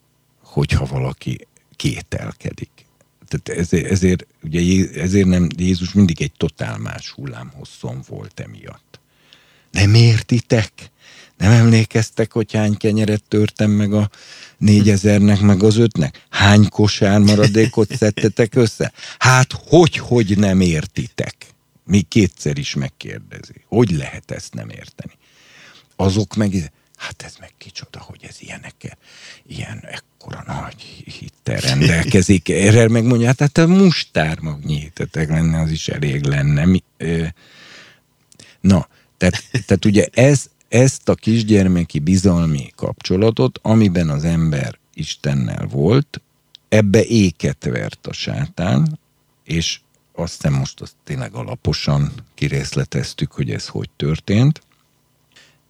hogyha valaki kételkedik. Tehát ezért, ezért, ugye, ezért nem, Jézus mindig egy totál más hullámhosszon volt emiatt. Nem értitek? Nem emlékeztek, hogy hány kenyeret törtem meg a négyezernek, meg az ötnek? Hány kosár maradékot szedtetek össze? Hát hogy, hogy nem értitek? Még kétszer is megkérdezi. Hogy lehet ezt nem érteni? Azok meg, hát ez meg kicsoda, hogy ez ilyenekkel, ilyen ekkora nagy hittel rendelkezik. Erre megmondja, hát, hát a mustármagnyi hitetek lenne, az is elég lenne. Mi, na, tehát, tehát ugye ez, ezt a kisgyermeki bizalmi kapcsolatot, amiben az ember Istennel volt, ebbe éket vert a sátán, és azt hiszem most azt tényleg alaposan kirészleteztük, hogy ez hogy történt,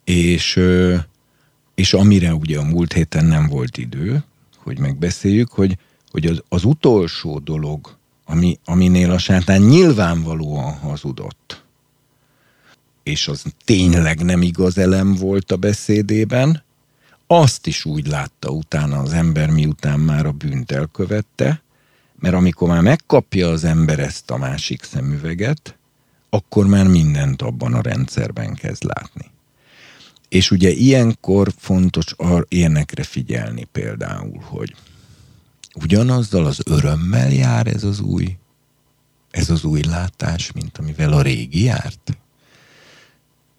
és, és amire ugye a múlt héten nem volt idő, hogy megbeszéljük, hogy, hogy az, az utolsó dolog, ami, aminél a sátán nyilvánvalóan hazudott, és az tényleg nem igaz elem volt a beszédében, azt is úgy látta utána az ember, miután már a bűnt elkövette, mert amikor már megkapja az ember ezt a másik szemüveget, akkor már mindent abban a rendszerben kezd látni. És ugye ilyenkor fontos ilyenekre figyelni például, hogy ugyanazzal az örömmel jár ez az új, ez az új látás, mint amivel a régi járt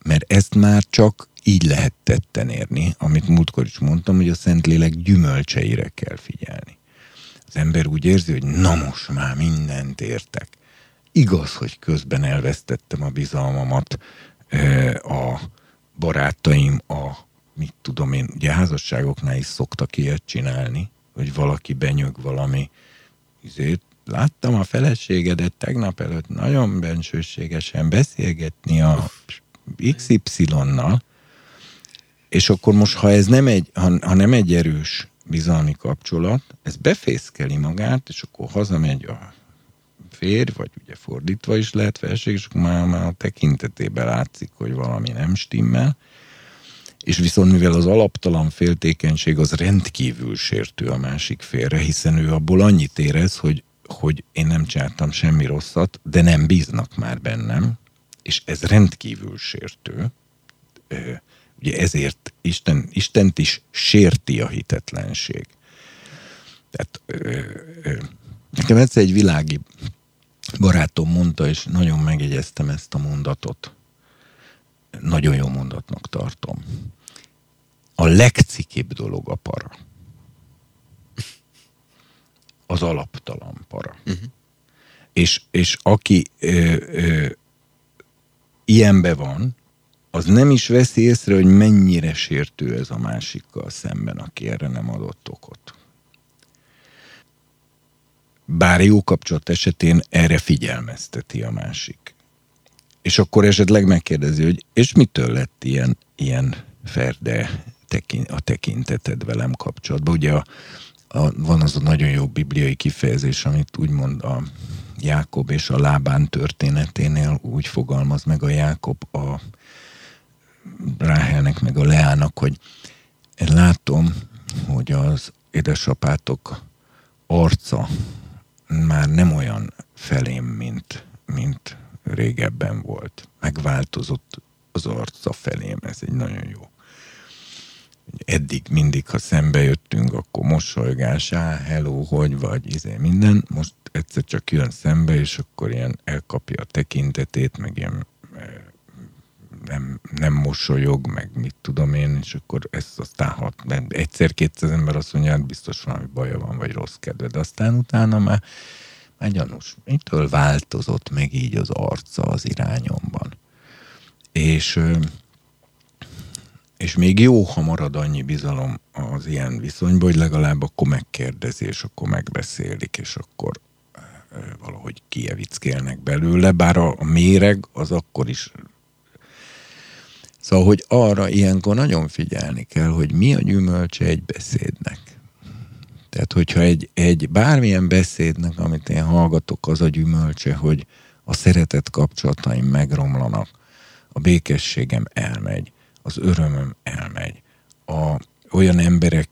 mert ezt már csak így lehet tetten érni, amit múltkor is mondtam, hogy a Szentlélek gyümölcseire kell figyelni. Az ember úgy érzi, hogy na most már mindent értek. Igaz, hogy közben elvesztettem a bizalmamat, a barátaim, a mit tudom én, ugye házasságoknál is szoktak ilyet csinálni, hogy valaki benyög valami izét, láttam a feleségedet tegnap előtt nagyon bensőségesen beszélgetni a XY-nal, és akkor most, ha ez nem egy, ha, ha nem egy erős bizalmi kapcsolat, ez befészkeli magát, és akkor hazamegy a férj, vagy ugye fordítva is lehet felség, és már, már a tekintetében látszik, hogy valami nem stimmel, és viszont mivel az alaptalan féltékenység az rendkívül sértő a másik félre, hiszen ő abból annyit érez, hogy, hogy én nem csináltam semmi rosszat, de nem bíznak már bennem, és ez rendkívül sértő. Ugye ezért Isten, Istent is sérti a hitetlenség. Tehát nekem egyszer egy világi barátom mondta, és nagyon megjegyeztem ezt a mondatot. Nagyon jó mondatnak tartom. A legcikibb dolog a para. Az alaptalan para. Uh-huh. És, és aki ö, ö, ilyenbe van, az nem is veszi észre, hogy mennyire sértő ez a másikkal szemben, aki erre nem adott okot. Bár jó kapcsolat esetén erre figyelmezteti a másik. És akkor esetleg megkérdezi, hogy és mitől lett ilyen, ilyen ferde a tekinteted velem kapcsolatban. Ugye a, a, van az a nagyon jó bibliai kifejezés, amit úgymond a Jákob és a lábán történeténél úgy fogalmaz meg a Jákob a Ráhelnek meg a Leának, hogy látom, hogy az édesapátok arca már nem olyan felém, mint, mint régebben volt. Megváltozott az arca felém, ez egy nagyon jó eddig mindig, ha szembe jöttünk, akkor mosolygás, á, hello, hogy vagy, izé, minden. Most egyszer csak jön szembe, és akkor ilyen elkapja a tekintetét, meg ilyen nem, nem mosolyog, meg mit tudom én, és akkor ez aztán hat. Egyszer-kétszer ember azt mondja, hát biztos valami baja van, vagy rossz kedve, de aztán utána már, már gyanús. Mitől változott meg így az arca az irányomban? És és még jó, ha marad annyi bizalom az ilyen viszonyban, hogy legalább akkor megkérdezi, és akkor megbeszélik, és akkor valahogy kievickélnek belőle, bár a méreg az akkor is Szóval, hogy arra ilyenkor nagyon figyelni kell, hogy mi a gyümölcse egy beszédnek. Tehát, hogyha egy, egy bármilyen beszédnek, amit én hallgatok, az a gyümölcse, hogy a szeretet kapcsolataim megromlanak, a békességem elmegy, az örömöm elmegy, a, olyan emberek,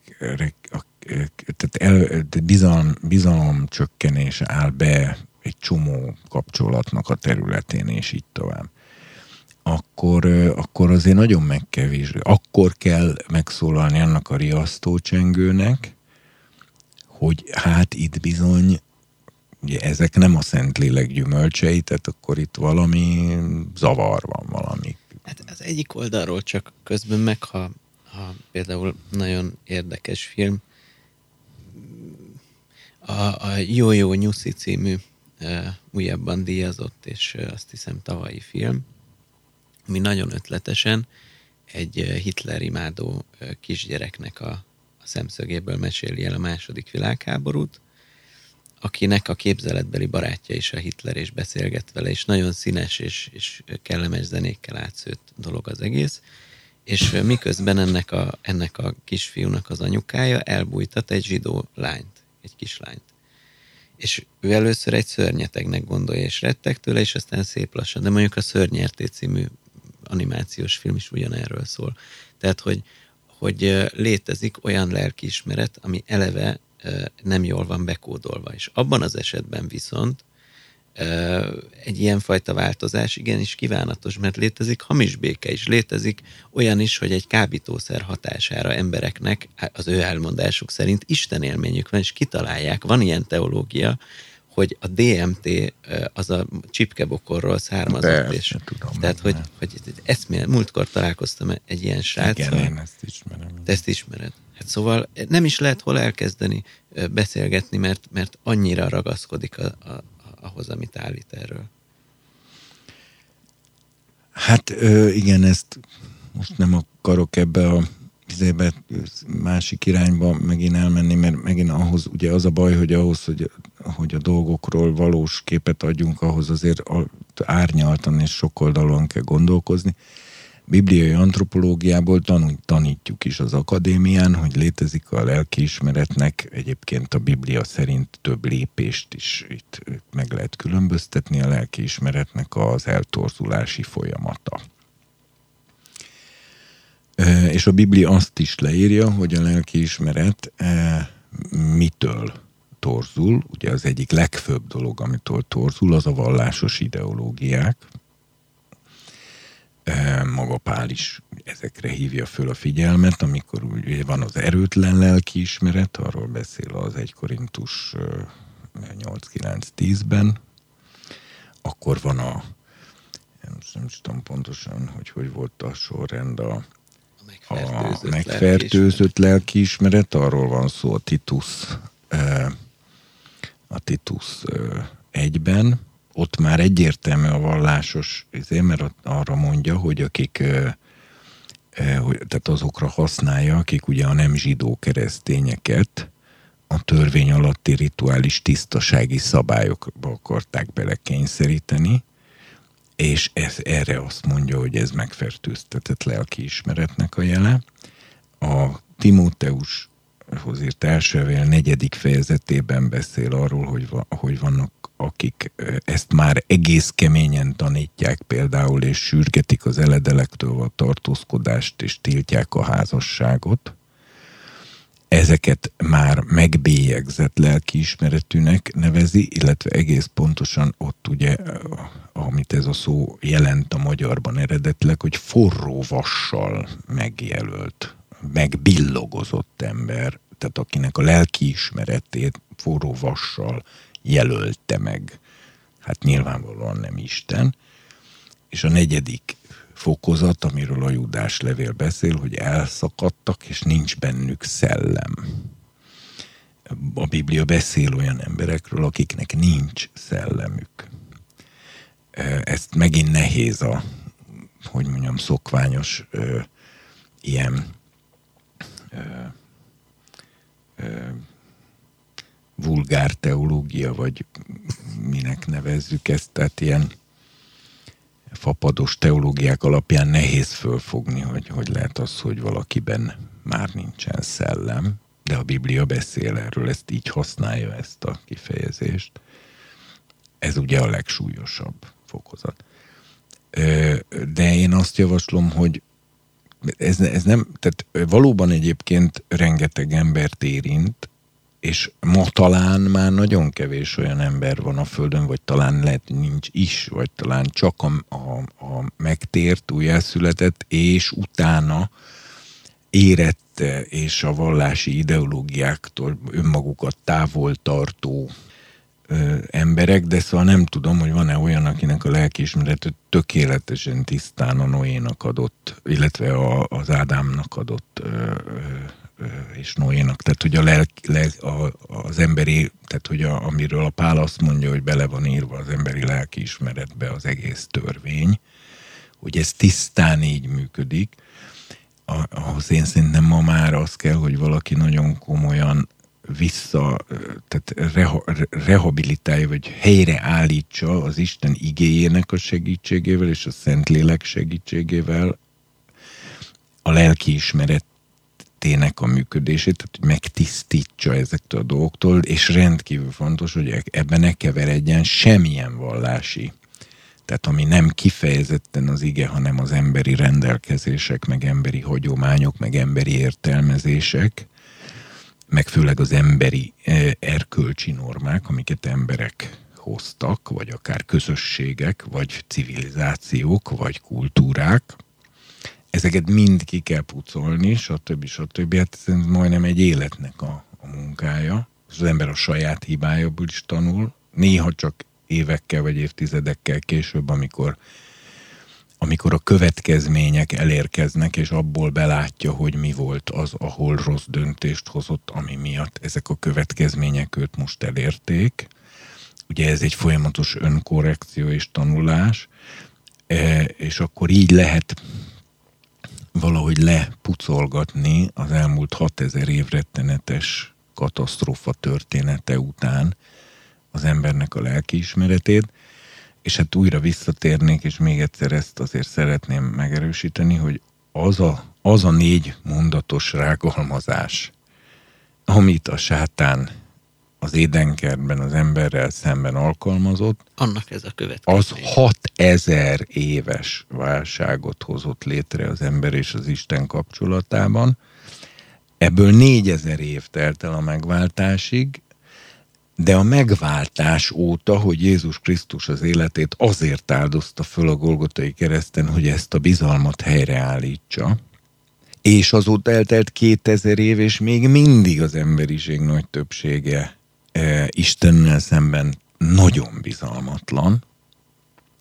tehát el, bizalom, bizalom csökkenés áll be egy csomó kapcsolatnak a területén, és így tovább akkor, akkor azért nagyon meg kell vizsgálni. Akkor kell megszólalni annak a riasztócsengőnek, hogy hát itt bizony ugye ezek nem a Szentlélek gyümölcsei, tehát akkor itt valami zavar van, valami. Hát az egyik oldalról csak közben meg, ha, ha például nagyon érdekes film, a, a Jó-Jó Nyuszi című uh, újabban díjazott, és uh, azt hiszem tavalyi film, ami nagyon ötletesen egy Hitler imádó kisgyereknek a, a szemszögéből meséli el a második világháborút, akinek a képzeletbeli barátja is a Hitler, és beszélget vele, és nagyon színes és, és kellemes zenékkel átszőtt dolog az egész, és miközben ennek a, ennek a kisfiúnak az anyukája elbújtat egy zsidó lányt, egy kislányt. És ő először egy szörnyetegnek gondolja, és rettek tőle, és aztán szép lassan, de mondjuk a Szörnyerté című animációs film is ugyanerről szól. Tehát, hogy, hogy létezik olyan lelkiismeret, ami eleve nem jól van bekódolva. És abban az esetben viszont egy ilyenfajta változás igenis kívánatos, mert létezik hamis béke is, létezik olyan is, hogy egy kábítószer hatására embereknek az ő elmondásuk szerint Isten élményük van, és kitalálják, van ilyen teológia, hogy a DMT az a csipkebokorról származott. Persze, és, tudom. Tehát, hogy, hogy eszmél, múltkor találkoztam egy ilyen sráccal. Igen, én ezt ismerem. Te ezt ismered. Hát szóval nem is lehet hol elkezdeni beszélgetni, mert, mert annyira ragaszkodik a, a, ahhoz, amit állít erről. Hát igen, ezt most nem akarok ebbe a izébe, másik irányba megint elmenni, mert megint ahhoz, ugye az a baj, hogy ahhoz, hogy, hogy a dolgokról valós képet adjunk, ahhoz azért árnyaltan és sokoldalúan kell gondolkozni. Bibliai antropológiából tanul, tanítjuk is az akadémián, hogy létezik a lelkiismeretnek egyébként a Biblia szerint több lépést is itt meg lehet különböztetni a lelkiismeretnek az eltorzulási folyamata. És a Biblia azt is leírja, hogy a lelkiismeret mitől torzul. Ugye az egyik legfőbb dolog, amitől torzul, az a vallásos ideológiák. Maga Pál is ezekre hívja föl a figyelmet, amikor ugye van az erőtlen lelkiismeret, arról beszél az 1 Korintus 8-9-10-ben, akkor van a nem, nem tudom pontosan, hogy hogy volt a sorrend a megfertőzött, a megfertőzött lelkiismeret, arról van szó a Titus a Titus egyben, ott már egyértelmű a vallásos, mert arra mondja, hogy akik tehát azokra használja, akik ugye a nem zsidó keresztényeket a törvény alatti rituális tisztasági szabályokba akarták belekényszeríteni, és ez, erre azt mondja, hogy ez megfertőztetett lelkiismeretnek a jele. A Timóteushoz írt első negyedik fejezetében beszél arról, hogy, va, hogy vannak akik ezt már egész keményen tanítják például, és sürgetik az eledelektől a tartózkodást, és tiltják a házasságot. Ezeket már megbélyegzett lelkiismeretűnek nevezi, illetve egész pontosan ott ugye amit ez a szó jelent a magyarban eredetileg, hogy forró vassal megjelölt, megbillogozott ember, tehát akinek a lelki ismeretét forró vassal jelölte meg. Hát nyilvánvalóan nem Isten. És a negyedik fokozat, amiről a Judás levél beszél, hogy elszakadtak, és nincs bennük szellem. A Biblia beszél olyan emberekről, akiknek nincs szellemük ezt megint nehéz a, hogy mondjam, szokványos ö, ilyen ö, ö, vulgár teológia, vagy minek nevezzük ezt, tehát ilyen fapados teológiák alapján nehéz fölfogni, hogy hogy lehet az, hogy valakiben már nincsen szellem, de a Biblia beszél erről, ezt így használja ezt a kifejezést. Ez ugye a legsúlyosabb fokozat. De én azt javaslom, hogy ez, ez nem, tehát valóban egyébként rengeteg embert érint, és ma talán már nagyon kevés olyan ember van a Földön, vagy talán lehet nincs is, vagy talán csak a, a, a megtért, újjászületett, és utána érett és a vallási ideológiáktól önmagukat távol tartó ö, emberek, de szóval nem tudom, hogy van-e olyan, akinek a lelkiismeret tökéletesen tisztán a Noénak adott, illetve a, az Ádámnak adott ö, ö, és Noénak, tehát hogy a, lelk, le, a, az emberi, tehát hogy a, amiről a Pál azt mondja, hogy bele van írva az emberi lelkiismeretbe az egész törvény, hogy ez tisztán így működik, ahhoz én szerintem ma már az kell, hogy valaki nagyon komolyan vissza, tehát reha, rehabilitálja, vagy helyreállítsa az Isten igéjének a segítségével és a Szentlélek segítségével a lelki ismeretének a működését, tehát hogy megtisztítsa ezektől a dolgoktól, és rendkívül fontos, hogy ebben ne keveredjen semmilyen vallási tehát ami nem kifejezetten az ige, hanem az emberi rendelkezések, meg emberi hagyományok, meg emberi értelmezések, meg főleg az emberi eh, erkölcsi normák, amiket emberek hoztak, vagy akár közösségek, vagy civilizációk, vagy kultúrák. Ezeket mind ki kell pucolni, stb. stb. Hát ez majdnem egy életnek a, a munkája. Az ember a saját hibájából is tanul. Néha csak évekkel vagy évtizedekkel később, amikor amikor a következmények elérkeznek, és abból belátja, hogy mi volt az, ahol rossz döntést hozott, ami miatt ezek a következmények őt most elérték. Ugye ez egy folyamatos önkorrekció és tanulás, e, és akkor így lehet valahogy lepucolgatni az elmúlt 6000 év rettenetes katasztrófa története után az embernek a lelkiismeretét, és hát újra visszatérnék, és még egyszer ezt azért szeretném megerősíteni, hogy az a, az a négy mondatos rágalmazás, amit a sátán az édenkertben az emberrel szemben alkalmazott, annak ez a következő. Az 6000 éves válságot hozott létre az ember és az Isten kapcsolatában. Ebből 4000 év telt el a megváltásig, de a megváltás óta, hogy Jézus Krisztus az életét azért áldozta föl a Golgotai kereszten, hogy ezt a bizalmat helyreállítsa, és azóta eltelt 2000 év, és még mindig az emberiség nagy többsége Istennel szemben nagyon bizalmatlan,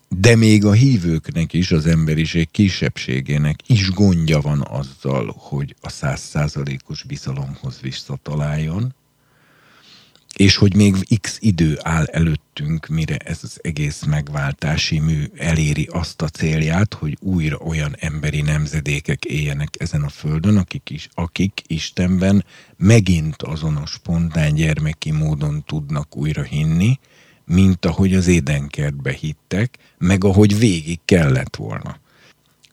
de még a hívőknek is, az emberiség kisebbségének is gondja van azzal, hogy a százszázalékos bizalomhoz visszataláljon, és hogy még x idő áll előttünk, mire ez az egész megváltási mű eléri azt a célját, hogy újra olyan emberi nemzedékek éljenek ezen a földön, akik, is, akik Istenben megint azon a spontán gyermeki módon tudnak újra hinni, mint ahogy az édenkertbe hittek, meg ahogy végig kellett volna.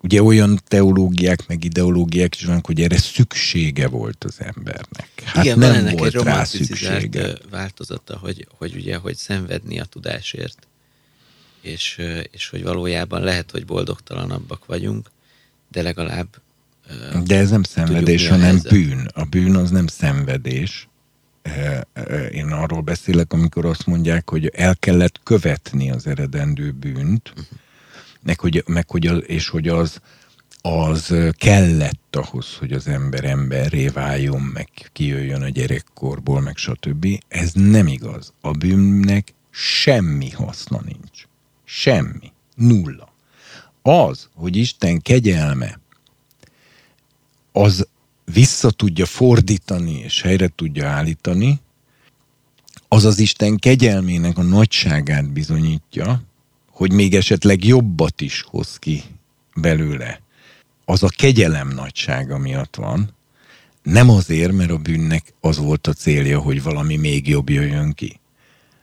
Ugye olyan teológiák, meg ideológiák is vannak, hogy erre szüksége volt az embernek. Hát Igen, nem van ennek volt egy rá szüksége. változata, hogy, hogy ugye, hogy szenvedni a tudásért, és, és hogy valójában lehet, hogy boldogtalanabbak vagyunk, de legalább de ez nem szenvedés, tudjuk, hanem bűn. A bűn az nem szenvedés. Én arról beszélek, amikor azt mondják, hogy el kellett követni az eredendő bűnt, uh-huh meg hogy, meg hogy az, és hogy az, az kellett ahhoz, hogy az ember emberré váljon, meg kijöjjön a gyerekkorból, meg stb. Ez nem igaz. A bűnnek semmi haszna nincs. Semmi. Nulla. Az, hogy Isten kegyelme, az vissza tudja fordítani és helyre tudja állítani, az az Isten kegyelmének a nagyságát bizonyítja, hogy még esetleg jobbat is hoz ki belőle. Az a kegyelem nagysága miatt van, nem azért, mert a bűnnek az volt a célja, hogy valami még jobb jöjjön ki.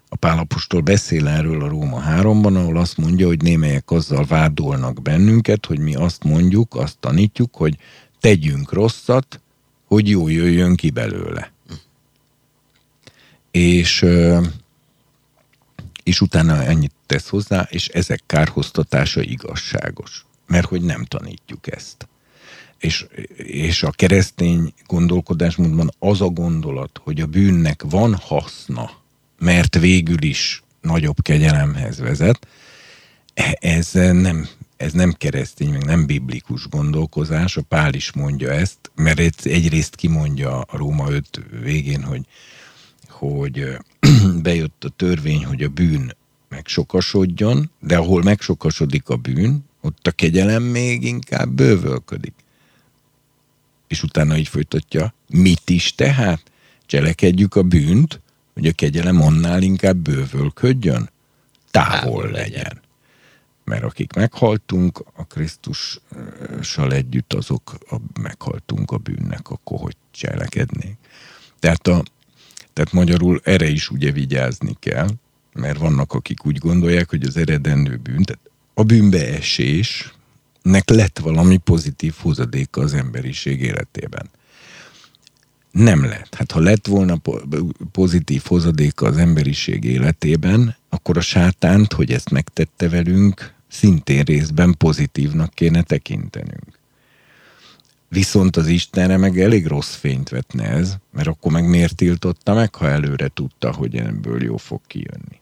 A Pálapostól beszél erről a Róma 3-ban, ahol azt mondja, hogy némelyek azzal vádolnak bennünket, hogy mi azt mondjuk, azt tanítjuk, hogy tegyünk rosszat, hogy jó jöjjön ki belőle. És, és utána ennyit tesz hozzá, és ezek kárhoztatása igazságos. Mert hogy nem tanítjuk ezt. És, és a keresztény gondolkodásmódban az a gondolat, hogy a bűnnek van haszna, mert végül is nagyobb kegyelemhez vezet, ez nem, ez nem keresztény, meg nem biblikus gondolkozás, a Pál is mondja ezt, mert egyrészt kimondja a Róma 5 végén, hogy, hogy bejött a törvény, hogy a bűn megsokasodjon, de ahol megsokasodik a bűn, ott a kegyelem még inkább bővölködik. És utána így folytatja, mit is tehát? Cselekedjük a bűnt, hogy a kegyelem annál inkább bővölködjön? Távol legyen. Mert akik meghaltunk a Krisztussal együtt, azok a, meghaltunk a bűnnek, akkor hogy cselekednék. Tehát, a, tehát magyarul erre is ugye vigyázni kell, mert vannak, akik úgy gondolják, hogy az eredendő bűn, tehát a bűnbeesésnek lett valami pozitív hozadéka az emberiség életében. Nem lett. Hát ha lett volna pozitív hozadéka az emberiség életében, akkor a sátánt, hogy ezt megtette velünk, szintén részben pozitívnak kéne tekintenünk. Viszont az Istenre meg elég rossz fényt vetne ez, mert akkor meg miért tiltotta meg, ha előre tudta, hogy ebből jó fog kijönni.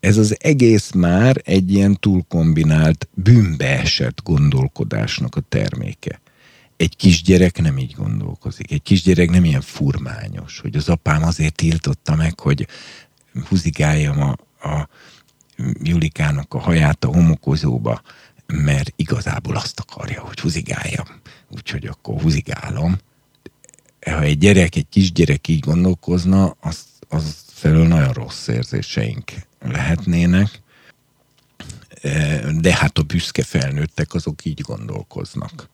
Ez az egész már egy ilyen túlkombinált, bűnbeesett gondolkodásnak a terméke egy kisgyerek nem így gondolkozik. Egy kisgyerek nem ilyen furmányos, hogy az apám azért tiltotta meg, hogy húzigáljam a, a Julikának a haját a homokozóba, mert igazából azt akarja, hogy húzigáljam. Úgyhogy akkor húzigálom. Ha egy gyerek, egy kisgyerek így gondolkozna, az, az felől nagyon rossz érzéseink lehetnének. De hát a büszke felnőttek, azok így gondolkoznak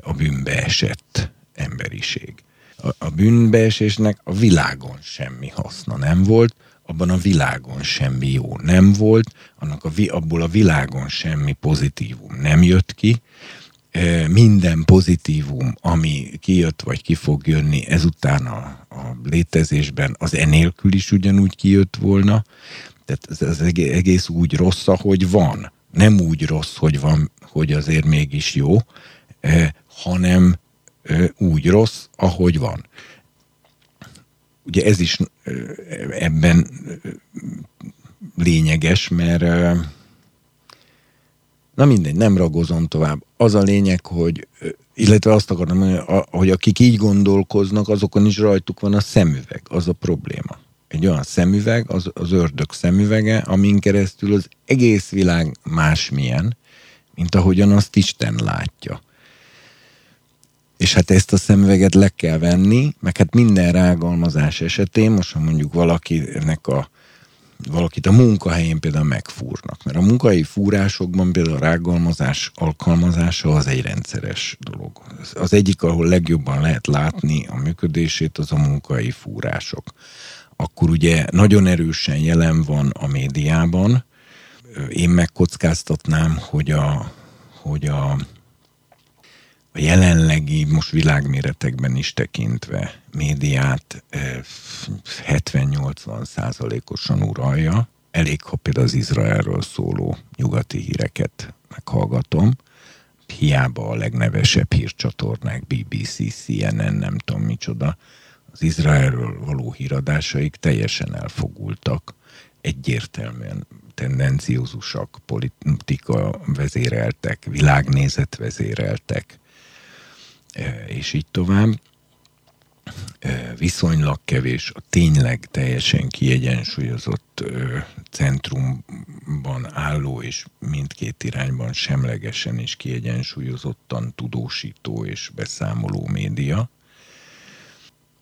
a bűnbe esett emberiség. A, a bűnbeesésnek a világon semmi haszna nem volt, abban a világon semmi jó nem volt, annak a, abból a világon semmi pozitívum nem jött ki, minden pozitívum, ami kijött vagy ki fog jönni ezután a, a létezésben, az enélkül is ugyanúgy kijött volna. Tehát ez, ez egész úgy rossz, ahogy van. Nem úgy rossz, hogy van, hogy azért mégis jó, hanem úgy rossz, ahogy van. Ugye ez is ebben lényeges, mert na mindegy, nem ragozom tovább. Az a lényeg, hogy illetve azt akarom mondani, hogy akik így gondolkoznak, azokon is rajtuk van a szemüveg, az a probléma. Egy olyan szemüveg, az, az ördög szemüvege, amin keresztül az egész világ másmilyen, mint ahogyan azt Isten látja és hát ezt a szemüveget le kell venni, meg hát minden rágalmazás esetén, most ha mondjuk valakinek a valakit a munkahelyén például megfúrnak. Mert a munkahelyi fúrásokban például a rágalmazás alkalmazása az egy rendszeres dolog. Az egyik, ahol legjobban lehet látni a működését, az a munkahelyi fúrások. Akkor ugye nagyon erősen jelen van a médiában. Én megkockáztatnám, hogy a, hogy a a jelenlegi, most világméretekben is tekintve médiát 70-80 százalékosan uralja. Elég, ha például az Izraelről szóló nyugati híreket meghallgatom. Hiába a legnevesebb hírcsatornák, BBC, CNN, nem tudom micsoda. Az Izraelről való híradásaik teljesen elfogultak. Egyértelműen tendenciózusak, politika vezéreltek, világnézet vezéreltek és így tovább. Viszonylag kevés, a tényleg teljesen kiegyensúlyozott centrumban álló és mindkét irányban semlegesen és kiegyensúlyozottan tudósító és beszámoló média.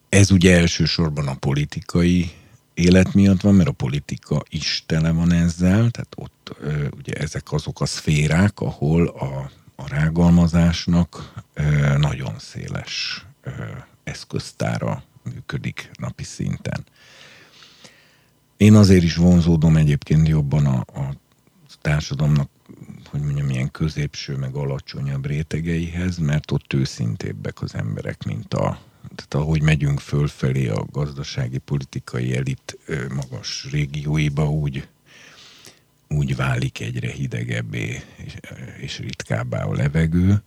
Ez ugye elsősorban a politikai élet miatt van, mert a politika is tele van ezzel, tehát ott ugye ezek azok a szférák, ahol a a rágalmazásnak nagyon széles eszköztára működik napi szinten. Én azért is vonzódom egyébként jobban a, a társadalomnak, hogy mondjam, ilyen középső, meg alacsonyabb rétegeihez, mert ott őszintébbek az emberek, mint a tehát ahogy megyünk fölfelé a gazdasági, politikai elit magas régióiba, úgy, úgy válik egyre hidegebbé és, ritkábbá a levegő,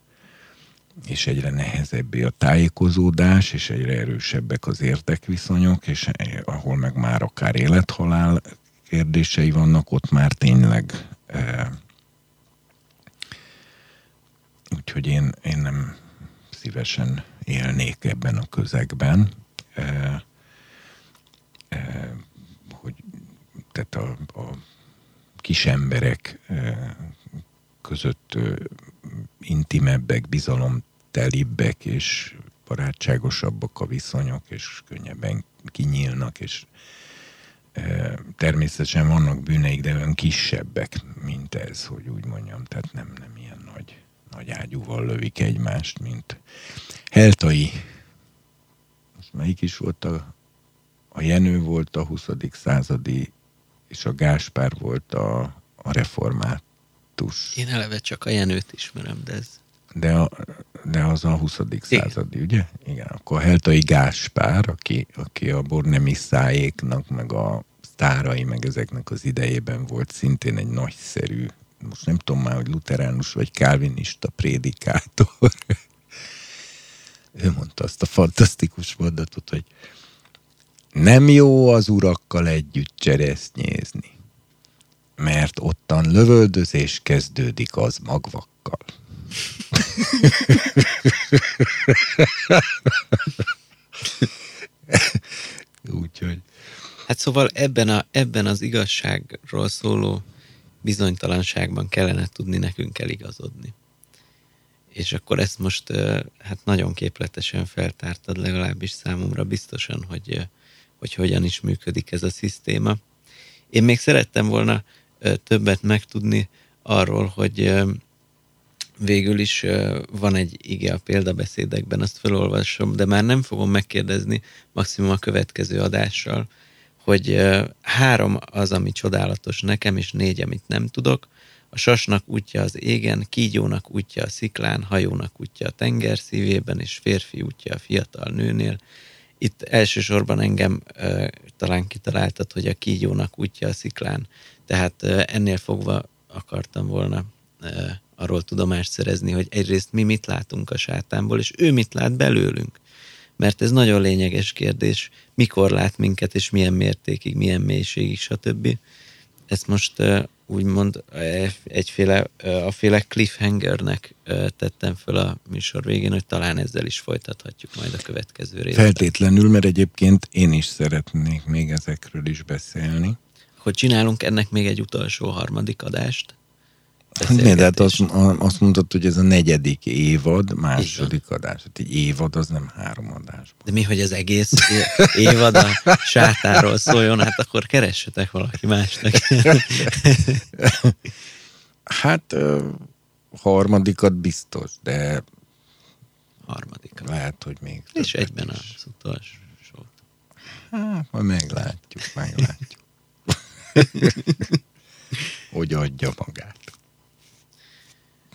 és egyre nehezebbé a tájékozódás, és egyre erősebbek az értekviszonyok, és eh, ahol meg már akár élethalál kérdései vannak, ott már tényleg eh, úgyhogy én, én nem szívesen élnék ebben a közegben, eh, hogy tehát a, a kis emberek között intimebbek, bizalomtelibbek és barátságosabbak a viszonyok, és könnyebben kinyílnak, és természetesen vannak bűneik, de olyan kisebbek, mint ez, hogy úgy mondjam, tehát nem, nem ilyen nagy, nagy ágyúval lövik egymást, mint Heltai. Most melyik is volt a, a Jenő volt a 20. századi, és a Gáspár volt a, a reformát Krisztus. Én eleve csak a Jenőt ismerem, de ez... De, a, de az a 20. századi, ugye? Igen, akkor a Heltai Gáspár, aki, aki a Bornemisszáéknak, meg a sztárai, meg ezeknek az idejében volt szintén egy nagyszerű, most nem tudom már, hogy luteránus vagy kálvinista prédikátor. ő mondta azt a fantasztikus mondatot, hogy nem jó az urakkal együtt cseresznyézni mert ottan lövöldözés kezdődik az magvakkal. Úgyhogy. Hát szóval ebben, a, ebben az igazságról szóló bizonytalanságban kellene tudni nekünk eligazodni. És akkor ezt most hát nagyon képletesen feltártad, legalábbis számomra biztosan, hogy, hogy hogyan is működik ez a szisztéma. Én még szerettem volna többet megtudni arról, hogy végül is van egy ige a példabeszédekben, azt felolvasom, de már nem fogom megkérdezni, maximum a következő adással, hogy három az, ami csodálatos nekem, és négy, amit nem tudok. A sasnak útja az égen, kígyónak útja a sziklán, hajónak útja a tenger szívében, és férfi útja a fiatal nőnél. Itt elsősorban engem talán kitaláltad, hogy a kígyónak útja a sziklán tehát ennél fogva akartam volna arról tudomást szerezni, hogy egyrészt mi mit látunk a sátánból, és ő mit lát belőlünk. Mert ez nagyon lényeges kérdés, mikor lát minket, és milyen mértékig, milyen mélységig, stb. Ezt most úgymond egyféle, a féle cliffhangernek tettem föl a műsor végén, hogy talán ezzel is folytathatjuk majd a következő részben. Feltétlenül, mert egyébként én is szeretnék még ezekről is beszélni hogy csinálunk ennek még egy utolsó harmadik adást. Mi, de hát azt, azt mondtad, hogy ez a negyedik évad, második Igen. adás. Hát egy évad az nem három adás. De mi, hogy az egész évad a sátáról szóljon, hát akkor keressetek valaki másnak. hát harmadikat biztos, de harmadikat. Lehet, hogy még. És egyben is. az utolsó. Hát, majd meglátjuk, meglátjuk. hogy adja magát.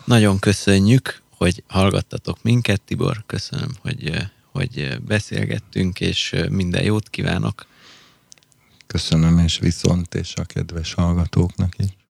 Nagyon köszönjük, hogy hallgattatok minket, Tibor. Köszönöm, hogy, hogy beszélgettünk, és minden jót kívánok. Köszönöm, és viszont, és a kedves hallgatóknak is.